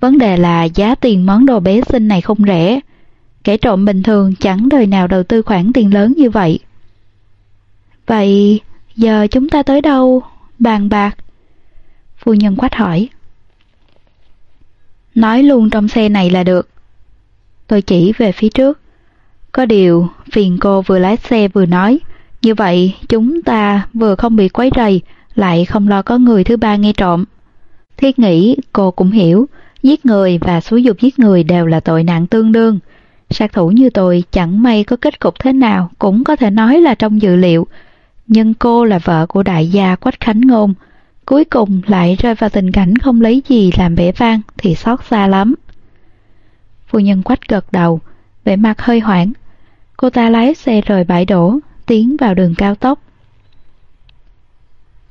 Vấn đề là giá tiền món đồ bé xinh này không rẻ. Kẻ trộm bình thường chẳng đời nào đầu tư khoản tiền lớn như vậy. Vậy giờ chúng ta tới đâu? Bàn bạc. Phu nhân quát hỏi. Nói luôn trong xe này là được. Tôi chỉ về phía trước. Có điều, phiền cô vừa lái xe vừa nói. Như vậy, chúng ta vừa không bị quấy rầy, lại không lo có người thứ ba nghe trộm. Thiết nghĩ cô cũng hiểu, giết người và xúi dục giết người đều là tội nặng tương đương. Sát thủ như tôi chẳng may có kết cục thế nào cũng có thể nói là trong dự liệu. Nhưng cô là vợ của đại gia Quách Khánh Ngôn, cuối cùng lại rơi vào tình cảnh không lấy gì làm vẻ vang thì xót xa lắm. Phu nhân Quách gật đầu, vẻ mặt hơi hoảng. Cô ta lái xe rời bãi đổ, tiến vào đường cao tốc.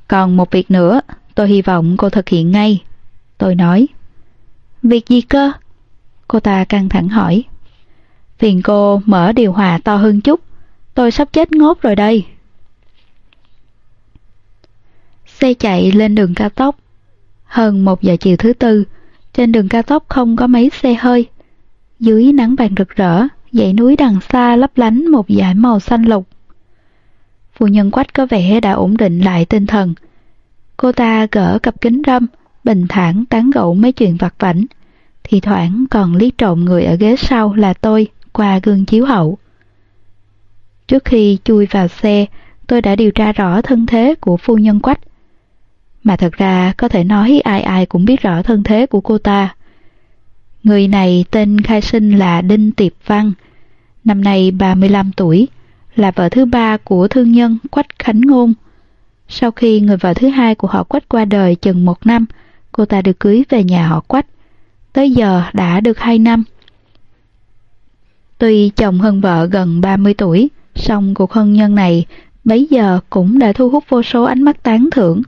Còn một việc nữa, Tôi hy vọng cô thực hiện ngay. Tôi nói. Việc gì cơ? Cô ta căng thẳng hỏi. Phiền cô mở điều hòa to hơn chút. Tôi sắp chết ngốt rồi đây. Xe chạy lên đường cao tốc. Hơn một giờ chiều thứ tư, trên đường cao tốc không có mấy xe hơi. Dưới nắng vàng rực rỡ, dãy núi đằng xa lấp lánh một dải màu xanh lục. Phu nhân quách có vẻ đã ổn định lại tinh thần. Cô ta gỡ cặp kính râm, bình thản tán gẫu mấy chuyện vặt vảnh. Thì thoảng còn liếc trộm người ở ghế sau là tôi qua gương chiếu hậu. Trước khi chui vào xe, tôi đã điều tra rõ thân thế của phu nhân quách. Mà thật ra có thể nói ai ai cũng biết rõ thân thế của cô ta. Người này tên khai sinh là Đinh Tiệp Văn, năm nay 35 tuổi, là vợ thứ ba của thương nhân Quách Khánh Ngôn. Sau khi người vợ thứ hai của họ Quách qua đời chừng một năm, cô ta được cưới về nhà họ Quách. Tới giờ đã được hai năm. Tuy chồng hơn vợ gần 30 tuổi, song cuộc hôn nhân này bấy giờ cũng đã thu hút vô số ánh mắt tán thưởng.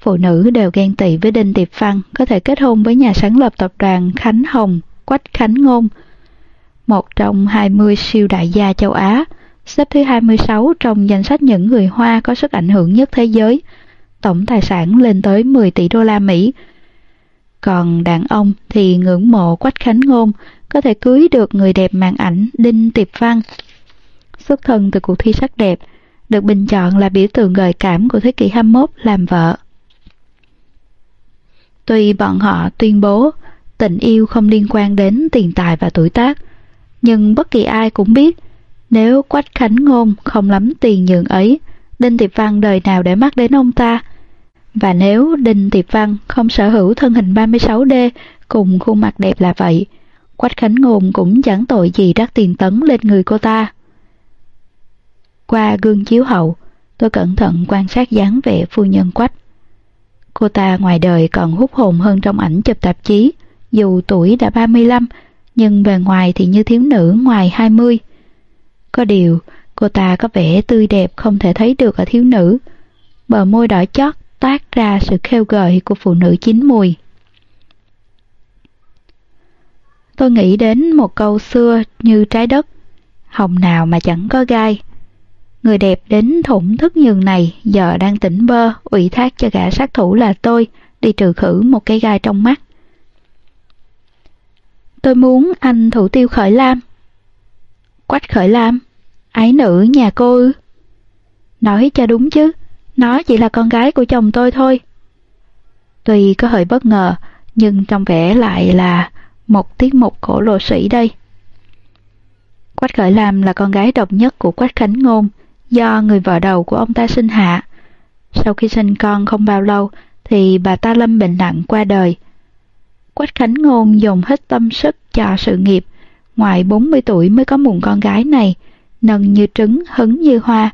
Phụ nữ đều ghen tị với Đinh Tiệp Văn có thể kết hôn với nhà sáng lập tập đoàn Khánh Hồng, Quách Khánh Ngôn. Một trong 20 siêu đại gia châu Á, xếp thứ 26 trong danh sách những người Hoa có sức ảnh hưởng nhất thế giới, tổng tài sản lên tới 10 tỷ đô la Mỹ. Còn đàn ông thì ngưỡng mộ Quách Khánh Ngôn, có thể cưới được người đẹp màn ảnh Đinh Tiệp Văn. Xuất thân từ cuộc thi sắc đẹp, được bình chọn là biểu tượng gợi cảm của thế kỷ 21 làm vợ. Tuy bọn họ tuyên bố tình yêu không liên quan đến tiền tài và tuổi tác, nhưng bất kỳ ai cũng biết nếu Quách Khánh Ngôn không lắm tiền nhường ấy, Đinh Tiệp Văn đời nào để mắt đến ông ta. Và nếu Đinh Tiệp Văn không sở hữu thân hình 36D cùng khuôn mặt đẹp là vậy, Quách Khánh Ngôn cũng chẳng tội gì đắt tiền tấn lên người cô ta. Qua gương chiếu hậu, tôi cẩn thận quan sát dáng vẻ phu nhân Quách. Cô ta ngoài đời còn hút hồn hơn trong ảnh chụp tạp chí, dù tuổi đã 35, nhưng bề ngoài thì như thiếu nữ ngoài 20. Có điều, cô ta có vẻ tươi đẹp không thể thấy được ở thiếu nữ. Bờ môi đỏ chót toát ra sự khêu gợi của phụ nữ chín mùi. Tôi nghĩ đến một câu xưa như trái đất, hồng nào mà chẳng có gai. Người đẹp đến thủng thức nhường này giờ đang tỉnh bơ, ủy thác cho gã sát thủ là tôi, đi trừ khử một cái gai trong mắt. Tôi muốn anh thủ tiêu khởi lam. Quách khởi lam? Ái nữ nhà cô ư? Nói cho đúng chứ, nó chỉ là con gái của chồng tôi thôi. Tuy có hơi bất ngờ, nhưng trong vẻ lại là một tiết mục cổ lộ sĩ đây. Quách Khởi Lam là con gái độc nhất của Quách Khánh Ngôn, do người vợ đầu của ông ta sinh hạ. Sau khi sinh con không bao lâu thì bà ta lâm bệnh nặng qua đời. Quách Khánh Ngôn dùng hết tâm sức cho sự nghiệp, ngoài 40 tuổi mới có mụn con gái này, nần như trứng, hứng như hoa.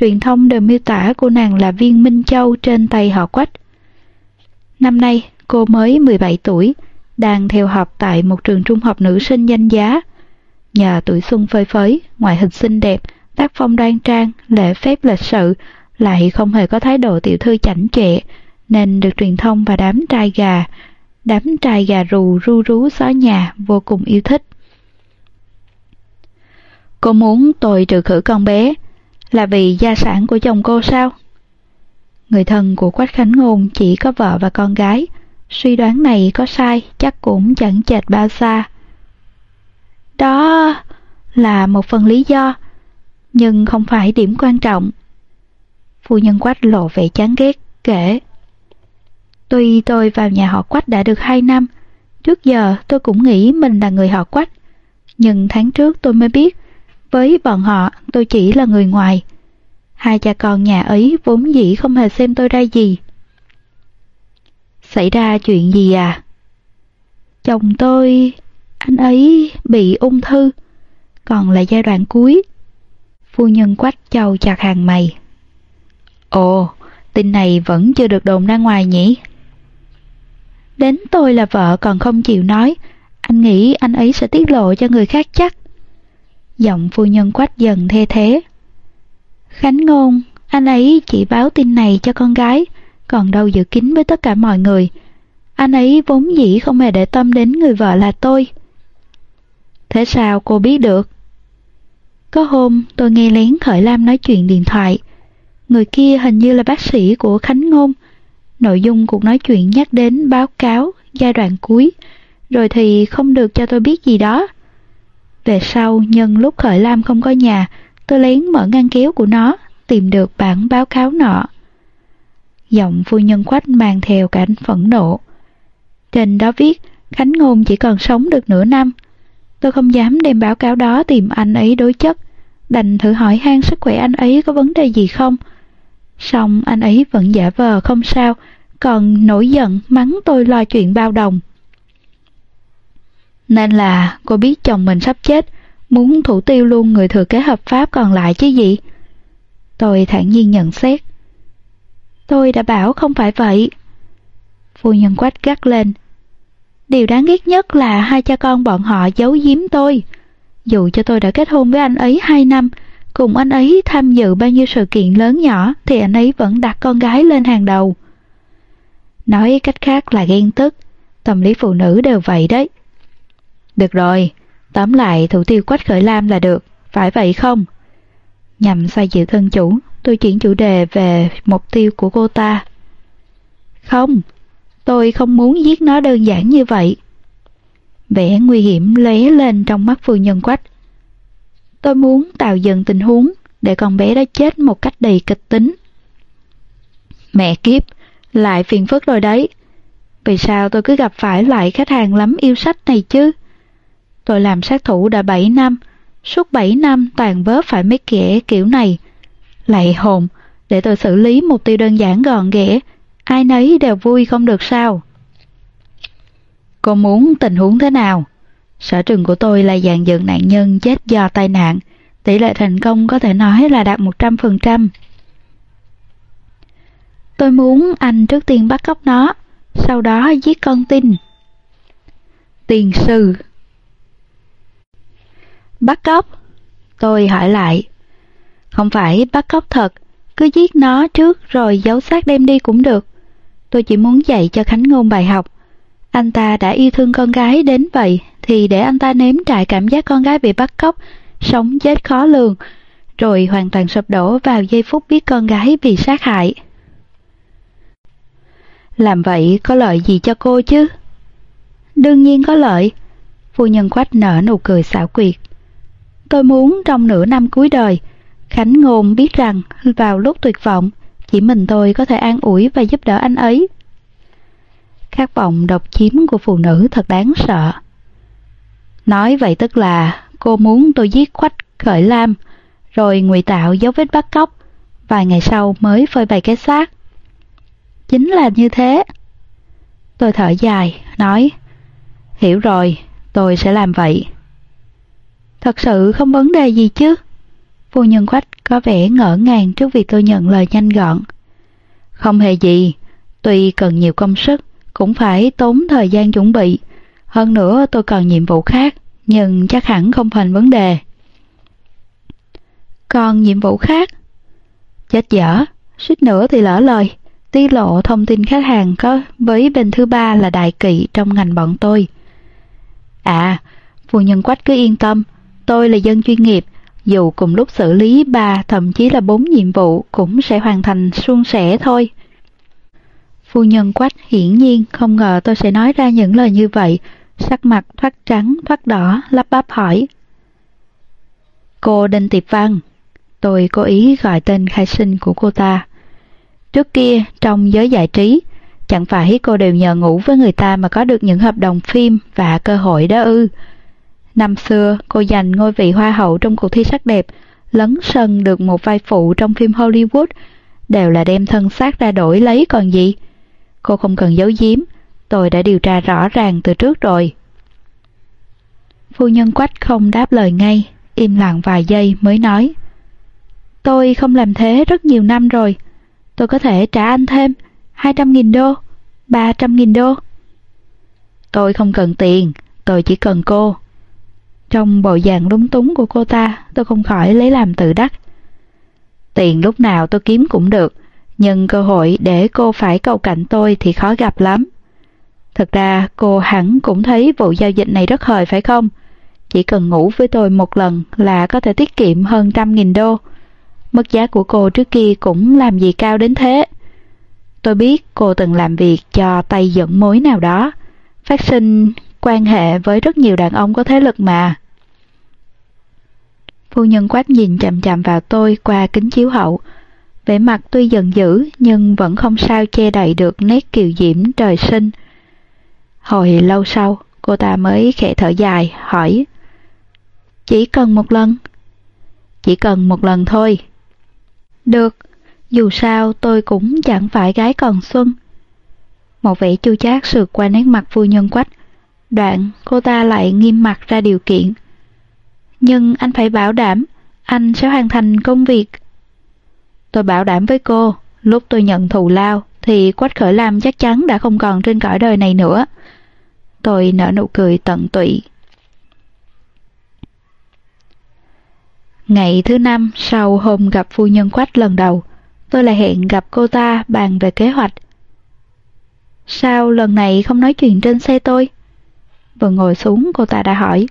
Truyền thông đều miêu tả cô nàng là viên Minh Châu trên tay họ Quách. Năm nay, cô mới 17 tuổi, đang theo học tại một trường trung học nữ sinh danh giá. Nhờ tuổi xuân phơi phới, ngoại hình xinh đẹp, tác phong đoan trang, lễ phép lịch sự, lại không hề có thái độ tiểu thư chảnh chệ, nên được truyền thông và đám trai gà, đám trai gà rù ru rú xó nhà vô cùng yêu thích. Cô muốn tôi trừ khử con bé, là vì gia sản của chồng cô sao? Người thân của Quách Khánh Ngôn chỉ có vợ và con gái, suy đoán này có sai chắc cũng chẳng chệch bao xa. Đó là một phần lý do, nhưng không phải điểm quan trọng. Phu nhân Quách lộ vẻ chán ghét, kể. Tuy tôi vào nhà họ Quách đã được 2 năm, trước giờ tôi cũng nghĩ mình là người họ Quách. Nhưng tháng trước tôi mới biết, với bọn họ tôi chỉ là người ngoài. Hai cha con nhà ấy vốn dĩ không hề xem tôi ra gì. Xảy ra chuyện gì à? Chồng tôi, anh ấy bị ung thư, còn là giai đoạn cuối. Phu nhân quách châu chặt hàng mày. Ồ, tin này vẫn chưa được đồn ra ngoài nhỉ? Đến tôi là vợ còn không chịu nói, anh nghĩ anh ấy sẽ tiết lộ cho người khác chắc. Giọng phu nhân quách dần thê thế. Khánh ngôn, anh ấy chỉ báo tin này cho con gái, còn đâu giữ kín với tất cả mọi người. Anh ấy vốn dĩ không hề để tâm đến người vợ là tôi. Thế sao cô biết được? Có hôm tôi nghe lén Khởi Lam nói chuyện điện thoại. Người kia hình như là bác sĩ của Khánh Ngôn. Nội dung cuộc nói chuyện nhắc đến báo cáo giai đoạn cuối, rồi thì không được cho tôi biết gì đó. Về sau, nhân lúc Khởi Lam không có nhà, tôi lén mở ngăn kéo của nó, tìm được bản báo cáo nọ. Giọng phu nhân quách mang theo cảnh phẫn nộ. Trên đó viết, Khánh Ngôn chỉ còn sống được nửa năm. Tôi không dám đem báo cáo đó tìm anh ấy đối chất, đành thử hỏi han sức khỏe anh ấy có vấn đề gì không. Xong anh ấy vẫn giả vờ không sao, còn nổi giận mắng tôi lo chuyện bao đồng. Nên là cô biết chồng mình sắp chết, muốn thủ tiêu luôn người thừa kế hợp pháp còn lại chứ gì. Tôi thản nhiên nhận xét. Tôi đã bảo không phải vậy. Phu nhân quách gắt lên. Điều đáng ghét nhất là hai cha con bọn họ giấu giếm tôi. Dù cho tôi đã kết hôn với anh ấy hai năm, cùng anh ấy tham dự bao nhiêu sự kiện lớn nhỏ thì anh ấy vẫn đặt con gái lên hàng đầu. Nói cách khác là ghen tức, tâm lý phụ nữ đều vậy đấy. Được rồi, tóm lại thủ tiêu quách khởi lam là được, phải vậy không? Nhằm xoay dịu thân chủ, tôi chuyển chủ đề về mục tiêu của cô ta. Không, tôi không muốn giết nó đơn giản như vậy. Vẻ nguy hiểm lóe lên trong mắt phu nhân quách. Tôi muốn tạo dần tình huống để con bé đó chết một cách đầy kịch tính. Mẹ kiếp, lại phiền phức rồi đấy. Vì sao tôi cứ gặp phải loại khách hàng lắm yêu sách này chứ? Tôi làm sát thủ đã 7 năm, suốt 7 năm toàn vớ phải mấy kẻ kiểu này. Lạy hồn, để tôi xử lý mục tiêu đơn giản gọn ghẽ, ai nấy đều vui không được sao. Cô muốn tình huống thế nào? Sở trường của tôi là dạng dựng nạn nhân chết do tai nạn, tỷ lệ thành công có thể nói là đạt 100%. Tôi muốn anh trước tiên bắt cóc nó, sau đó giết con tin. Tiền sư Bắt cóc? Tôi hỏi lại. Không phải bắt cóc thật, cứ giết nó trước rồi giấu xác đem đi cũng được. Tôi chỉ muốn dạy cho Khánh Ngôn bài học. Anh ta đã yêu thương con gái đến vậy thì để anh ta nếm trải cảm giác con gái bị bắt cóc, sống chết khó lường, rồi hoàn toàn sụp đổ vào giây phút biết con gái bị sát hại. Làm vậy có lợi gì cho cô chứ? Đương nhiên có lợi. Phu nhân quách nở nụ cười xảo quyệt. Tôi muốn trong nửa năm cuối đời, Khánh Ngôn biết rằng vào lúc tuyệt vọng, chỉ mình tôi có thể an ủi và giúp đỡ anh ấy. Khát vọng độc chiếm của phụ nữ thật đáng sợ. Nói vậy tức là cô muốn tôi giết Quách Khởi Lam, rồi ngụy tạo dấu vết bắt cóc, vài ngày sau mới phơi bày cái xác. Chính là như thế. Tôi thở dài, nói, hiểu rồi, tôi sẽ làm vậy. Thật sự không vấn đề gì chứ? Phu nhân quách có vẻ ngỡ ngàng trước việc tôi nhận lời nhanh gọn. Không hề gì, tuy cần nhiều công sức, cũng phải tốn thời gian chuẩn bị. Hơn nữa tôi còn nhiệm vụ khác, nhưng chắc hẳn không thành vấn đề. Còn nhiệm vụ khác? Chết dở, suýt nữa thì lỡ lời. Tiết lộ thông tin khách hàng có với bên thứ ba là đại kỵ trong ngành bọn tôi. À, phu nhân quách cứ yên tâm, tôi là dân chuyên nghiệp, dù cùng lúc xử lý ba thậm chí là bốn nhiệm vụ cũng sẽ hoàn thành suôn sẻ thôi. Phu nhân quách hiển nhiên không ngờ tôi sẽ nói ra những lời như vậy, sắc mặt thoát trắng thoát đỏ lắp bắp hỏi. Cô Đinh Tiệp Văn, tôi cố ý gọi tên khai sinh của cô ta. Trước kia, trong giới giải trí, chẳng phải cô đều nhờ ngủ với người ta mà có được những hợp đồng phim và cơ hội đó ư. Năm xưa, cô giành ngôi vị hoa hậu trong cuộc thi sắc đẹp, lấn sân được một vai phụ trong phim Hollywood, đều là đem thân xác ra đổi lấy còn gì. Cô không cần giấu giếm, tôi đã điều tra rõ ràng từ trước rồi. Phu nhân quách không đáp lời ngay, im lặng vài giây mới nói. Tôi không làm thế rất nhiều năm rồi, tôi có thể trả anh thêm 200.000 đô, 300.000 đô. Tôi không cần tiền, tôi chỉ cần cô. Trong bộ dạng lúng túng của cô ta, tôi không khỏi lấy làm tự đắc. Tiền lúc nào tôi kiếm cũng được, nhưng cơ hội để cô phải cầu cạnh tôi thì khó gặp lắm. Thật ra cô hẳn cũng thấy vụ giao dịch này rất hời phải không? Chỉ cần ngủ với tôi một lần là có thể tiết kiệm hơn trăm nghìn đô. Mức giá của cô trước kia cũng làm gì cao đến thế. Tôi biết cô từng làm việc cho tay dẫn mối nào đó, phát sinh quan hệ với rất nhiều đàn ông có thế lực mà. Phu nhân quát nhìn chậm chậm vào tôi qua kính chiếu hậu. Vẻ mặt tuy giận dữ nhưng vẫn không sao che đậy được nét kiều diễm trời sinh. Hồi lâu sau, cô ta mới khẽ thở dài, hỏi Chỉ cần một lần? Chỉ cần một lần thôi. Được, dù sao tôi cũng chẳng phải gái còn xuân. Một vẻ chua chát sượt qua nét mặt phu nhân quách. Đoạn cô ta lại nghiêm mặt ra điều kiện. Nhưng anh phải bảo đảm anh sẽ hoàn thành công việc. Tôi bảo đảm với cô, lúc tôi nhận thù lao thì Quách Khởi Lam chắc chắn đã không còn trên cõi đời này nữa. Tôi nở nụ cười tận tụy. Ngày thứ năm sau hôm gặp phu nhân Quách lần đầu, tôi lại hẹn gặp cô ta bàn về kế hoạch. Sao lần này không nói chuyện trên xe tôi? Vừa ngồi xuống cô ta đã hỏi.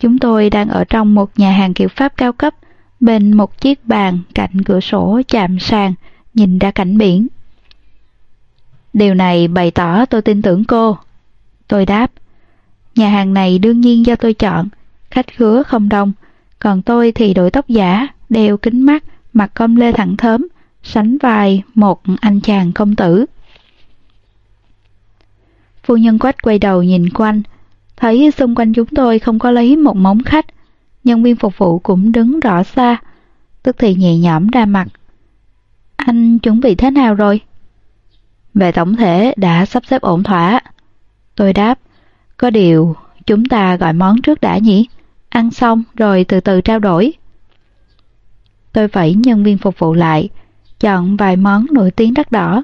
Chúng tôi đang ở trong một nhà hàng kiểu Pháp cao cấp, bên một chiếc bàn cạnh cửa sổ chạm sàn, nhìn ra cảnh biển. Điều này bày tỏ tôi tin tưởng cô. Tôi đáp, nhà hàng này đương nhiên do tôi chọn, khách khứa không đông, còn tôi thì đội tóc giả, đeo kính mắt, mặt com lê thẳng thớm, sánh vai một anh chàng công tử. Phu nhân quách quay đầu nhìn quanh, thấy xung quanh chúng tôi không có lấy một móng khách, nhân viên phục vụ cũng đứng rõ xa, tức thì nhẹ nhõm ra mặt. Anh chuẩn bị thế nào rồi? Về tổng thể đã sắp xếp ổn thỏa. Tôi đáp, có điều chúng ta gọi món trước đã nhỉ? Ăn xong rồi từ từ trao đổi. Tôi vẫy nhân viên phục vụ lại, chọn vài món nổi tiếng đắt đỏ,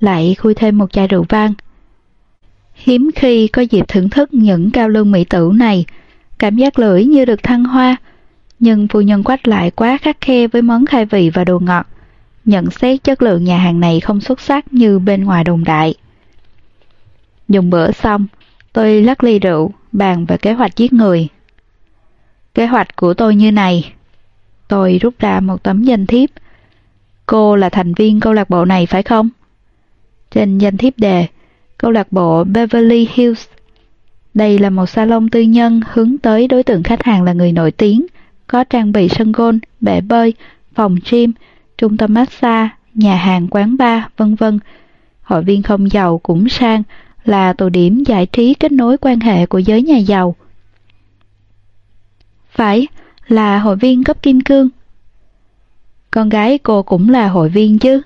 lại khui thêm một chai rượu vang. Hiếm khi có dịp thưởng thức những cao lương mỹ tử này, cảm giác lưỡi như được thăng hoa, nhưng phu nhân quách lại quá khắc khe với món khai vị và đồ ngọt. Nhận xét chất lượng nhà hàng này không xuất sắc như bên ngoài đồn đại. Dùng bữa xong, tôi lắc ly rượu, bàn về kế hoạch giết người. Kế hoạch của tôi như này. Tôi rút ra một tấm danh thiếp. Cô là thành viên câu lạc bộ này phải không? Trên danh thiếp đề, câu lạc bộ Beverly Hills. Đây là một salon tư nhân hướng tới đối tượng khách hàng là người nổi tiếng, có trang bị sân golf, bể bơi, phòng gym, trung tâm massage, nhà hàng quán bar, vân vân. Hội viên không giàu cũng sang, là tụ điểm giải trí kết nối quan hệ của giới nhà giàu. Phải, là hội viên cấp kim cương. Con gái cô cũng là hội viên chứ.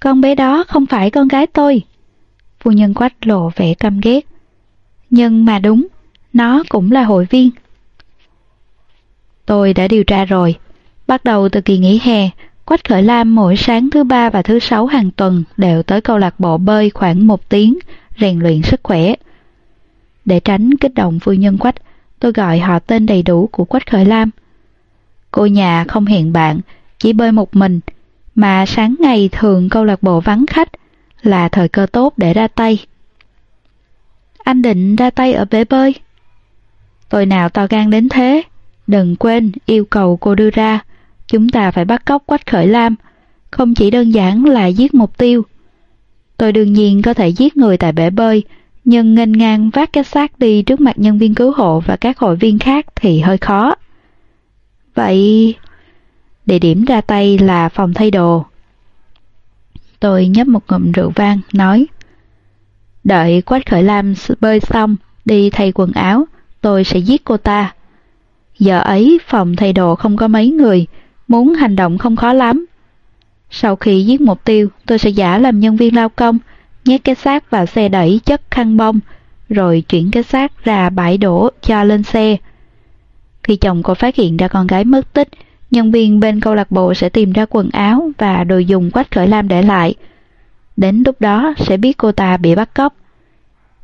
Con bé đó không phải con gái tôi. Phu nhân quách lộ vẻ căm ghét. Nhưng mà đúng, nó cũng là hội viên. Tôi đã điều tra rồi. Bắt đầu từ kỳ nghỉ hè, Quách Khởi Lam mỗi sáng thứ ba và thứ sáu hàng tuần đều tới câu lạc bộ bơi khoảng một tiếng, rèn luyện sức khỏe. Để tránh kích động phu nhân Quách, tôi gọi họ tên đầy đủ của Quách Khởi Lam. Cô nhà không hẹn bạn, chỉ bơi một mình, mà sáng ngày thường câu lạc bộ vắng khách, là thời cơ tốt để ra tay. Anh định ra tay ở bể bơi? Tôi nào to gan đến thế, đừng quên yêu cầu cô đưa ra, chúng ta phải bắt cóc Quách Khởi Lam, không chỉ đơn giản là giết mục tiêu. Tôi đương nhiên có thể giết người tại bể bơi, nhưng nghênh ngang vác cái xác đi trước mặt nhân viên cứu hộ và các hội viên khác thì hơi khó. Vậy, địa điểm ra tay là phòng thay đồ. Tôi nhấp một ngụm rượu vang, nói Đợi Quách Khởi Lam bơi xong, đi thay quần áo, tôi sẽ giết cô ta. Giờ ấy phòng thay đồ không có mấy người, muốn hành động không khó lắm. Sau khi giết mục tiêu, tôi sẽ giả làm nhân viên lao công, nhét cái xác vào xe đẩy chất khăn bông, rồi chuyển cái xác ra bãi đổ cho lên xe. Khi chồng cô phát hiện ra con gái mất tích, nhân viên bên câu lạc bộ sẽ tìm ra quần áo và đồ dùng Quách Khởi Lam để lại. Đến lúc đó sẽ biết cô ta bị bắt cóc.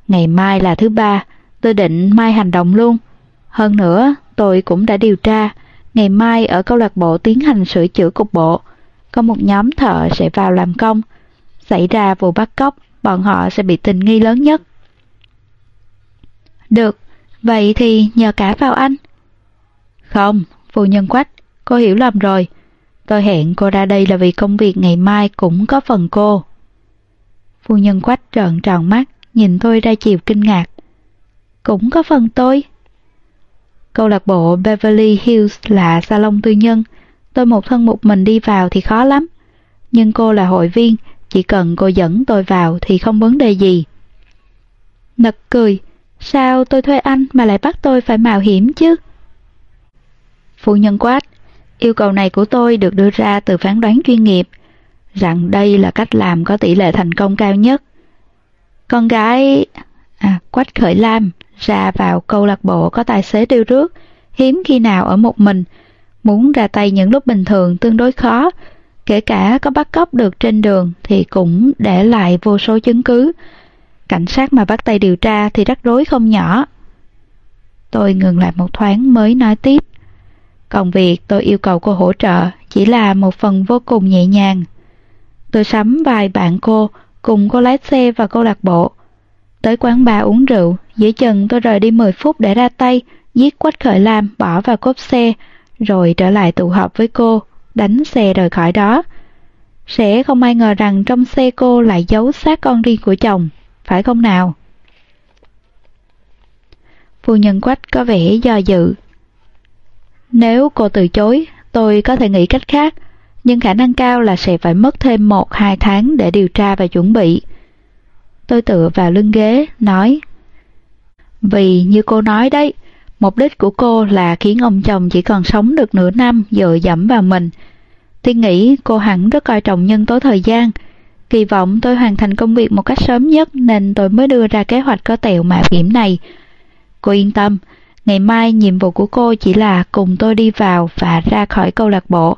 Ngày mai là thứ ba, tôi định mai hành động luôn. Hơn nữa, tôi cũng đã điều tra, ngày mai ở câu lạc bộ tiến hành sửa chữa cục bộ, có một nhóm thợ sẽ vào làm công. Xảy ra vụ bắt cóc, bọn họ sẽ bị tình nghi lớn nhất. Được, vậy thì nhờ cả vào anh. Không, phu nhân quách, cô hiểu lầm rồi. Tôi hẹn cô ra đây là vì công việc ngày mai cũng có phần cô. Phu nhân quách trợn tròn mắt, nhìn tôi ra chiều kinh ngạc. Cũng có phần tôi. Câu lạc bộ Beverly Hills là salon tư nhân. Tôi một thân một mình đi vào thì khó lắm. Nhưng cô là hội viên, chỉ cần cô dẫn tôi vào thì không vấn đề gì. Nật cười, sao tôi thuê anh mà lại bắt tôi phải mạo hiểm chứ? Phu nhân quát, yêu cầu này của tôi được đưa ra từ phán đoán chuyên nghiệp, rằng đây là cách làm có tỷ lệ thành công cao nhất. Con gái... À, Quách Khởi Lam ra vào câu lạc bộ có tài xế đưa rước, hiếm khi nào ở một mình, muốn ra tay những lúc bình thường tương đối khó, kể cả có bắt cóc được trên đường thì cũng để lại vô số chứng cứ. Cảnh sát mà bắt tay điều tra thì rắc rối không nhỏ. Tôi ngừng lại một thoáng mới nói tiếp. Công việc tôi yêu cầu cô hỗ trợ chỉ là một phần vô cùng nhẹ nhàng. Tôi sắm vài bạn cô cùng cô lái xe và câu lạc bộ. Tới quán bar uống rượu, dưới chừng tôi rời đi 10 phút để ra tay, giết Quách Khởi Lam bỏ vào cốp xe, rồi trở lại tụ họp với cô, đánh xe rời khỏi đó. Sẽ không ai ngờ rằng trong xe cô lại giấu xác con riêng của chồng, phải không nào? Phu nhân Quách có vẻ do dự. Nếu cô từ chối, tôi có thể nghĩ cách khác, nhưng khả năng cao là sẽ phải mất thêm một hai tháng để điều tra và chuẩn bị. Tôi tựa vào lưng ghế, nói Vì như cô nói đấy, mục đích của cô là khiến ông chồng chỉ còn sống được nửa năm dựa dẫm vào mình. Tôi nghĩ cô hẳn rất coi trọng nhân tố thời gian. Kỳ vọng tôi hoàn thành công việc một cách sớm nhất nên tôi mới đưa ra kế hoạch có tẹo mạo hiểm này. Cô yên tâm, ngày mai nhiệm vụ của cô chỉ là cùng tôi đi vào và ra khỏi câu lạc bộ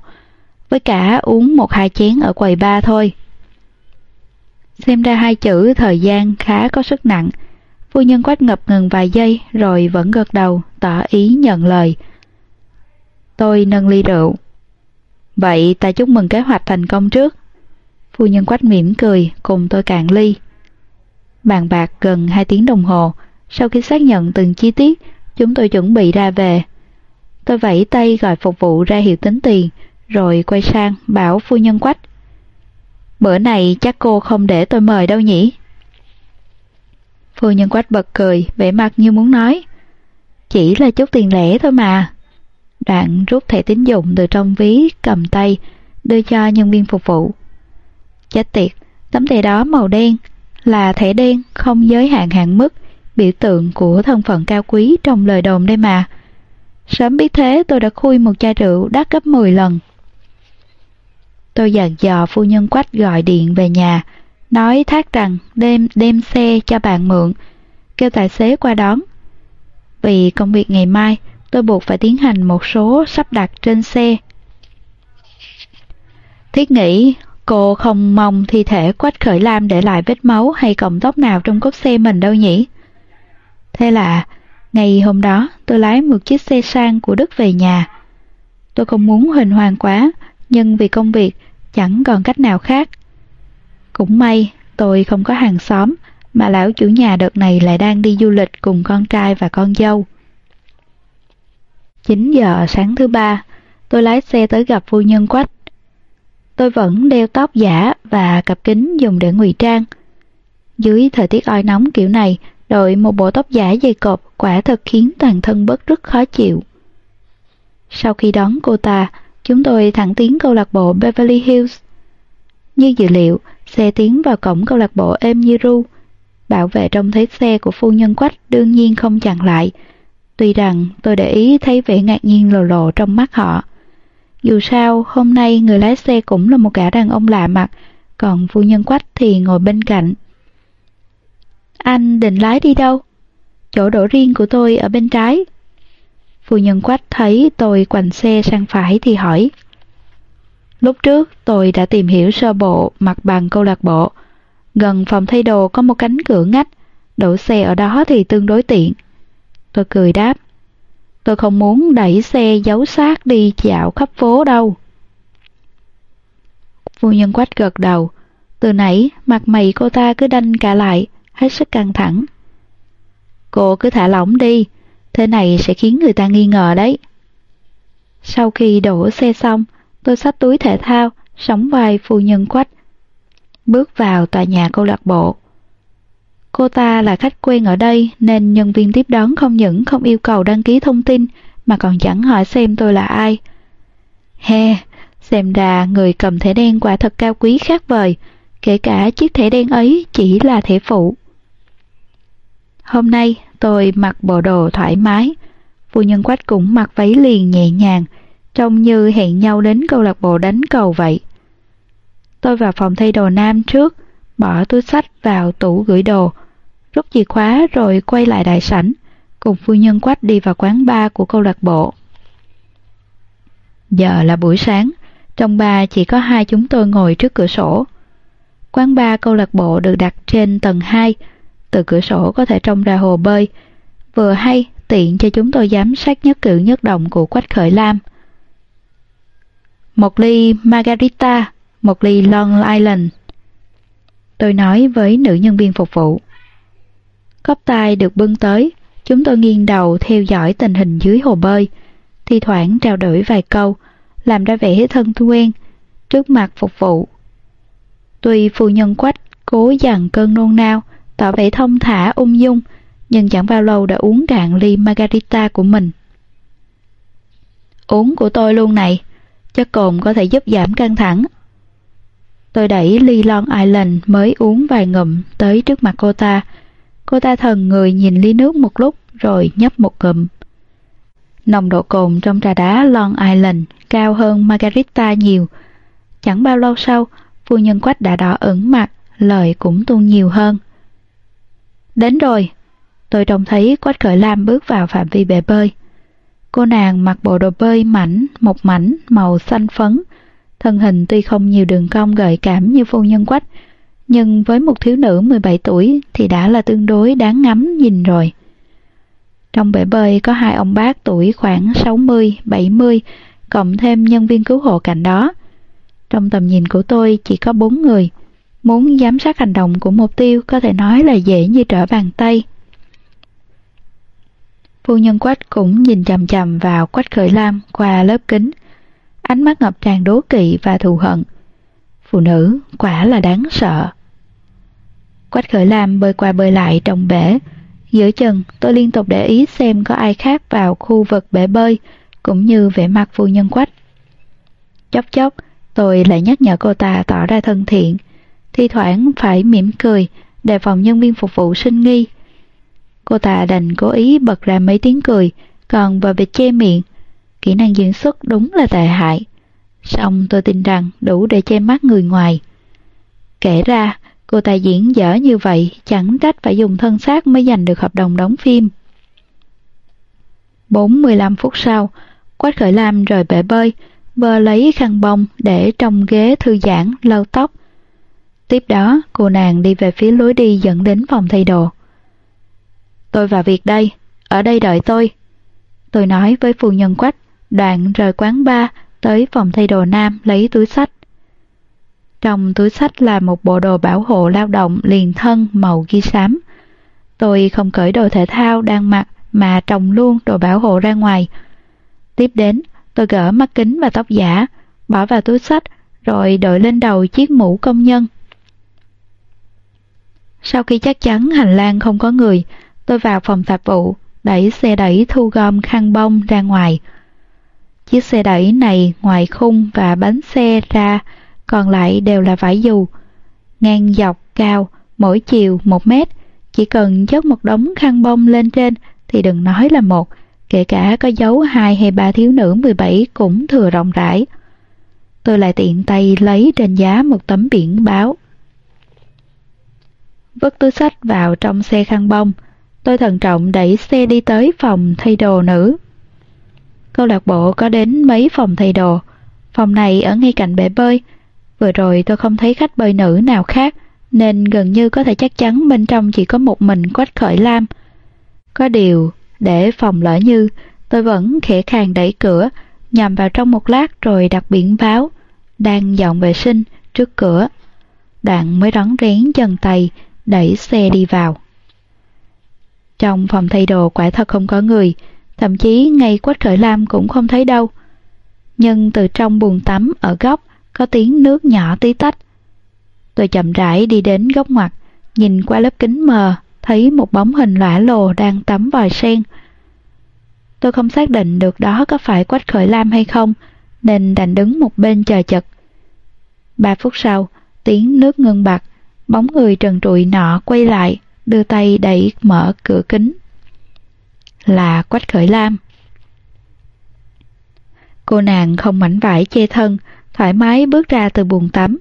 với cả uống một hai chén ở quầy ba thôi. Xem ra hai chữ thời gian khá có sức nặng. Phu nhân quách ngập ngừng vài giây rồi vẫn gật đầu, tỏ ý nhận lời. Tôi nâng ly rượu. Vậy ta chúc mừng kế hoạch thành công trước. Phu nhân quách mỉm cười, cùng tôi cạn ly. Bàn bạc gần hai tiếng đồng hồ, sau khi xác nhận từng chi tiết, chúng tôi chuẩn bị ra về. Tôi vẫy tay gọi phục vụ ra hiệu tính tiền, rồi quay sang bảo phu nhân quách. Bữa này chắc cô không để tôi mời đâu nhỉ? Phu nhân quách bật cười, vẻ mặt như muốn nói. Chỉ là chút tiền lẻ thôi mà. Đoạn rút thẻ tín dụng từ trong ví cầm tay, đưa cho nhân viên phục vụ. Chết tiệt, tấm thẻ đó màu đen, là thẻ đen không giới hạn hạn mức, biểu tượng của thân phận cao quý trong lời đồn đây mà. Sớm biết thế tôi đã khui một chai rượu đắt gấp 10 lần. Tôi dặn dò phu nhân quách gọi điện về nhà, nói thác rằng đem đem xe cho bạn mượn, kêu tài xế qua đón. Vì công việc ngày mai, tôi buộc phải tiến hành một số sắp đặt trên xe. Thiết nghĩ cô không mong thi thể Quách Khởi Lam để lại vết máu hay cọng tóc nào trong cốt xe mình đâu nhỉ? Thế là, ngày hôm đó tôi lái một chiếc xe sang của Đức về nhà. Tôi không muốn huỳnh hoàng quá, nhưng vì công việc chẳng còn cách nào khác. Cũng may tôi không có hàng xóm, mà lão chủ nhà đợt này lại đang đi du lịch cùng con trai và con dâu. 9 giờ sáng thứ ba, tôi lái xe tới gặp phu nhân quách. Tôi vẫn đeo tóc giả và cặp kính dùng để ngụy trang. Dưới thời tiết oi nóng kiểu này, đội một bộ tóc giả dày cộp quả thật khiến toàn thân bất rất khó chịu. Sau khi đón cô ta, Chúng tôi thẳng tiến câu lạc bộ Beverly Hills. Như dự liệu, xe tiến vào cổng câu lạc bộ êm như ru. Bảo vệ trông thấy xe của phu nhân quách đương nhiên không chặn lại. Tuy rằng tôi để ý thấy vẻ ngạc nhiên lồ lộ trong mắt họ. Dù sao, hôm nay người lái xe cũng là một gã đàn ông lạ mặt, còn phu nhân quách thì ngồi bên cạnh. Anh định lái đi đâu? Chỗ đổ riêng của tôi ở bên trái. Phu nhân quách thấy tôi quành xe sang phải thì hỏi. Lúc trước tôi đã tìm hiểu sơ bộ mặt bằng câu lạc bộ. Gần phòng thay đồ có một cánh cửa ngách, đổ xe ở đó thì tương đối tiện. Tôi cười đáp. Tôi không muốn đẩy xe giấu xác đi dạo khắp phố đâu. Phu nhân quách gật đầu. Từ nãy, mặt mày cô ta cứ đanh cả lại, hết sức căng thẳng. Cô cứ thả lỏng đi, thế này sẽ khiến người ta nghi ngờ đấy. Sau khi đổ xe xong, tôi xách túi thể thao, sóng vai phu nhân quách. Bước vào tòa nhà câu lạc bộ. Cô ta là khách quen ở đây nên nhân viên tiếp đón không những không yêu cầu đăng ký thông tin mà còn chẳng hỏi xem tôi là ai. He, xem ra người cầm thẻ đen quả thật cao quý khác vời, kể cả chiếc thẻ đen ấy chỉ là thẻ phụ. Hôm nay tôi mặc bộ đồ thoải mái, phu nhân quách cũng mặc váy liền nhẹ nhàng, trông như hẹn nhau đến câu lạc bộ đánh cầu vậy. Tôi vào phòng thay đồ nam trước, bỏ túi sách vào tủ gửi đồ, rút chìa khóa rồi quay lại đại sảnh, cùng phu nhân quách đi vào quán bar của câu lạc bộ. Giờ là buổi sáng, trong bar chỉ có hai chúng tôi ngồi trước cửa sổ. Quán bar câu lạc bộ được đặt trên tầng 2, từ cửa sổ có thể trông ra hồ bơi, vừa hay tiện cho chúng tôi giám sát nhất cử nhất động của Quách Khởi Lam. Một ly Margarita, một ly Long Island. Tôi nói với nữ nhân viên phục vụ. Cốc tai được bưng tới, chúng tôi nghiêng đầu theo dõi tình hình dưới hồ bơi, thi thoảng trao đổi vài câu, làm ra vẻ thân quen, trước mặt phục vụ. Tuy phu nhân quách cố dằn cơn nôn nao, tỏ vẻ thông thả ung dung, nhưng chẳng bao lâu đã uống cạn ly margarita của mình. Uống của tôi luôn này, chất cồn có thể giúp giảm căng thẳng. Tôi đẩy ly Long Island mới uống vài ngụm tới trước mặt cô ta. Cô ta thần người nhìn ly nước một lúc rồi nhấp một ngụm. Nồng độ cồn trong trà đá Long Island cao hơn Margarita nhiều. Chẳng bao lâu sau, phu nhân quách đã đỏ ửng mặt, lời cũng tuôn nhiều hơn. Đến rồi, tôi trông thấy Quách Khởi Lam bước vào phạm vi bể bơi. Cô nàng mặc bộ đồ bơi mảnh, một mảnh, màu xanh phấn. Thân hình tuy không nhiều đường cong gợi cảm như phu nhân Quách, nhưng với một thiếu nữ 17 tuổi thì đã là tương đối đáng ngắm nhìn rồi. Trong bể bơi có hai ông bác tuổi khoảng 60, 70, cộng thêm nhân viên cứu hộ cạnh đó. Trong tầm nhìn của tôi chỉ có bốn người. Muốn giám sát hành động của mục tiêu có thể nói là dễ như trở bàn tay. Phu nhân Quách cũng nhìn chằm chằm vào Quách Khởi Lam qua lớp kính. Ánh mắt ngập tràn đố kỵ và thù hận. Phụ nữ quả là đáng sợ. Quách Khởi Lam bơi qua bơi lại trong bể. Giữa chừng tôi liên tục để ý xem có ai khác vào khu vực bể bơi, cũng như vẻ mặt phu nhân Quách. Chốc chốc, tôi lại nhắc nhở cô ta tỏ ra thân thiện, thi thoảng phải mỉm cười, đề phòng nhân viên phục vụ sinh nghi. Cô ta đành cố ý bật ra mấy tiếng cười, còn vào việc che miệng. Kỹ năng diễn xuất đúng là tệ hại. Xong tôi tin rằng đủ để che mắt người ngoài. Kể ra, cô ta diễn dở như vậy chẳng trách phải dùng thân xác mới giành được hợp đồng đóng phim. 45 phút sau, Quách Khởi Lam rời bể bơi, vơ lấy khăn bông để trong ghế thư giãn lau tóc. Tiếp đó, cô nàng đi về phía lối đi dẫn đến phòng thay đồ. Tôi vào việc đây, ở đây đợi tôi. Tôi nói với phu nhân quách, đoạn rời quán bar tới phòng thay đồ nam lấy túi sách. Trong túi sách là một bộ đồ bảo hộ lao động liền thân màu ghi xám. Tôi không cởi đồ thể thao đang mặc mà trồng luôn đồ bảo hộ ra ngoài. Tiếp đến, tôi gỡ mắt kính và tóc giả, bỏ vào túi sách rồi đội lên đầu chiếc mũ công nhân. Sau khi chắc chắn hành lang không có người, tôi vào phòng tạp vụ, đẩy xe đẩy thu gom khăn bông ra ngoài. Chiếc xe đẩy này ngoài khung và bánh xe ra, còn lại đều là vải dù. Ngang dọc cao, mỗi chiều một mét, chỉ cần chất một đống khăn bông lên trên thì đừng nói là một, kể cả có dấu hai hay ba thiếu nữ 17 cũng thừa rộng rãi. Tôi lại tiện tay lấy trên giá một tấm biển báo vứt túi sách vào trong xe khăn bông. Tôi thận trọng đẩy xe đi tới phòng thay đồ nữ. Câu lạc bộ có đến mấy phòng thay đồ. Phòng này ở ngay cạnh bể bơi. Vừa rồi tôi không thấy khách bơi nữ nào khác, nên gần như có thể chắc chắn bên trong chỉ có một mình Quách Khởi Lam. Có điều, để phòng lỡ như, tôi vẫn khẽ khàng đẩy cửa, nhằm vào trong một lát rồi đặt biển báo. Đang dọn vệ sinh, trước cửa. Đoạn mới rón rén chân tay, đẩy xe đi vào. Trong phòng thay đồ quả thật không có người, thậm chí ngay Quách Khởi Lam cũng không thấy đâu. Nhưng từ trong buồng tắm ở góc có tiếng nước nhỏ tí tách. Tôi chậm rãi đi đến góc ngoặt, nhìn qua lớp kính mờ, thấy một bóng hình lõa lồ đang tắm vòi sen. Tôi không xác định được đó có phải Quách Khởi Lam hay không, nên đành đứng một bên chờ chật. Ba phút sau, tiếng nước ngưng bặt, bóng người trần trụi nọ quay lại, đưa tay đẩy mở cửa kính. Là Quách Khởi Lam. Cô nàng không mảnh vải che thân, thoải mái bước ra từ buồng tắm.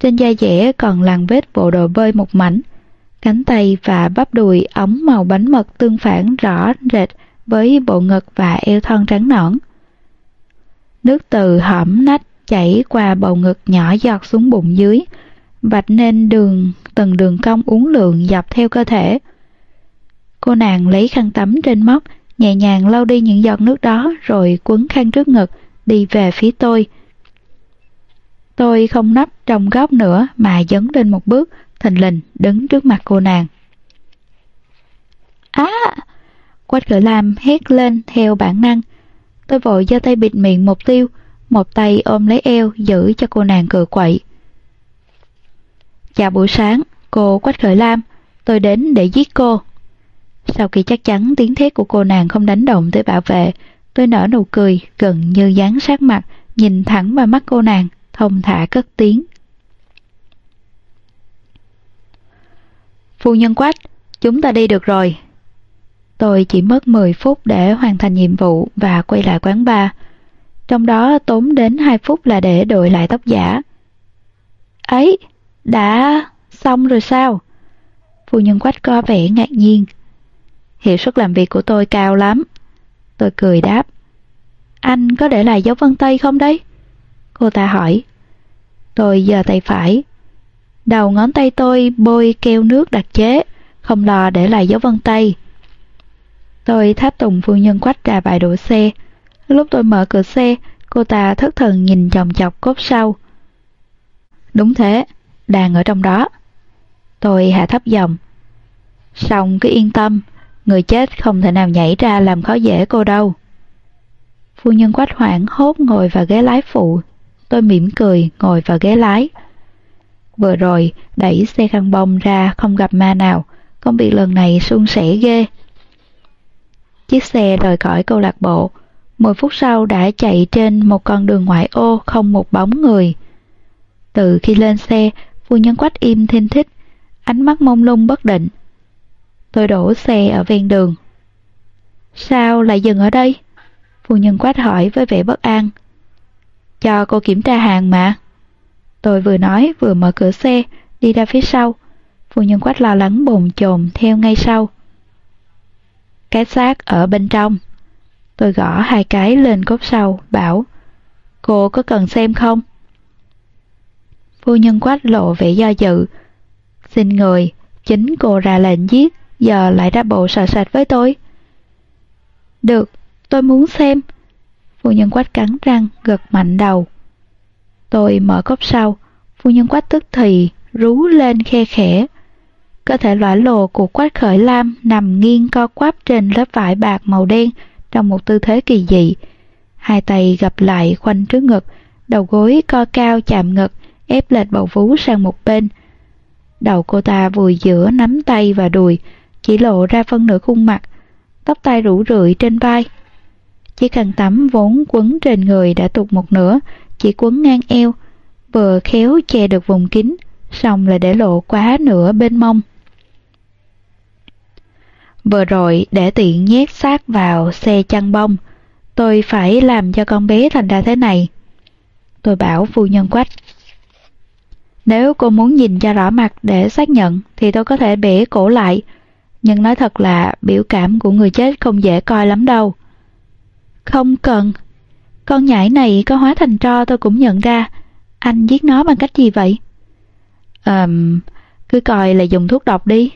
Trên da dẻ còn lằn vết bộ đồ bơi một mảnh, cánh tay và bắp đùi ống màu bánh mật tương phản rõ rệt với bộ ngực và eo thon trắng nõn. Nước từ hõm nách chảy qua bầu ngực nhỏ giọt xuống bụng dưới, vạch nên đường từng đường cong uốn lượn dọc theo cơ thể. Cô nàng lấy khăn tắm trên móc, nhẹ nhàng lau đi những giọt nước đó rồi quấn khăn trước ngực, đi về phía tôi. Tôi không nấp trong góc nữa mà dấn lên một bước, thình lình đứng trước mặt cô nàng. Á! À, Quách cỡ lam hét lên theo bản năng. Tôi vội giơ tay bịt miệng một tiêu, một tay ôm lấy eo giữ cho cô nàng cựa quậy. Chào buổi sáng, cô Quách Khởi Lam, tôi đến để giết cô. Sau khi chắc chắn tiếng thét của cô nàng không đánh động tới bảo vệ, tôi nở nụ cười gần như dán sát mặt, nhìn thẳng vào mắt cô nàng, thông thả cất tiếng. Phu nhân Quách, chúng ta đi được rồi. Tôi chỉ mất 10 phút để hoàn thành nhiệm vụ và quay lại quán bar. Trong đó tốn đến 2 phút là để đội lại tóc giả. Ấy, đã xong rồi sao? Phu nhân quách có vẻ ngạc nhiên. Hiệu suất làm việc của tôi cao lắm. Tôi cười đáp. Anh có để lại dấu vân tay không đấy? Cô ta hỏi. Tôi giờ tay phải. Đầu ngón tay tôi bôi keo nước đặc chế, không lo để lại dấu vân tay. Tôi tháp tùng phu nhân quách ra bãi đổ xe. Lúc tôi mở cửa xe, cô ta thất thần nhìn chòng chọc cốt sau. Đúng thế, đang ở trong đó. Tôi hạ thấp giọng. Xong cứ yên tâm, người chết không thể nào nhảy ra làm khó dễ cô đâu. Phu nhân quách hoảng hốt ngồi vào ghế lái phụ. Tôi mỉm cười ngồi vào ghế lái. Vừa rồi đẩy xe khăn bông ra không gặp ma nào, công việc lần này suôn sẻ ghê. Chiếc xe rời khỏi câu lạc bộ, 10 phút sau đã chạy trên một con đường ngoại ô không một bóng người. Từ khi lên xe, phu nhân quách im thinh thích, ánh mắt mông lung bất định. Tôi đổ xe ở ven đường. Sao lại dừng ở đây? Phu nhân quách hỏi với vẻ bất an. Cho cô kiểm tra hàng mà. Tôi vừa nói vừa mở cửa xe, đi ra phía sau. Phu nhân quách lo lắng bồn chồn theo ngay sau. Cái xác ở bên trong. Tôi gõ hai cái lên cốp sau, bảo Cô có cần xem không? Phu nhân quát lộ vẻ do dự. Xin người, chính cô ra lệnh giết, giờ lại ra bộ sợ sệt với tôi. Được, tôi muốn xem. Phu nhân quách cắn răng, gật mạnh đầu. Tôi mở cốc sau, phu nhân quách tức thì, rú lên khe khẽ. Cơ thể lõa lồ của quách khởi lam nằm nghiêng co quắp trên lớp vải bạc màu đen trong một tư thế kỳ dị. Hai tay gập lại khoanh trước ngực, đầu gối co cao chạm ngực, ép lệch bầu vú sang một bên. Đầu cô ta vùi giữa nắm tay và đùi, chỉ lộ ra phân nửa khuôn mặt, tóc tai rủ rượi trên vai. Chiếc khăn tắm vốn quấn trên người đã tụt một nửa, chỉ quấn ngang eo, vừa khéo che được vùng kín, xong lại để lộ quá nửa bên mông. Vừa rồi để tiện nhét xác vào xe chăn bông, tôi phải làm cho con bé thành ra thế này. Tôi bảo phu nhân quách. Nếu cô muốn nhìn cho rõ mặt để xác nhận thì tôi có thể bẻ cổ lại, nhưng nói thật là biểu cảm của người chết không dễ coi lắm đâu. Không cần. Con nhảy này có hóa thành tro tôi cũng nhận ra. Anh giết nó bằng cách gì vậy? Ờm, um, cứ coi là dùng thuốc độc đi.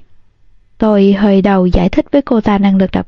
Tôi hơi đầu giải thích với cô ta năng lực đặc